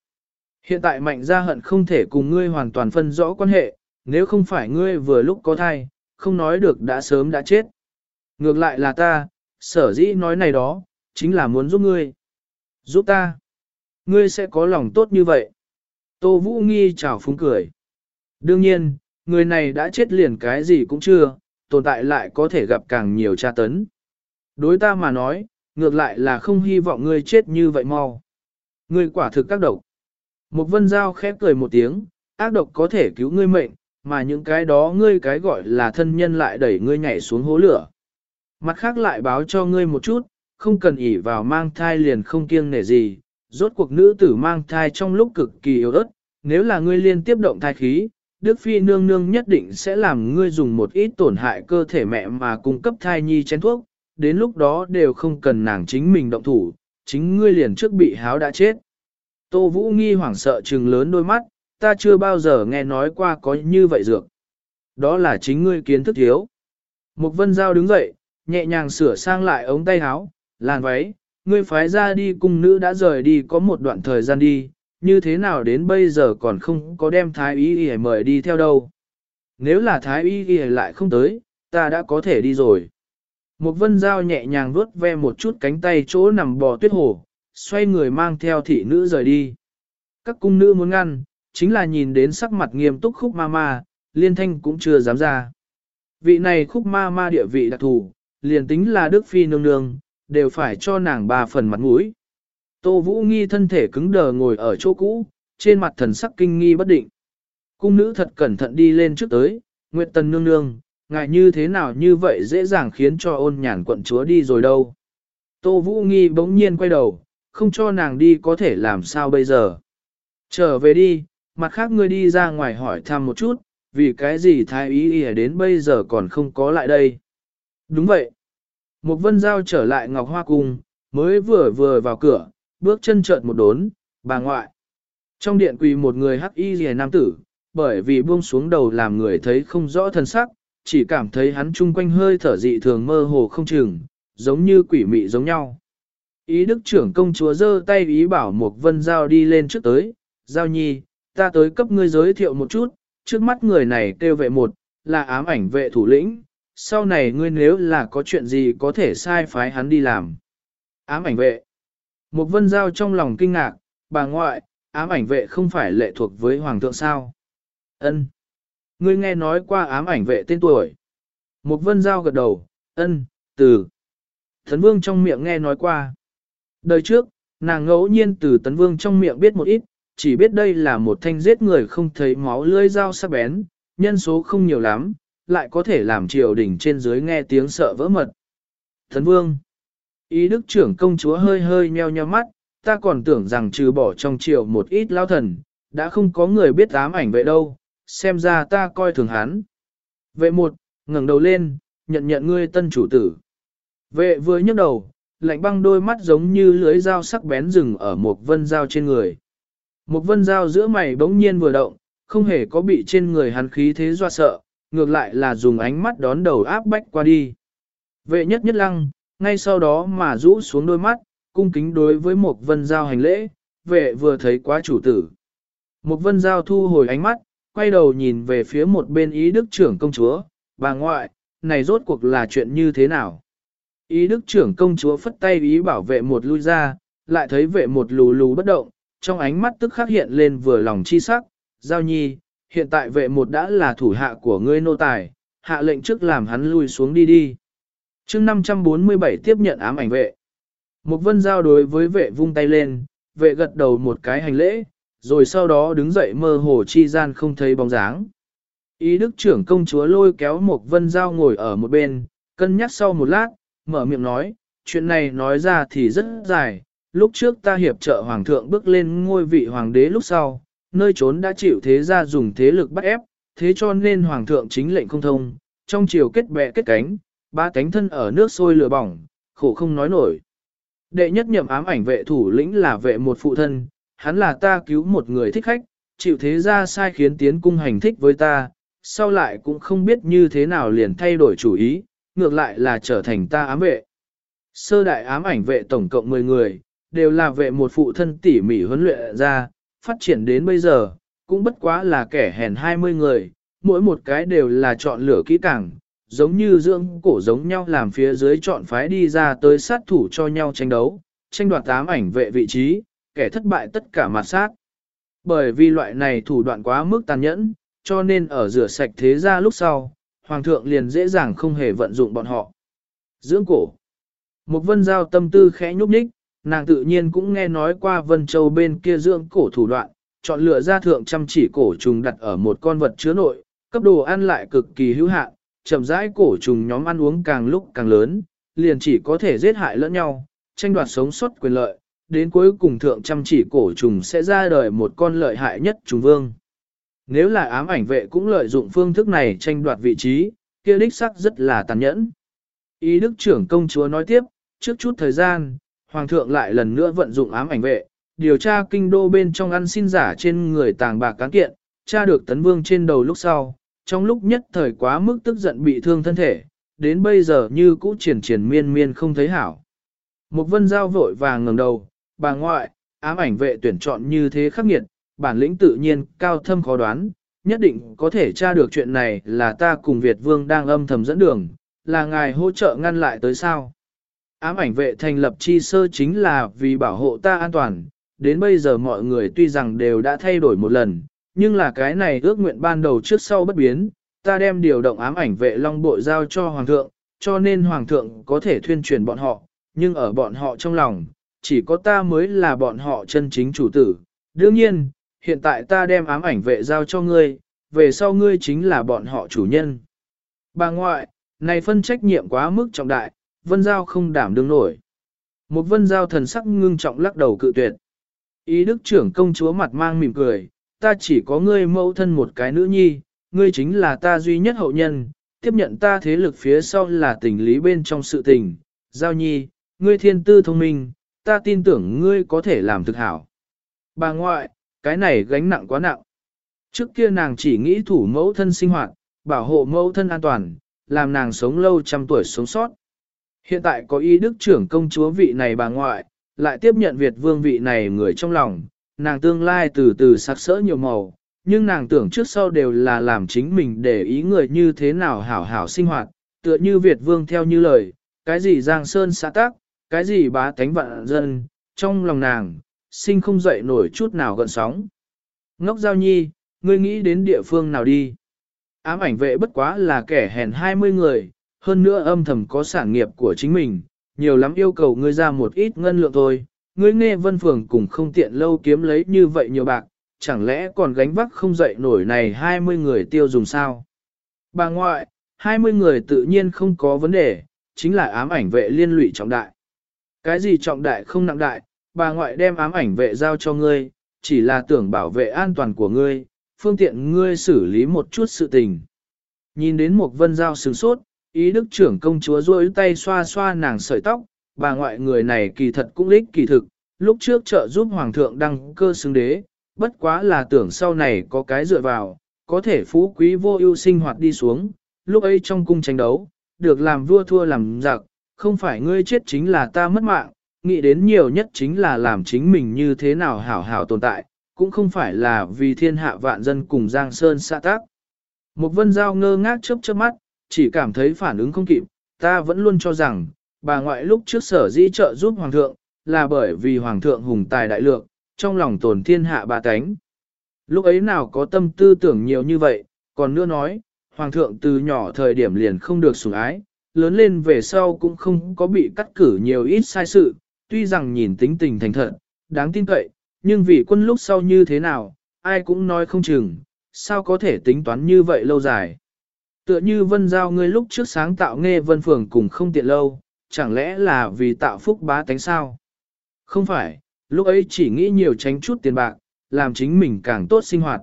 S1: Hiện tại mạnh gia hận không thể cùng ngươi hoàn toàn phân rõ quan hệ, nếu không phải ngươi vừa lúc có thai, không nói được đã sớm đã chết. Ngược lại là ta, sở dĩ nói này đó, chính là muốn giúp ngươi. Giúp ta. Ngươi sẽ có lòng tốt như vậy. Tô Vũ Nghi chào phúng cười. Đương nhiên, người này đã chết liền cái gì cũng chưa, tồn tại lại có thể gặp càng nhiều tra tấn. Đối ta mà nói, ngược lại là không hy vọng ngươi chết như vậy mau. Ngươi quả thực các độc. Một vân giao khép cười một tiếng, ác độc có thể cứu ngươi mệnh, mà những cái đó ngươi cái gọi là thân nhân lại đẩy ngươi nhảy xuống hố lửa. Mặt khác lại báo cho ngươi một chút, không cần ỉ vào mang thai liền không kiêng nể gì, rốt cuộc nữ tử mang thai trong lúc cực kỳ yếu ớt, nếu là ngươi liên tiếp động thai khí, Đức Phi nương nương nhất định sẽ làm ngươi dùng một ít tổn hại cơ thể mẹ mà cung cấp thai nhi chén thuốc, đến lúc đó đều không cần nàng chính mình động thủ, chính ngươi liền trước bị háo đã chết. Tô Vũ nghi hoảng sợ trừng lớn đôi mắt, ta chưa bao giờ nghe nói qua có như vậy dược. Đó là chính ngươi kiến thức thiếu. Mục vân giao đứng dậy, nhẹ nhàng sửa sang lại ống tay háo, làn váy, ngươi phái ra đi cung nữ đã rời đi có một đoạn thời gian đi, như thế nào đến bây giờ còn không có đem thái y y mời đi theo đâu. Nếu là thái y y lại không tới, ta đã có thể đi rồi. Một vân dao nhẹ nhàng vuốt ve một chút cánh tay chỗ nằm bò tuyết hồ, xoay người mang theo thị nữ rời đi. Các cung nữ muốn ngăn, chính là nhìn đến sắc mặt nghiêm túc khúc ma ma, liên thanh cũng chưa dám ra. Vị này khúc ma ma địa vị đặc thù, liền tính là Đức Phi nương nương, đều phải cho nàng ba phần mặt mũi. Tô Vũ Nghi thân thể cứng đờ ngồi ở chỗ cũ, trên mặt thần sắc kinh nghi bất định. Cung nữ thật cẩn thận đi lên trước tới, Nguyệt Tần nương nương, ngại như thế nào như vậy dễ dàng khiến cho ôn nhàn quận chúa đi rồi đâu. Tô Vũ Nghi bỗng nhiên quay đầu, không cho nàng đi có thể làm sao bây giờ. Trở về đi, mặt khác ngươi đi ra ngoài hỏi thăm một chút, vì cái gì thái ý ỉa đến bây giờ còn không có lại đây. Đúng vậy. Một vân giao trở lại Ngọc Hoa Cung, mới vừa vừa vào cửa, bước chân chợt một đốn, bà ngoại. Trong điện quỳ một người hắc y rìa nam tử, bởi vì buông xuống đầu làm người thấy không rõ thân sắc, chỉ cảm thấy hắn chung quanh hơi thở dị thường mơ hồ không chừng, giống như quỷ mị giống nhau. Ý đức trưởng công chúa giơ tay ý bảo mục vân giao đi lên trước tới, giao nhi, ta tới cấp ngươi giới thiệu một chút, trước mắt người này kêu vệ một, là ám ảnh vệ thủ lĩnh, sau này ngươi nếu là có chuyện gì có thể sai phái hắn đi làm. Ám ảnh vệ. mục vân giao trong lòng kinh ngạc, bà ngoại, ám ảnh vệ không phải lệ thuộc với hoàng thượng sao. Ân. Ngươi nghe nói qua ám ảnh vệ tên tuổi. Một vân giao gật đầu, ân, từ. Thần vương trong miệng nghe nói qua. Đời trước, nàng ngẫu nhiên từ tấn vương trong miệng biết một ít, chỉ biết đây là một thanh giết người không thấy máu lưỡi dao sắc bén, nhân số không nhiều lắm, lại có thể làm triều đình trên dưới nghe tiếng sợ vỡ mật. Thần vương. Ý đức trưởng công chúa hơi hơi nheo nheo mắt, ta còn tưởng rằng trừ bỏ trong triều một ít lao thần, đã không có người biết ám ảnh vệ đâu, xem ra ta coi thường hắn. Vệ một, ngẩng đầu lên, nhận nhận ngươi tân chủ tử. Vệ vừa nhấc đầu, lạnh băng đôi mắt giống như lưới dao sắc bén rừng ở một vân dao trên người. Một vân dao giữa mày bỗng nhiên vừa động, không hề có bị trên người hắn khí thế doa sợ, ngược lại là dùng ánh mắt đón đầu áp bách qua đi. Vệ nhất nhất lăng, ngay sau đó mà rũ xuống đôi mắt, cung kính đối với một vân giao hành lễ, vệ vừa thấy quá chủ tử. Một vân giao thu hồi ánh mắt, quay đầu nhìn về phía một bên ý đức trưởng công chúa, bà ngoại, này rốt cuộc là chuyện như thế nào? Ý đức trưởng công chúa phất tay ý bảo vệ một lui ra, lại thấy vệ một lù lù bất động, trong ánh mắt tức khắc hiện lên vừa lòng chi sắc, giao nhi, hiện tại vệ một đã là thủ hạ của ngươi nô tài, hạ lệnh trước làm hắn lui xuống đi đi chương 547 tiếp nhận ám ảnh vệ. Một vân giao đối với vệ vung tay lên, vệ gật đầu một cái hành lễ, rồi sau đó đứng dậy mơ hồ chi gian không thấy bóng dáng. Ý đức trưởng công chúa lôi kéo một vân giao ngồi ở một bên, cân nhắc sau một lát, mở miệng nói, chuyện này nói ra thì rất dài, lúc trước ta hiệp trợ hoàng thượng bước lên ngôi vị hoàng đế lúc sau, nơi trốn đã chịu thế ra dùng thế lực bắt ép, thế cho nên hoàng thượng chính lệnh không thông, trong chiều kết bè kết cánh, ba cánh thân ở nước sôi lửa bỏng, khổ không nói nổi. Đệ nhất nhậm ám ảnh vệ thủ lĩnh là vệ một phụ thân, hắn là ta cứu một người thích khách, chịu thế ra sai khiến tiến cung hành thích với ta, sau lại cũng không biết như thế nào liền thay đổi chủ ý, ngược lại là trở thành ta ám vệ. Sơ đại ám ảnh vệ tổng cộng 10 người, đều là vệ một phụ thân tỉ mỉ huấn luyện ra, phát triển đến bây giờ, cũng bất quá là kẻ hèn 20 người, mỗi một cái đều là chọn lửa kỹ càng, giống như dưỡng cổ giống nhau làm phía dưới chọn phái đi ra tới sát thủ cho nhau tranh đấu, tranh đoạt tám ảnh vệ vị trí, kẻ thất bại tất cả mặt sát. Bởi vì loại này thủ đoạn quá mức tàn nhẫn, cho nên ở rửa sạch thế ra lúc sau, hoàng thượng liền dễ dàng không hề vận dụng bọn họ. Dưỡng cổ. Một vân giao tâm tư khẽ nhúc nhích, nàng tự nhiên cũng nghe nói qua vân châu bên kia dưỡng cổ thủ đoạn, chọn lựa ra thượng chăm chỉ cổ trùng đặt ở một con vật chứa nội, cấp đồ ăn lại cực kỳ hữu hạn, chậm rãi cổ trùng nhóm ăn uống càng lúc càng lớn, liền chỉ có thể giết hại lẫn nhau, tranh đoạt sống sót quyền lợi, đến cuối cùng thượng chăm chỉ cổ trùng sẽ ra đời một con lợi hại nhất trùng vương. Nếu là ám ảnh vệ cũng lợi dụng phương thức này tranh đoạt vị trí, kia đích sắc rất là tàn nhẫn. Ý đức trưởng công chúa nói tiếp, trước chút thời gian, hoàng thượng lại lần nữa vận dụng ám ảnh vệ, điều tra kinh đô bên trong ăn xin giả trên người tàng bạc cán kiện, tra được tấn vương trên đầu lúc sau, trong lúc nhất thời quá mức tức giận bị thương thân thể, đến bây giờ như cũ triển triển miên miên không thấy hảo. Một vân giao vội vàng ngẩng đầu, bà ngoại, ám ảnh vệ tuyển chọn như thế khắc nghiệt, bản lĩnh tự nhiên cao thâm khó đoán, nhất định có thể tra được chuyện này là ta cùng Việt Vương đang âm thầm dẫn đường, là ngài hỗ trợ ngăn lại tới sao. Ám ảnh vệ thành lập chi sơ chính là vì bảo hộ ta an toàn, đến bây giờ mọi người tuy rằng đều đã thay đổi một lần, nhưng là cái này ước nguyện ban đầu trước sau bất biến, ta đem điều động ám ảnh vệ long bội giao cho Hoàng thượng, cho nên Hoàng thượng có thể thuyên truyền bọn họ, nhưng ở bọn họ trong lòng, chỉ có ta mới là bọn họ chân chính chủ tử. Đương nhiên, hiện tại ta đem ám ảnh vệ giao cho ngươi, về sau ngươi chính là bọn họ chủ nhân. Bà ngoại, này phân trách nhiệm quá mức trọng đại, vân giao không đảm đương nổi. Một vân giao thần sắc ngưng trọng lắc đầu cự tuyệt. Ý đức trưởng công chúa mặt mang mỉm cười, ta chỉ có ngươi mẫu thân một cái nữ nhi, ngươi chính là ta duy nhất hậu nhân, tiếp nhận ta thế lực phía sau là tình lý bên trong sự tình. Giao nhi, ngươi thiên tư thông minh, ta tin tưởng ngươi có thể làm thực hảo. Bà ngoại, cái này gánh nặng quá nặng. Trước kia nàng chỉ nghĩ thủ mẫu thân sinh hoạt, bảo hộ mẫu thân an toàn, làm nàng sống lâu trăm tuổi sống sót. Hiện tại có ý đức trưởng công chúa vị này bà ngoại, lại tiếp nhận Việt vương vị này người trong lòng, nàng tương lai từ từ sắc sỡ nhiều màu, nhưng nàng tưởng trước sau đều là làm chính mình để ý người như thế nào hảo hảo sinh hoạt, tựa như Việt vương theo như lời, cái gì giang sơn xã tác, cái gì bá tánh vạn dân, trong lòng nàng, sinh không dậy nổi chút nào gần sóng. Ngốc giao nhi, ngươi nghĩ đến địa phương nào đi? Ám ảnh vệ bất quá là kẻ hèn 20 người, hơn nữa âm thầm có sản nghiệp của chính mình, nhiều lắm yêu cầu ngươi ra một ít ngân lượng thôi. Ngươi nghe vân phường cùng không tiện lâu kiếm lấy như vậy nhiều bạc, chẳng lẽ còn gánh vác không dậy nổi này 20 người tiêu dùng sao? Bà ngoại, 20 người tự nhiên không có vấn đề, chính là ám ảnh vệ liên lụy trọng đại. Cái gì trọng đại không nặng đại, bà ngoại đem ám ảnh vệ giao cho ngươi, chỉ là tưởng bảo vệ an toàn của ngươi, phương tiện ngươi xử lý một chút sự tình. Nhìn đến một vân giao sừng sốt, ý đức trưởng công chúa duỗi tay xoa xoa nàng sợi tóc, bà ngoại người này kỳ thật cũng lích kỳ thực, lúc trước trợ giúp hoàng thượng đăng cơ xứng đế, bất quá là tưởng sau này có cái dựa vào, có thể phú quý vô ưu sinh hoạt đi xuống, lúc ấy trong cung tranh đấu, được làm vua thua làm giặc, không phải ngươi chết chính là ta mất mạng, nghĩ đến nhiều nhất chính là làm chính mình như thế nào hảo hảo tồn tại, cũng không phải là vì thiên hạ vạn dân cùng Giang Sơn xã tác. Một vân giao ngơ ngác chớp chớp mắt, chỉ cảm thấy phản ứng không kịp, ta vẫn luôn cho rằng, bà ngoại lúc trước sở dĩ trợ giúp Hoàng thượng, là bởi vì Hoàng thượng hùng tài đại lượng, trong lòng tồn thiên hạ bà tánh. Lúc ấy nào có tâm tư tưởng nhiều như vậy, còn nữa nói, Hoàng thượng từ nhỏ thời điểm liền không được sủng ái, lớn lên về sau cũng không có bị cắt cử nhiều ít sai sự, tuy rằng nhìn tính tình thành thật, đáng tin cậy, nhưng vì quân lúc sau như thế nào, ai cũng nói không chừng, sao có thể tính toán như vậy lâu dài. Tựa như vân giao ngươi lúc trước sáng tạo nghe vân phường cùng không tiện lâu, chẳng lẽ là vì tạo phúc bá tánh sao? Không phải, lúc ấy chỉ nghĩ nhiều tránh chút tiền bạc, làm chính mình càng tốt sinh hoạt.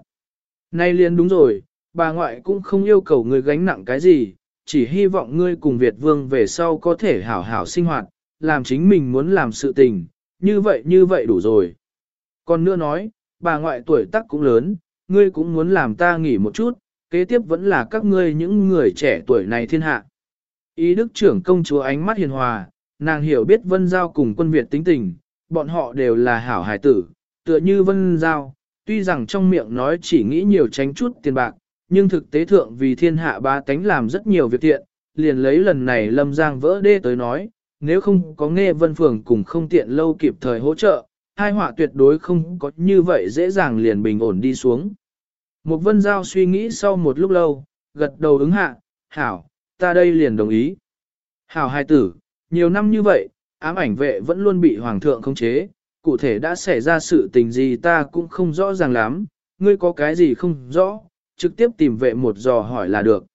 S1: Nay liền đúng rồi, bà ngoại cũng không yêu cầu người gánh nặng cái gì, chỉ hy vọng ngươi cùng Việt Vương về sau có thể hảo hảo sinh hoạt, làm chính mình muốn làm sự tình, như vậy như vậy đủ rồi. Còn nữa nói, bà ngoại tuổi tác cũng lớn, ngươi cũng muốn làm ta nghỉ một chút, kế tiếp vẫn là các ngươi những người trẻ tuổi này thiên hạ. Ý đức trưởng công chúa ánh mắt hiền hòa, nàng hiểu biết Vân Giao cùng quân Việt tính tình, bọn họ đều là hảo hài tử, tựa như Vân Giao, tuy rằng trong miệng nói chỉ nghĩ nhiều tránh chút tiền bạc, nhưng thực tế thượng vì thiên hạ ba tánh làm rất nhiều việc thiện, liền lấy lần này Lâm Giang vỡ đê tới nói, nếu không có nghe Vân Phường cùng không tiện lâu kịp thời hỗ trợ, hai họa tuyệt đối không có như vậy dễ dàng liền bình ổn đi xuống. Một vân giao suy nghĩ sau một lúc lâu, gật đầu ứng hạ, hảo, ta đây liền đồng ý. Hảo hai tử, nhiều năm như vậy, ám ảnh vệ vẫn luôn bị hoàng thượng khống chế, cụ thể đã xảy ra sự tình gì ta cũng không rõ ràng lắm, ngươi có cái gì không rõ, trực tiếp tìm vệ một dò hỏi là được.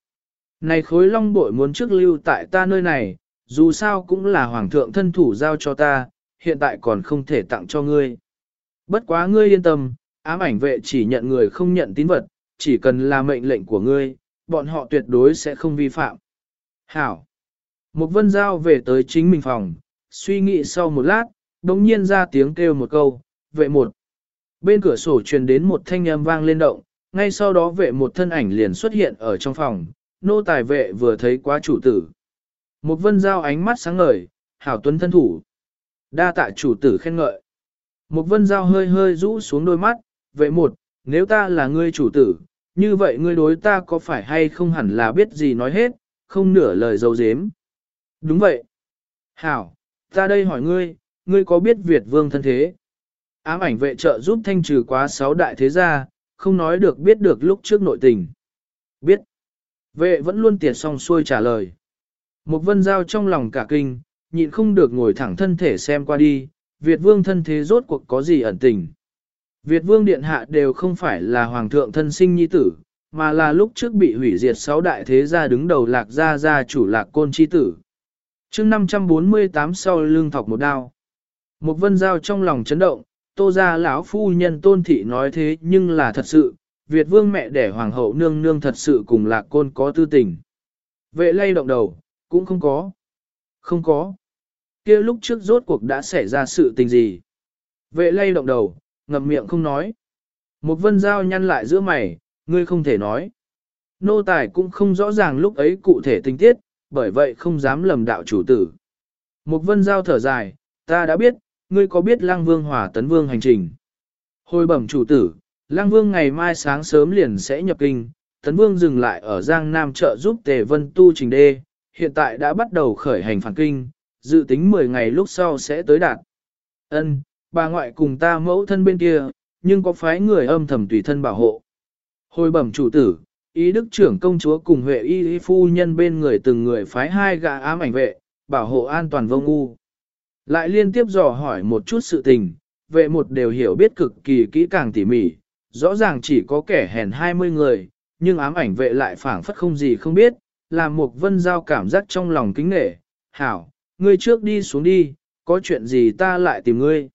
S1: Này khối long bội muốn trước lưu tại ta nơi này, dù sao cũng là hoàng thượng thân thủ giao cho ta, hiện tại còn không thể tặng cho ngươi. Bất quá ngươi yên tâm, ám ảnh vệ chỉ nhận người không nhận tín vật, chỉ cần là mệnh lệnh của ngươi, bọn họ tuyệt đối sẽ không vi phạm. Hảo. Một vân giao về tới chính mình phòng, suy nghĩ sau một lát, đồng nhiên ra tiếng kêu một câu, vệ một. Bên cửa sổ truyền đến một thanh âm vang lên động, ngay sau đó vệ một thân ảnh liền xuất hiện ở trong phòng, nô tài vệ vừa thấy quá chủ tử. Một vân giao ánh mắt sáng ngời, hảo tuấn thân thủ. Đa tạ chủ tử khen ngợi. Một vân giao hơi hơi rũ xuống đôi mắt, vệ một, nếu ta là ngươi chủ tử, như vậy ngươi đối ta có phải hay không hẳn là biết gì nói hết, không nửa lời dấu dếm. Đúng vậy. Hảo, ta đây hỏi ngươi, ngươi có biết Việt vương thân thế? Ám ảnh vệ trợ giúp thanh trừ quá sáu đại thế gia, không nói được biết được lúc trước nội tình. Biết. Vệ vẫn luôn tiệt song xuôi trả lời. Một vân giao trong lòng cả kinh, nhịn không được ngồi thẳng thân thể xem qua đi, Việt vương thân thế rốt cuộc có gì ẩn tình. Việt vương điện hạ đều không phải là hoàng thượng thân sinh nhi tử, mà là lúc trước bị hủy diệt sáu đại thế gia đứng đầu lạc gia gia chủ lạc côn chi tử. chương 548 sau lưng thọc một đao. Một vân giao trong lòng chấn động, tô gia lão phu nhân tôn thị nói thế nhưng là thật sự, Việt vương mẹ đẻ hoàng hậu nương nương thật sự cùng lạc côn có tư tình. Vệ lay động đầu, cũng không có. Không có. kia lúc trước rốt cuộc đã xảy ra sự tình gì. Vệ lay động đầu, ngậm miệng không nói. Một vân giao nhăn lại giữa mày, ngươi không thể nói. Nô tài cũng không rõ ràng lúc ấy cụ thể tình tiết, bởi vậy không dám lầm đạo chủ tử. Một vân giao thở dài, ta đã biết, ngươi có biết Lăng Vương Hòa Tấn Vương hành trình. Hồi bẩm chủ tử, Lăng Vương ngày mai sáng sớm liền sẽ nhập kinh, Tấn Vương dừng lại ở Giang Nam trợ giúp Tề Vân tu trình đê, hiện tại đã bắt đầu khởi hành phản kinh, dự tính 10 ngày lúc sau sẽ tới đạt. Ân, bà ngoại cùng ta mẫu thân bên kia, nhưng có phái người âm thầm tùy thân bảo hộ. Hồi bẩm chủ tử, ý đức trưởng công chúa cùng huệ y, y phu nhân bên người từng người phái hai gã ám ảnh vệ, bảo hộ an toàn vô ngu. Lại liên tiếp dò hỏi một chút sự tình, vệ một đều hiểu biết cực kỳ kỹ càng tỉ mỉ, rõ ràng chỉ có kẻ hèn 20 người, nhưng ám ảnh vệ lại phảng phất không gì không biết, làm một vân giao cảm giác trong lòng kính nể. Hảo, ngươi trước đi xuống đi, có chuyện gì ta lại tìm ngươi.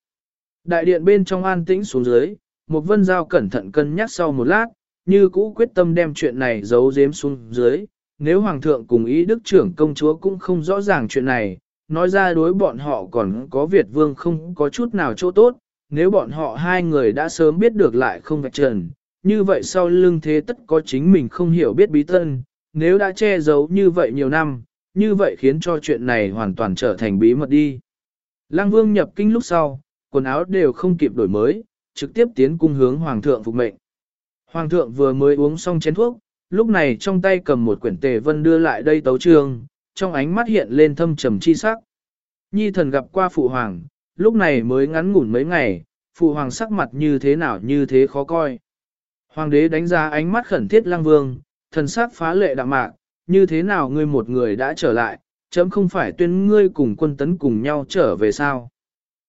S1: Đại điện bên trong an tĩnh xuống dưới, một vân giao cẩn thận cân nhắc sau một lát, như cũ quyết tâm đem chuyện này giấu giếm xuống dưới. Nếu Hoàng thượng cùng ý đức trưởng công chúa cũng không rõ ràng chuyện này, nói ra đối bọn họ còn có Việt vương không có chút nào chỗ tốt, nếu bọn họ hai người đã sớm biết được lại không vạch trần, như vậy sau lưng thế tất có chính mình không hiểu biết bí tân, nếu đã che giấu như vậy nhiều năm, như vậy khiến cho chuyện này hoàn toàn trở thành bí mật đi. Lăng vương nhập kinh lúc sau, quần áo đều không kịp đổi mới, trực tiếp tiến cung hướng hoàng thượng phục mệnh. Hoàng thượng vừa mới uống xong chén thuốc, lúc này trong tay cầm một quyển tề vân đưa lại đây tấu trường trong ánh mắt hiện lên thâm trầm chi sắc. Nhi thần gặp qua phụ hoàng, lúc này mới ngắn ngủn mấy ngày, phụ hoàng sắc mặt như thế nào như thế khó coi. Hoàng đế đánh ra ánh mắt khẩn thiết lang vương, thần sắc phá lệ đạm mạc, như thế nào ngươi một người đã trở lại, chấm không phải tuyên ngươi cùng quân tấn cùng nhau trở về sao.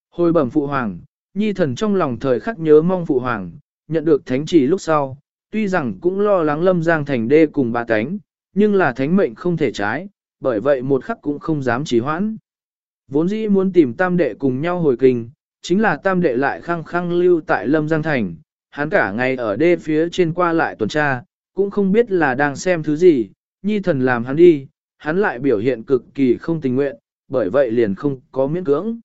S1: Hồi bẩm phụ hoàng, nhi thần trong lòng thời khắc nhớ mong phụ hoàng, nhận được thánh chỉ lúc sau, tuy rằng cũng lo lắng lâm giang thành đê cùng ba tánh, nhưng là thánh mệnh không thể trái, bởi vậy một khắc cũng không dám trì hoãn. Vốn dĩ muốn tìm tam đệ cùng nhau hồi kinh, chính là tam đệ lại khăng khăng lưu tại lâm giang thành, hắn cả ngày ở đê phía trên qua lại tuần tra, cũng không biết là đang xem thứ gì, nhi thần làm hắn đi, hắn lại biểu hiện cực kỳ không tình nguyện, bởi vậy liền không có miễn cưỡng.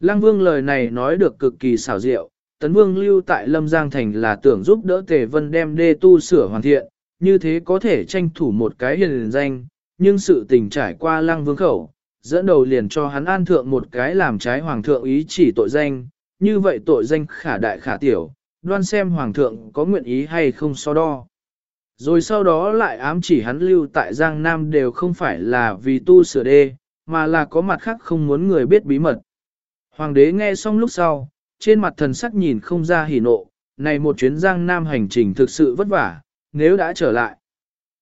S1: Lăng vương lời này nói được cực kỳ xảo diệu, tấn vương lưu tại Lâm Giang Thành là tưởng giúp đỡ Tề Vân đem đê tu sửa hoàn thiện, như thế có thể tranh thủ một cái hiền danh, nhưng sự tình trải qua lăng vương khẩu, dẫn đầu liền cho hắn an thượng một cái làm trái hoàng thượng ý chỉ tội danh, như vậy tội danh khả đại khả tiểu, đoan xem hoàng thượng có nguyện ý hay không so đo. Rồi sau đó lại ám chỉ hắn lưu tại Giang Nam đều không phải là vì tu sửa đê, mà là có mặt khác không muốn người biết bí mật. Hoàng đế nghe xong lúc sau, trên mặt thần sắc nhìn không ra hỉ nộ, này một chuyến Giang Nam hành trình thực sự vất vả, nếu đã trở lại.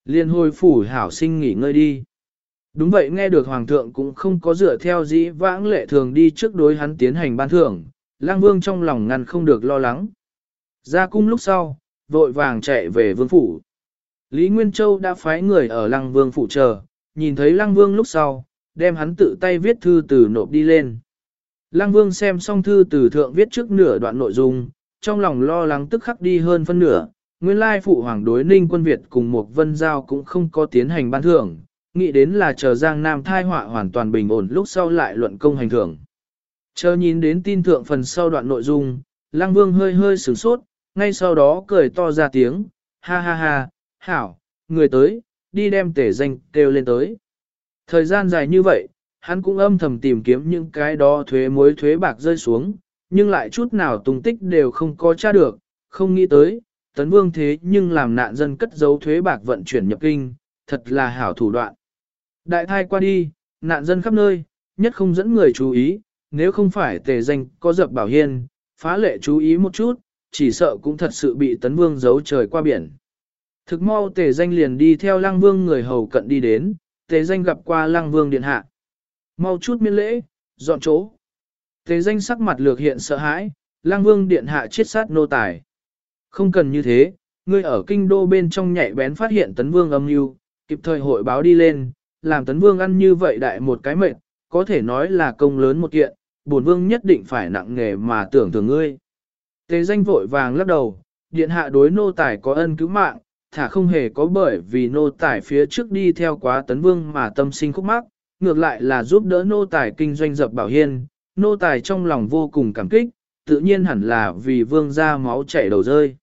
S1: Liên hồi phủ hảo sinh nghỉ ngơi đi. Đúng vậy nghe được Hoàng thượng cũng không có dựa theo dĩ vãng lệ thường đi trước đối hắn tiến hành ban thưởng, lang vương trong lòng ngăn không được lo lắng. Ra cung lúc sau, vội vàng chạy về vương phủ. Lý Nguyên Châu đã phái người ở lăng vương phủ chờ, nhìn thấy lăng vương lúc sau, đem hắn tự tay viết thư từ nộp đi lên. Lăng Vương xem xong thư từ thượng viết trước nửa đoạn nội dung, trong lòng lo lắng tức khắc đi hơn phân nửa, nguyên lai phụ hoàng đối ninh quân Việt cùng một vân giao cũng không có tiến hành ban thưởng, nghĩ đến là chờ Giang Nam thai họa hoàn toàn bình ổn lúc sau lại luận công hành thưởng. Chờ nhìn đến tin thượng phần sau đoạn nội dung, Lăng Vương hơi hơi sửng sốt, ngay sau đó cười to ra tiếng, ha ha ha, hảo, người tới, đi đem tể danh kêu lên tới. Thời gian dài như vậy, hắn cũng âm thầm tìm kiếm những cái đó thuế mối thuế bạc rơi xuống, nhưng lại chút nào tung tích đều không có tra được, không nghĩ tới, tấn vương thế nhưng làm nạn dân cất giấu thuế bạc vận chuyển nhập kinh, thật là hảo thủ đoạn. Đại thai qua đi, nạn dân khắp nơi, nhất không dẫn người chú ý, nếu không phải tề danh có dập bảo hiên, phá lệ chú ý một chút, chỉ sợ cũng thật sự bị tấn vương giấu trời qua biển. Thực mau tề danh liền đi theo Lang vương người hầu cận đi đến, tề danh gặp qua Lang vương điện hạ. Mau chút miễn lễ, dọn chỗ. Tề danh sắc mặt lược hiện sợ hãi, Lang vương điện hạ chiết sát nô tài. Không cần như thế, ngươi ở kinh đô bên trong nhạy bén phát hiện tấn vương âm mưu, kịp thời hội báo đi lên, làm tấn vương ăn như vậy đại một cái mệnh, có thể nói là công lớn một kiện, bổn vương nhất định phải nặng nghề mà tưởng thường ngươi. Tề danh vội vàng lắc đầu, điện hạ đối nô tài có ân cứu mạng, thả không hề có bởi vì nô tài phía trước đi theo quá tấn vương mà tâm sinh khúc mắc, ngược lại là giúp đỡ nô tài kinh doanh dập bảo hiên, nô tài trong lòng vô cùng cảm kích, tự nhiên hẳn là vì vương ra máu chảy đầu rơi.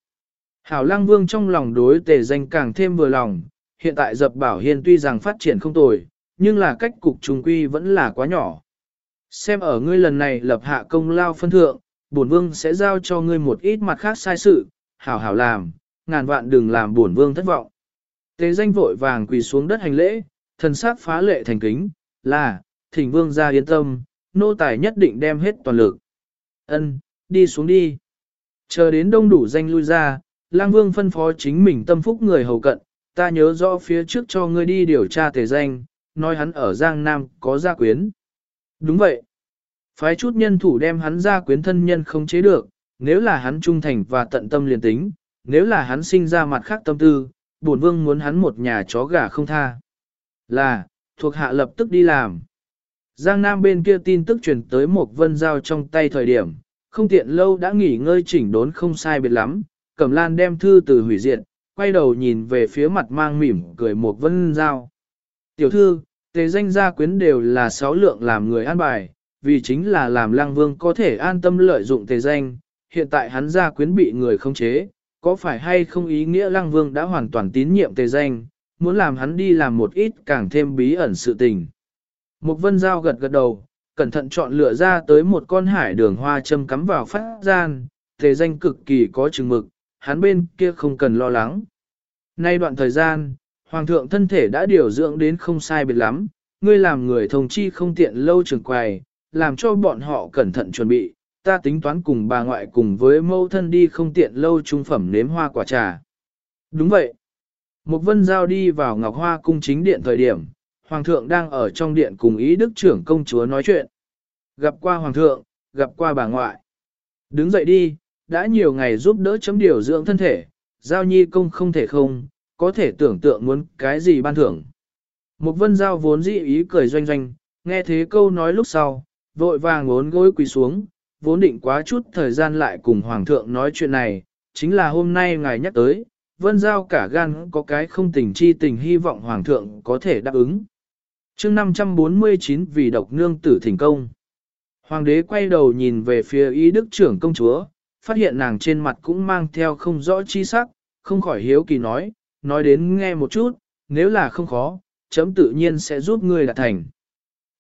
S1: Hảo lăng vương trong lòng đối tề danh càng thêm vừa lòng, hiện tại dập bảo hiên tuy rằng phát triển không tồi, nhưng là cách cục trùng quy vẫn là quá nhỏ. Xem ở ngươi lần này lập hạ công lao phân thượng, bổn vương sẽ giao cho ngươi một ít mặt khác sai sự, hảo hảo làm, ngàn vạn đừng làm bổn vương thất vọng. Tế danh vội vàng quỳ xuống đất hành lễ, thần sát phá lệ thành kính, là, thỉnh vương ra yên tâm, nô tài nhất định đem hết toàn lực. Ân, đi xuống đi. Chờ đến đông đủ danh lui ra, lang vương phân phó chính mình tâm phúc người hầu cận, ta nhớ rõ phía trước cho ngươi đi điều tra tề danh, nói hắn ở Giang Nam có gia quyến. Đúng vậy. Phái chút nhân thủ đem hắn ra quyến thân nhân không chế được, nếu là hắn trung thành và tận tâm liền tính, nếu là hắn sinh ra mặt khác tâm tư, bổn vương muốn hắn một nhà chó gà không tha. Là, thuộc hạ lập tức đi làm. Giang Nam bên kia tin tức truyền tới một vân giao trong tay thời điểm, không tiện lâu đã nghỉ ngơi chỉnh đốn không sai biệt lắm, Cẩm Lan đem thư từ hủy diệt, quay đầu nhìn về phía mặt mang mỉm cười một vân giao. Tiểu thư, tề danh gia quyến đều là sáu lượng làm người an bài, vì chính là làm Lang vương có thể an tâm lợi dụng tề danh, hiện tại hắn gia quyến bị người không chế, có phải hay không ý nghĩa Lang vương đã hoàn toàn tín nhiệm tề danh, muốn làm hắn đi làm một ít càng thêm bí ẩn sự tình. Một vân giao gật gật đầu, cẩn thận chọn lựa ra tới một con hải đường hoa châm cắm vào phát gian, thế danh cực kỳ có chừng mực, hắn bên kia không cần lo lắng. Nay đoạn thời gian, Hoàng thượng thân thể đã điều dưỡng đến không sai biệt lắm, ngươi làm người thông chi không tiện lâu trường quầy, làm cho bọn họ cẩn thận chuẩn bị, ta tính toán cùng bà ngoại cùng với mâu thân đi không tiện lâu trung phẩm nếm hoa quả trà. Đúng vậy. Một vân giao đi vào Ngọc Hoa cung chính điện thời điểm, Hoàng thượng đang ở trong điện cùng ý đức trưởng công chúa nói chuyện. Gặp qua Hoàng thượng, gặp qua bà ngoại. Đứng dậy đi, đã nhiều ngày giúp đỡ chấm điều dưỡng thân thể, giao nhi công không thể không, có thể tưởng tượng muốn cái gì ban thưởng. Một vân giao vốn dị ý cười doanh doanh, nghe thế câu nói lúc sau, vội vàng ngốn gối quỳ xuống, vốn định quá chút thời gian lại cùng hoàng thượng nói chuyện này, chính là hôm nay ngài nhắc tới, vân giao cả gan có cái không tình chi tình hy vọng hoàng thượng có thể đáp ứng chương 549 vì độc nương tử thỉnh công. Hoàng đế quay đầu nhìn về phía ý đức trưởng công chúa, phát hiện nàng trên mặt cũng mang theo không rõ chi sắc, không khỏi hiếu kỳ nói, nói đến nghe một chút, nếu là không khó, chấm tự nhiên sẽ giúp ngươi đạt thành.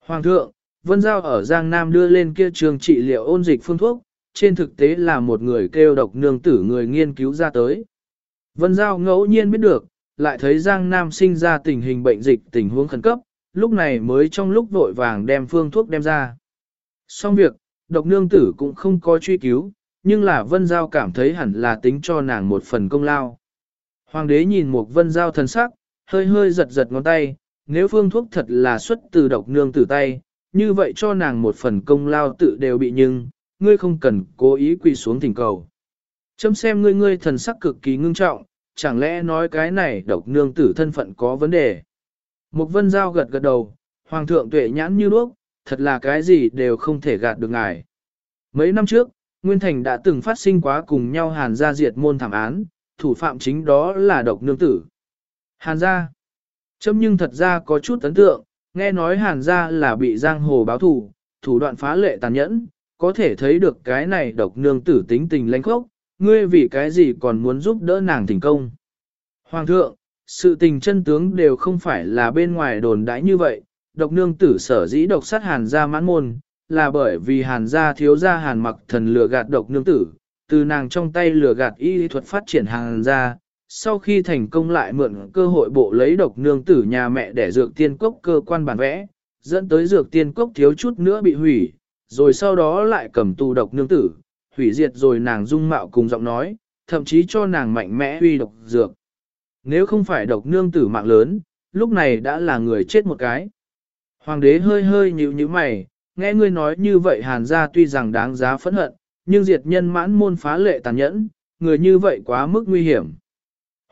S1: Hoàng thượng, Vân Giao ở Giang Nam đưa lên kia trường trị liệu ôn dịch phương thuốc, trên thực tế là một người kêu độc nương tử người nghiên cứu ra tới. Vân Giao ngẫu nhiên biết được, lại thấy Giang Nam sinh ra tình hình bệnh dịch tình huống khẩn cấp, lúc này mới trong lúc vội vàng đem phương thuốc đem ra. Xong việc, độc nương tử cũng không có truy cứu, nhưng là Vân Giao cảm thấy hẳn là tính cho nàng một phần công lao. Hoàng đế nhìn một vân giao thần sắc, hơi hơi giật giật ngón tay, nếu phương thuốc thật là xuất từ độc nương tử tay, như vậy cho nàng một phần công lao tự đều bị nhưng, ngươi không cần cố ý quỳ xuống thỉnh cầu. Chấm xem ngươi ngươi thần sắc cực kỳ ngưng trọng, chẳng lẽ nói cái này độc nương tử thân phận có vấn đề. Mục vân giao gật gật đầu, hoàng thượng tuệ nhãn như đuốc, thật là cái gì đều không thể gạt được ngài. Mấy năm trước, Nguyên Thành đã từng phát sinh quá cùng nhau hàn gia diệt môn thảm án, thủ phạm chính đó là độc nương tử. Hàn gia. Châm nhưng thật ra có chút ấn tượng, nghe nói hàn gia là bị giang hồ báo thù, thủ đoạn phá lệ tàn nhẫn, có thể thấy được cái này độc nương tử tính tình lãnh khốc, ngươi vì cái gì còn muốn giúp đỡ nàng thành công. Hoàng thượng, sự tình chân tướng đều không phải là bên ngoài đồn đãi như vậy, độc nương tử sở dĩ độc sát hàn gia mãn môn, là bởi vì hàn gia thiếu gia hàn mặc thần lừa gạt độc nương tử, từ nàng trong tay lừa gạt y thuật phát triển hàn gia, sau khi thành công lại mượn cơ hội bộ lấy độc nương tử nhà mẹ để dược tiên cốc cơ quan bản vẽ, dẫn tới dược tiên cốc thiếu chút nữa bị hủy, rồi sau đó lại cầm tù độc nương tử, hủy diệt rồi nàng dung mạo cùng giọng nói, thậm chí cho nàng mạnh mẽ uy độc dược. Nếu không phải độc nương tử mạng lớn, lúc này đã là người chết một cái. Hoàng đế hơi hơi nhíu nhíu mày, nghe ngươi nói như vậy hàn gia tuy rằng đáng giá phẫn hận, nhưng diệt nhân mãn môn phá lệ tàn nhẫn, người như vậy quá mức nguy hiểm.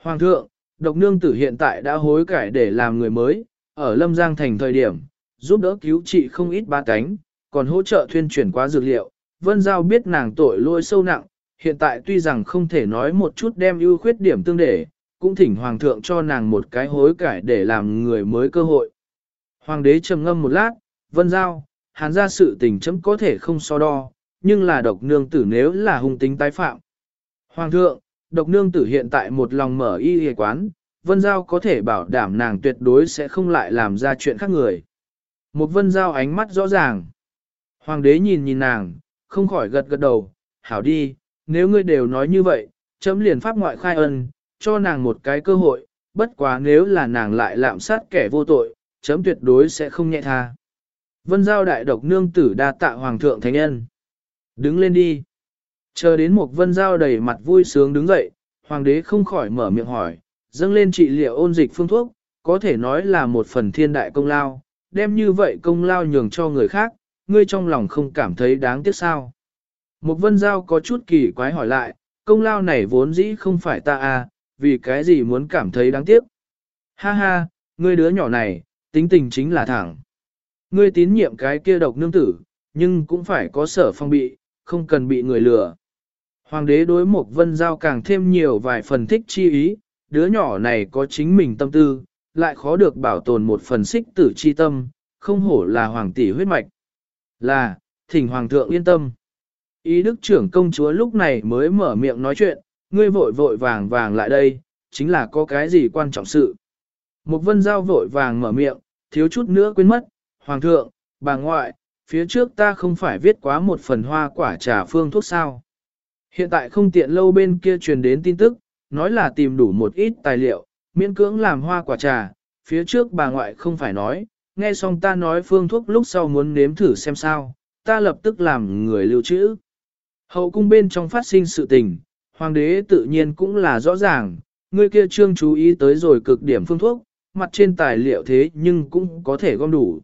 S1: Hoàng thượng, độc nương tử hiện tại đã hối cải để làm người mới, ở Lâm Giang thành thời điểm, giúp đỡ cứu trị không ít ba cánh, còn hỗ trợ thuyên chuyển qua dược liệu. Vân Giao biết nàng tội lỗi sâu nặng, hiện tại tuy rằng không thể nói một chút đem ưu khuyết điểm tương để, cũng thỉnh Hoàng thượng cho nàng một cái hối cải để làm người mới cơ hội. Hoàng đế trầm ngâm một lát, Vân Giao, hán ra sự tình chấm có thể không so đo, nhưng là độc nương tử nếu là hung tính tái phạm. Hoàng thượng, độc nương tử hiện tại một lòng mở y y quán, Vân Giao có thể bảo đảm nàng tuyệt đối sẽ không lại làm ra chuyện khác người. Một Vân Giao ánh mắt rõ ràng. Hoàng đế nhìn nhìn nàng, không khỏi gật gật đầu, hảo đi, nếu ngươi đều nói như vậy, chấm liền pháp ngoại khai ân, cho nàng một cái cơ hội, bất quá nếu là nàng lại lạm sát kẻ vô tội, chấm tuyệt đối sẽ không nhẹ tha. Vân giao đại độc nương tử đa tạ hoàng thượng thánh nhân. Đứng lên đi. Chờ đến một vân giao đầy mặt vui sướng đứng dậy, hoàng đế không khỏi mở miệng hỏi, dâng lên trị liệu ôn dịch phương thuốc, có thể nói là một phần thiên đại công lao, đem như vậy công lao nhường cho người khác, ngươi trong lòng không cảm thấy đáng tiếc sao. Một vân giao có chút kỳ quái hỏi lại, công lao này vốn dĩ không phải ta à, vì cái gì muốn cảm thấy đáng tiếc. Ha ha, ngươi đứa nhỏ này, tính tình chính là thẳng. Ngươi tín nhiệm cái kia độc nương tử, nhưng cũng phải có sở phong bị, không cần bị người lừa. Hoàng đế đối một vân giao càng thêm nhiều vài phần thích chi ý, đứa nhỏ này có chính mình tâm tư, lại khó được bảo tồn một phần xích tử chi tâm, không hổ là hoàng tỷ huyết mạch. Là, thỉnh hoàng thượng yên tâm. Ý đức trưởng công chúa lúc này mới mở miệng nói chuyện, ngươi vội vội vàng vàng lại đây, chính là có cái gì quan trọng sự. Một vân giao vội vàng mở miệng, thiếu chút nữa quên mất, hoàng thượng, bà ngoại, phía trước ta không phải viết quá một phần hoa quả trà phương thuốc sao. Hiện tại không tiện lâu bên kia truyền đến tin tức, nói là tìm đủ một ít tài liệu, miễn cưỡng làm hoa quả trà, phía trước bà ngoại không phải nói, nghe xong ta nói phương thuốc lúc sau muốn nếm thử xem sao, ta lập tức làm người lưu trữ. Hậu cung bên trong phát sinh sự tình, hoàng đế tự nhiên cũng là rõ ràng, người kia trương chú ý tới rồi cực điểm phương thuốc, mặt trên tài liệu thế nhưng cũng có thể gom đủ.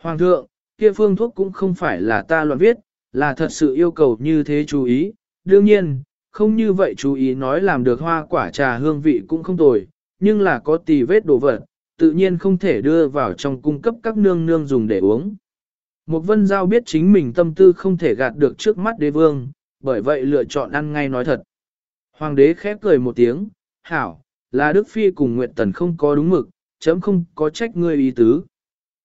S1: Hoàng thượng, kia phương thuốc cũng không phải là ta loạn viết, là thật sự yêu cầu như thế chú ý, đương nhiên, không như vậy chú ý nói làm được hoa quả trà hương vị cũng không tồi, nhưng là có tì vết đồ vật, tự nhiên không thể đưa vào trong cung cấp các nương nương dùng để uống. Một vân giao biết chính mình tâm tư không thể gạt được trước mắt đế vương, bởi vậy lựa chọn ăn ngay nói thật. Hoàng đế khép cười một tiếng, hảo, là Đức Phi cùng Nguyệt Tần không có đúng mực, chấm không có trách ngươi ý tứ.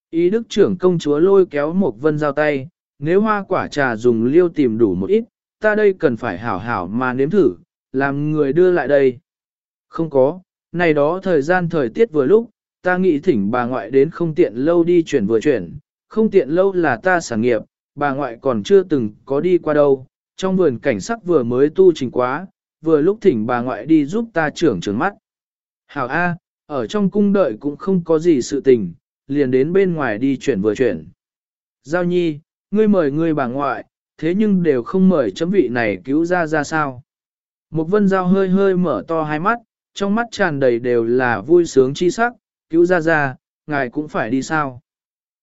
S1: Ý đức trưởng công chúa lôi kéo một vân giao tay, nếu hoa quả trà dùng liêu tìm đủ một ít, ta đây cần phải hảo hảo mà nếm thử, làm người đưa lại đây. Không có, này đó thời gian thời tiết vừa lúc, ta nghĩ thỉnh bà ngoại đến không tiện lâu đi chuyển vừa chuyển, không tiện lâu là ta sản nghiệp, bà ngoại còn chưa từng có đi qua đâu, trong vườn cảnh sắc vừa mới tu trình quá, vừa lúc thỉnh bà ngoại đi giúp ta trưởng trưởng mắt. Hảo A, ở trong cung đợi cũng không có gì sự tình, liền đến bên ngoài đi chuyển vừa chuyển. Giao nhi, ngươi mời ngươi bà ngoại, thế nhưng đều không mời chấm vị này cứu ra ra sao. Một vân giao hơi hơi mở to hai mắt, trong mắt tràn đầy đều là vui sướng chi sắc, cứu ra ra, ngài cũng phải đi sao.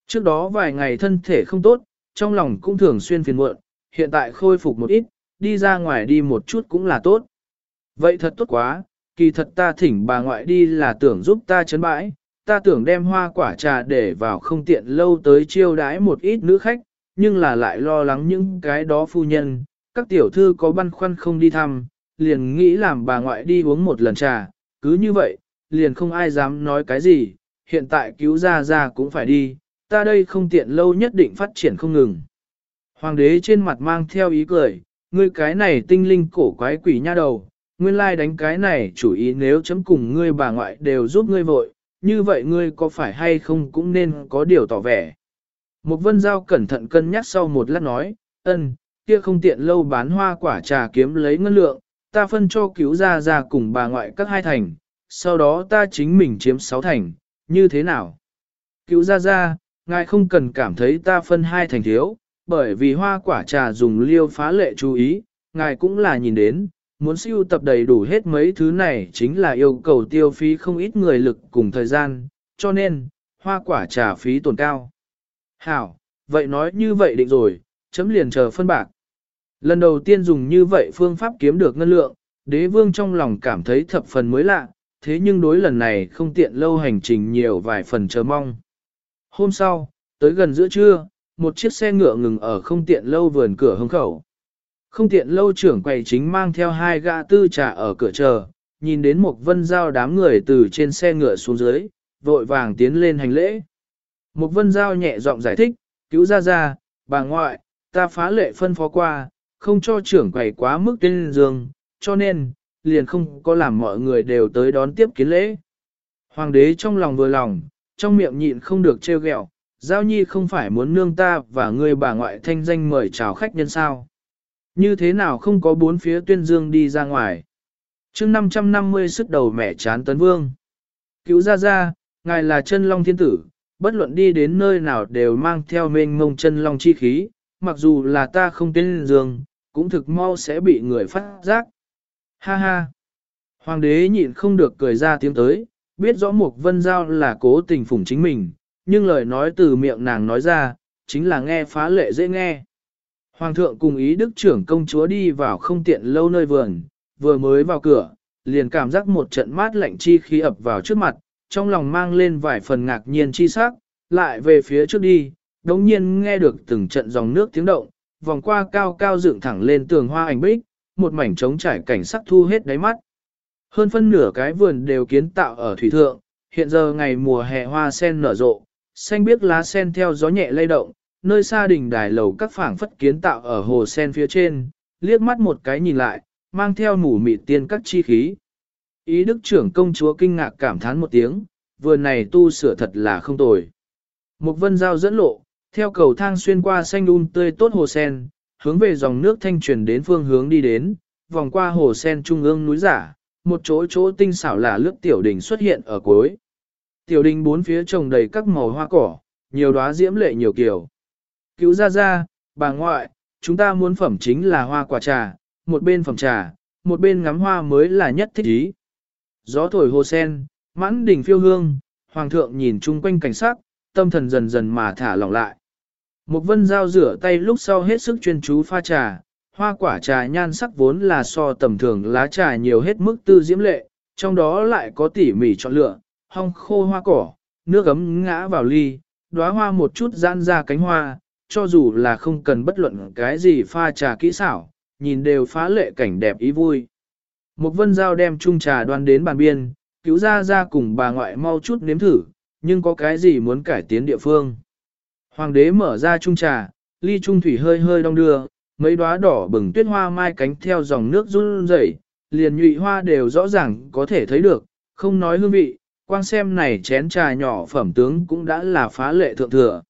S1: Trước đó vài ngày thân thể không tốt, trong lòng cũng thường xuyên phiền muộn, hiện tại khôi phục một ít, đi ra ngoài đi một chút cũng là tốt. Vậy thật tốt quá, kỳ thật ta thỉnh bà ngoại đi là tưởng giúp ta chấn bãi, ta tưởng đem hoa quả trà để vào không tiện lâu tới chiêu đãi một ít nữ khách, nhưng là lại lo lắng những cái đó phu nhân, các tiểu thư có băn khoăn không đi thăm, liền nghĩ làm bà ngoại đi uống một lần trà, cứ như vậy, liền không ai dám nói cái gì, hiện tại cứu ra ra cũng phải đi, ta đây không tiện lâu nhất định phát triển không ngừng. Hoàng đế trên mặt mang theo ý cười, ngươi cái này tinh linh cổ quái quỷ nha đầu, nguyên lai đánh cái này chủ ý nếu chấm cùng ngươi bà ngoại đều giúp ngươi vội, như vậy ngươi có phải hay không cũng nên có điều tỏ vẻ. Một vân giao cẩn thận cân nhắc sau một lát nói, ân, kia không tiện lâu bán hoa quả trà kiếm lấy ngân lượng, ta phân cho cứu ra ra cùng bà ngoại các hai thành, sau đó ta chính mình chiếm sáu thành, như thế nào? Cứu ra ra, ngài không cần cảm thấy ta phân hai thành thiếu, bởi vì hoa quả trà dùng liêu phá lệ chú ý, ngài cũng là nhìn đến, muốn siêu tập đầy đủ hết mấy thứ này chính là yêu cầu tiêu phí không ít người lực cùng thời gian, cho nên, hoa quả trả phí tổn cao. Hảo, vậy nói như vậy định rồi, chấm liền chờ phân bạc. Lần đầu tiên dùng như vậy phương pháp kiếm được ngân lượng, đế vương trong lòng cảm thấy thập phần mới lạ, thế nhưng đối lần này không tiện lâu hành trình nhiều vài phần chờ mong. Hôm sau, tới gần giữa trưa, một chiếc xe ngựa ngừng ở không tiện lâu vườn cửa hông khẩu. Không tiện lâu trưởng quầy chính mang theo hai gã tư trà ở cửa chờ, nhìn đến một vân giao đám người từ trên xe ngựa xuống dưới, vội vàng tiến lên hành lễ. Một vân giao nhẹ giọng giải thích, cứu ra ra, bà ngoại, ta phá lệ phân phó qua, không cho trưởng quầy quá mức tên dương, cho nên, liền không có làm mọi người đều tới đón tiếp kiến lễ. Hoàng đế trong lòng vừa lòng, trong miệng nhịn không được trêu ghẹo, giao nhi không phải muốn nương ta và người bà ngoại thanh danh mời chào khách nhân sao. Như thế nào không có bốn phía tuyên dương đi ra ngoài. chương 550 sức đầu mẹ chán tấn vương. Cứu ra ra, ngài là chân long thiên tử, bất luận đi đến nơi nào đều mang theo mênh mông chân long chi khí, mặc dù là ta không tên dương, cũng thực mau sẽ bị người phát giác. Ha ha! Hoàng đế nhịn không được cười ra tiếng tới, biết rõ Mục Vân Giao là cố tình phủng chính mình, nhưng lời nói từ miệng nàng nói ra, chính là nghe phá lệ dễ nghe. Hoàng thượng cùng ý đức trưởng công chúa đi vào không tiện lâu nơi vườn, vừa mới vào cửa, liền cảm giác một trận mát lạnh chi khí ập vào trước mặt, trong lòng mang lên vài phần ngạc nhiên chi sắc, lại về phía trước đi, đống nhiên nghe được từng trận dòng nước tiếng động, vòng qua cao cao dựng thẳng lên tường hoa ảnh bích, một mảnh trống trải cảnh sắc thu hết đáy mắt. Hơn phân nửa cái vườn đều kiến tạo ở thủy thượng, hiện giờ ngày mùa hè hoa sen nở rộ, xanh biếc lá sen theo gió nhẹ lay động, nơi xa đỉnh đài lầu các phảng phất kiến tạo ở hồ sen phía trên, liếc mắt một cái nhìn lại, mang theo mủ mịt tiên các chi khí. Ý đức trưởng công chúa kinh ngạc cảm thán một tiếng, vừa này tu sửa thật là không tồi. Một vân giao dẫn lộ, theo cầu thang xuyên qua xanh un um tươi tốt hồ sen, hướng về dòng nước thanh truyền đến phương hướng đi đến, vòng qua hồ sen trung ương núi giả, một chỗ chỗ tinh xảo là lướt tiểu đình xuất hiện ở cuối. Tiểu đình bốn phía trồng đầy các màu hoa cỏ, nhiều đóa diễm lệ nhiều kiểu. Cứu ra ra, bà ngoại, chúng ta muốn phẩm chính là hoa quả trà, một bên phẩm trà, một bên ngắm hoa mới là nhất thích ý. Gió thổi hồ sen, mãn đỉnh phiêu hương, hoàng thượng nhìn chung quanh cảnh sắc, tâm thần dần dần mà thả lỏng lại. Một vân dao rửa tay lúc sau hết sức chuyên chú pha trà, hoa quả trà nhan sắc vốn là so tầm thường lá trà nhiều hết mức tư diễm lệ, trong đó lại có tỉ mỉ chọn lựa, hong khô hoa cỏ, nước ấm ngã vào ly, đóa hoa một chút giãn ra cánh hoa, cho dù là không cần bất luận cái gì pha trà kỹ xảo, nhìn đều phá lệ cảnh đẹp ý vui. Một vân giao đem chung trà đoan đến bàn biên, cứu ra ra cùng bà ngoại mau chút nếm thử, nhưng có cái gì muốn cải tiến địa phương. Hoàng đế mở ra chung trà, ly trung thủy hơi hơi đong đưa, mấy đóa đỏ bừng tuyết hoa mai cánh theo dòng nước run rẩy, liền nhụy hoa đều rõ ràng có thể thấy được, không nói hương vị, quang xem này chén trà nhỏ phẩm tướng cũng đã là phá lệ thượng thừa.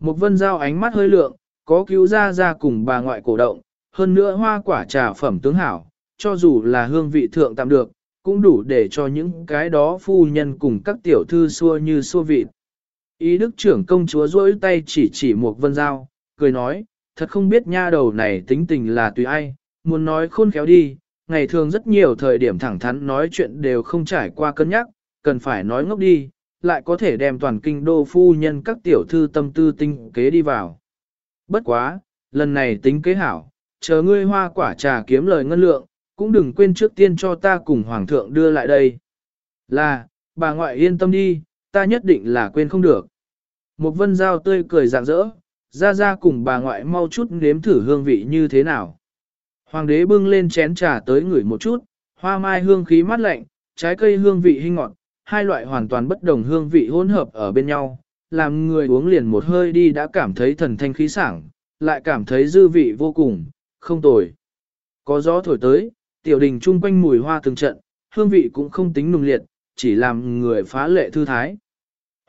S1: Một vân giao ánh mắt hơi lượng, có cứu ra ra cùng bà ngoại cổ động, hơn nữa hoa quả trà phẩm tướng hảo, cho dù là hương vị thượng tạm được, cũng đủ để cho những cái đó phu nhân cùng các tiểu thư xua như xua vịt. Ý đức trưởng công chúa rỗi tay chỉ chỉ một vân giao, cười nói, thật không biết nha đầu này tính tình là tùy ai, muốn nói khôn khéo đi, ngày thường rất nhiều thời điểm thẳng thắn nói chuyện đều không trải qua cân nhắc, cần phải nói ngốc đi, lại có thể đem toàn kinh đô phu nhân các tiểu thư tâm tư tinh kế đi vào. Bất quá, lần này tính kế hảo, chờ ngươi hoa quả trà kiếm lời ngân lượng, cũng đừng quên trước tiên cho ta cùng hoàng thượng đưa lại đây. Là, bà ngoại yên tâm đi, ta nhất định là quên không được. Một vân giao tươi cười rạng rỡ, ra ra cùng bà ngoại mau chút nếm thử hương vị như thế nào. Hoàng đế bưng lên chén trà tới ngửi một chút, hoa mai hương khí mát lạnh, trái cây hương vị hinh ngọt, hai loại hoàn toàn bất đồng hương vị hỗn hợp ở bên nhau, làm người uống liền một hơi đi đã cảm thấy thần thanh khí sảng, lại cảm thấy dư vị vô cùng, không tồi. Có gió thổi tới, tiểu đình chung quanh mùi hoa từng trận, hương vị cũng không tính nùng liệt, chỉ làm người phá lệ thư thái.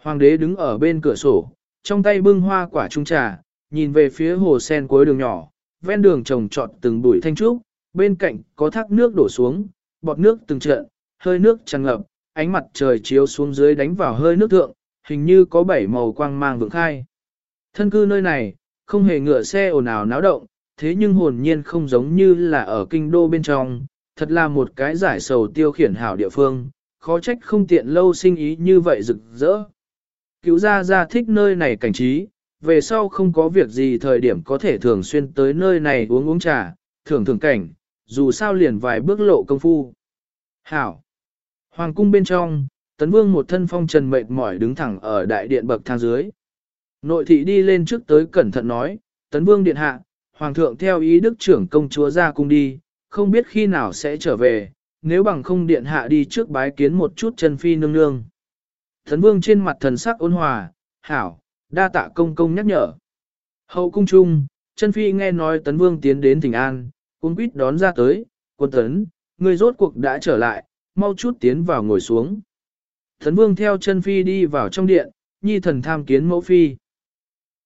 S1: Hoàng đế đứng ở bên cửa sổ, trong tay bưng hoa quả trung trà, nhìn về phía hồ sen cuối đường nhỏ, ven đường trồng trọt từng bụi thanh trúc, bên cạnh có thác nước đổ xuống, bọt nước từng trận, hơi nước tràn ngập, ánh mặt trời chiếu xuống dưới đánh vào hơi nước thượng, hình như có bảy màu quang mang vượng khai. Thân cư nơi này, không hề ngựa xe ồn ào náo động, thế nhưng hồn nhiên không giống như là ở kinh đô bên trong, thật là một cái giải sầu tiêu khiển hảo địa phương, khó trách không tiện lâu sinh ý như vậy rực rỡ. Cứu gia gia thích nơi này cảnh trí, về sau không có việc gì thời điểm có thể thường xuyên tới nơi này uống uống trà, thưởng thưởng cảnh, dù sao liền vài bước lộ công phu. Hảo! Hoàng cung bên trong, tấn vương một thân phong trần mệt mỏi đứng thẳng ở đại điện bậc thang dưới. Nội thị đi lên trước tới cẩn thận nói, tấn vương điện hạ, hoàng thượng theo ý đức trưởng công chúa ra cung đi, không biết khi nào sẽ trở về, nếu bằng không điện hạ đi trước bái kiến một chút chân phi nương nương. Tấn vương trên mặt thần sắc ôn hòa, hảo, đa tạ công công nhắc nhở. Hậu cung trung, chân phi nghe nói tấn vương tiến đến thỉnh an, cung quýt đón ra tới, quân tấn, người rốt cuộc đã trở lại, mau chút tiến vào ngồi xuống. Thấn vương theo chân phi đi vào trong điện, nhi thần tham kiến mẫu phi.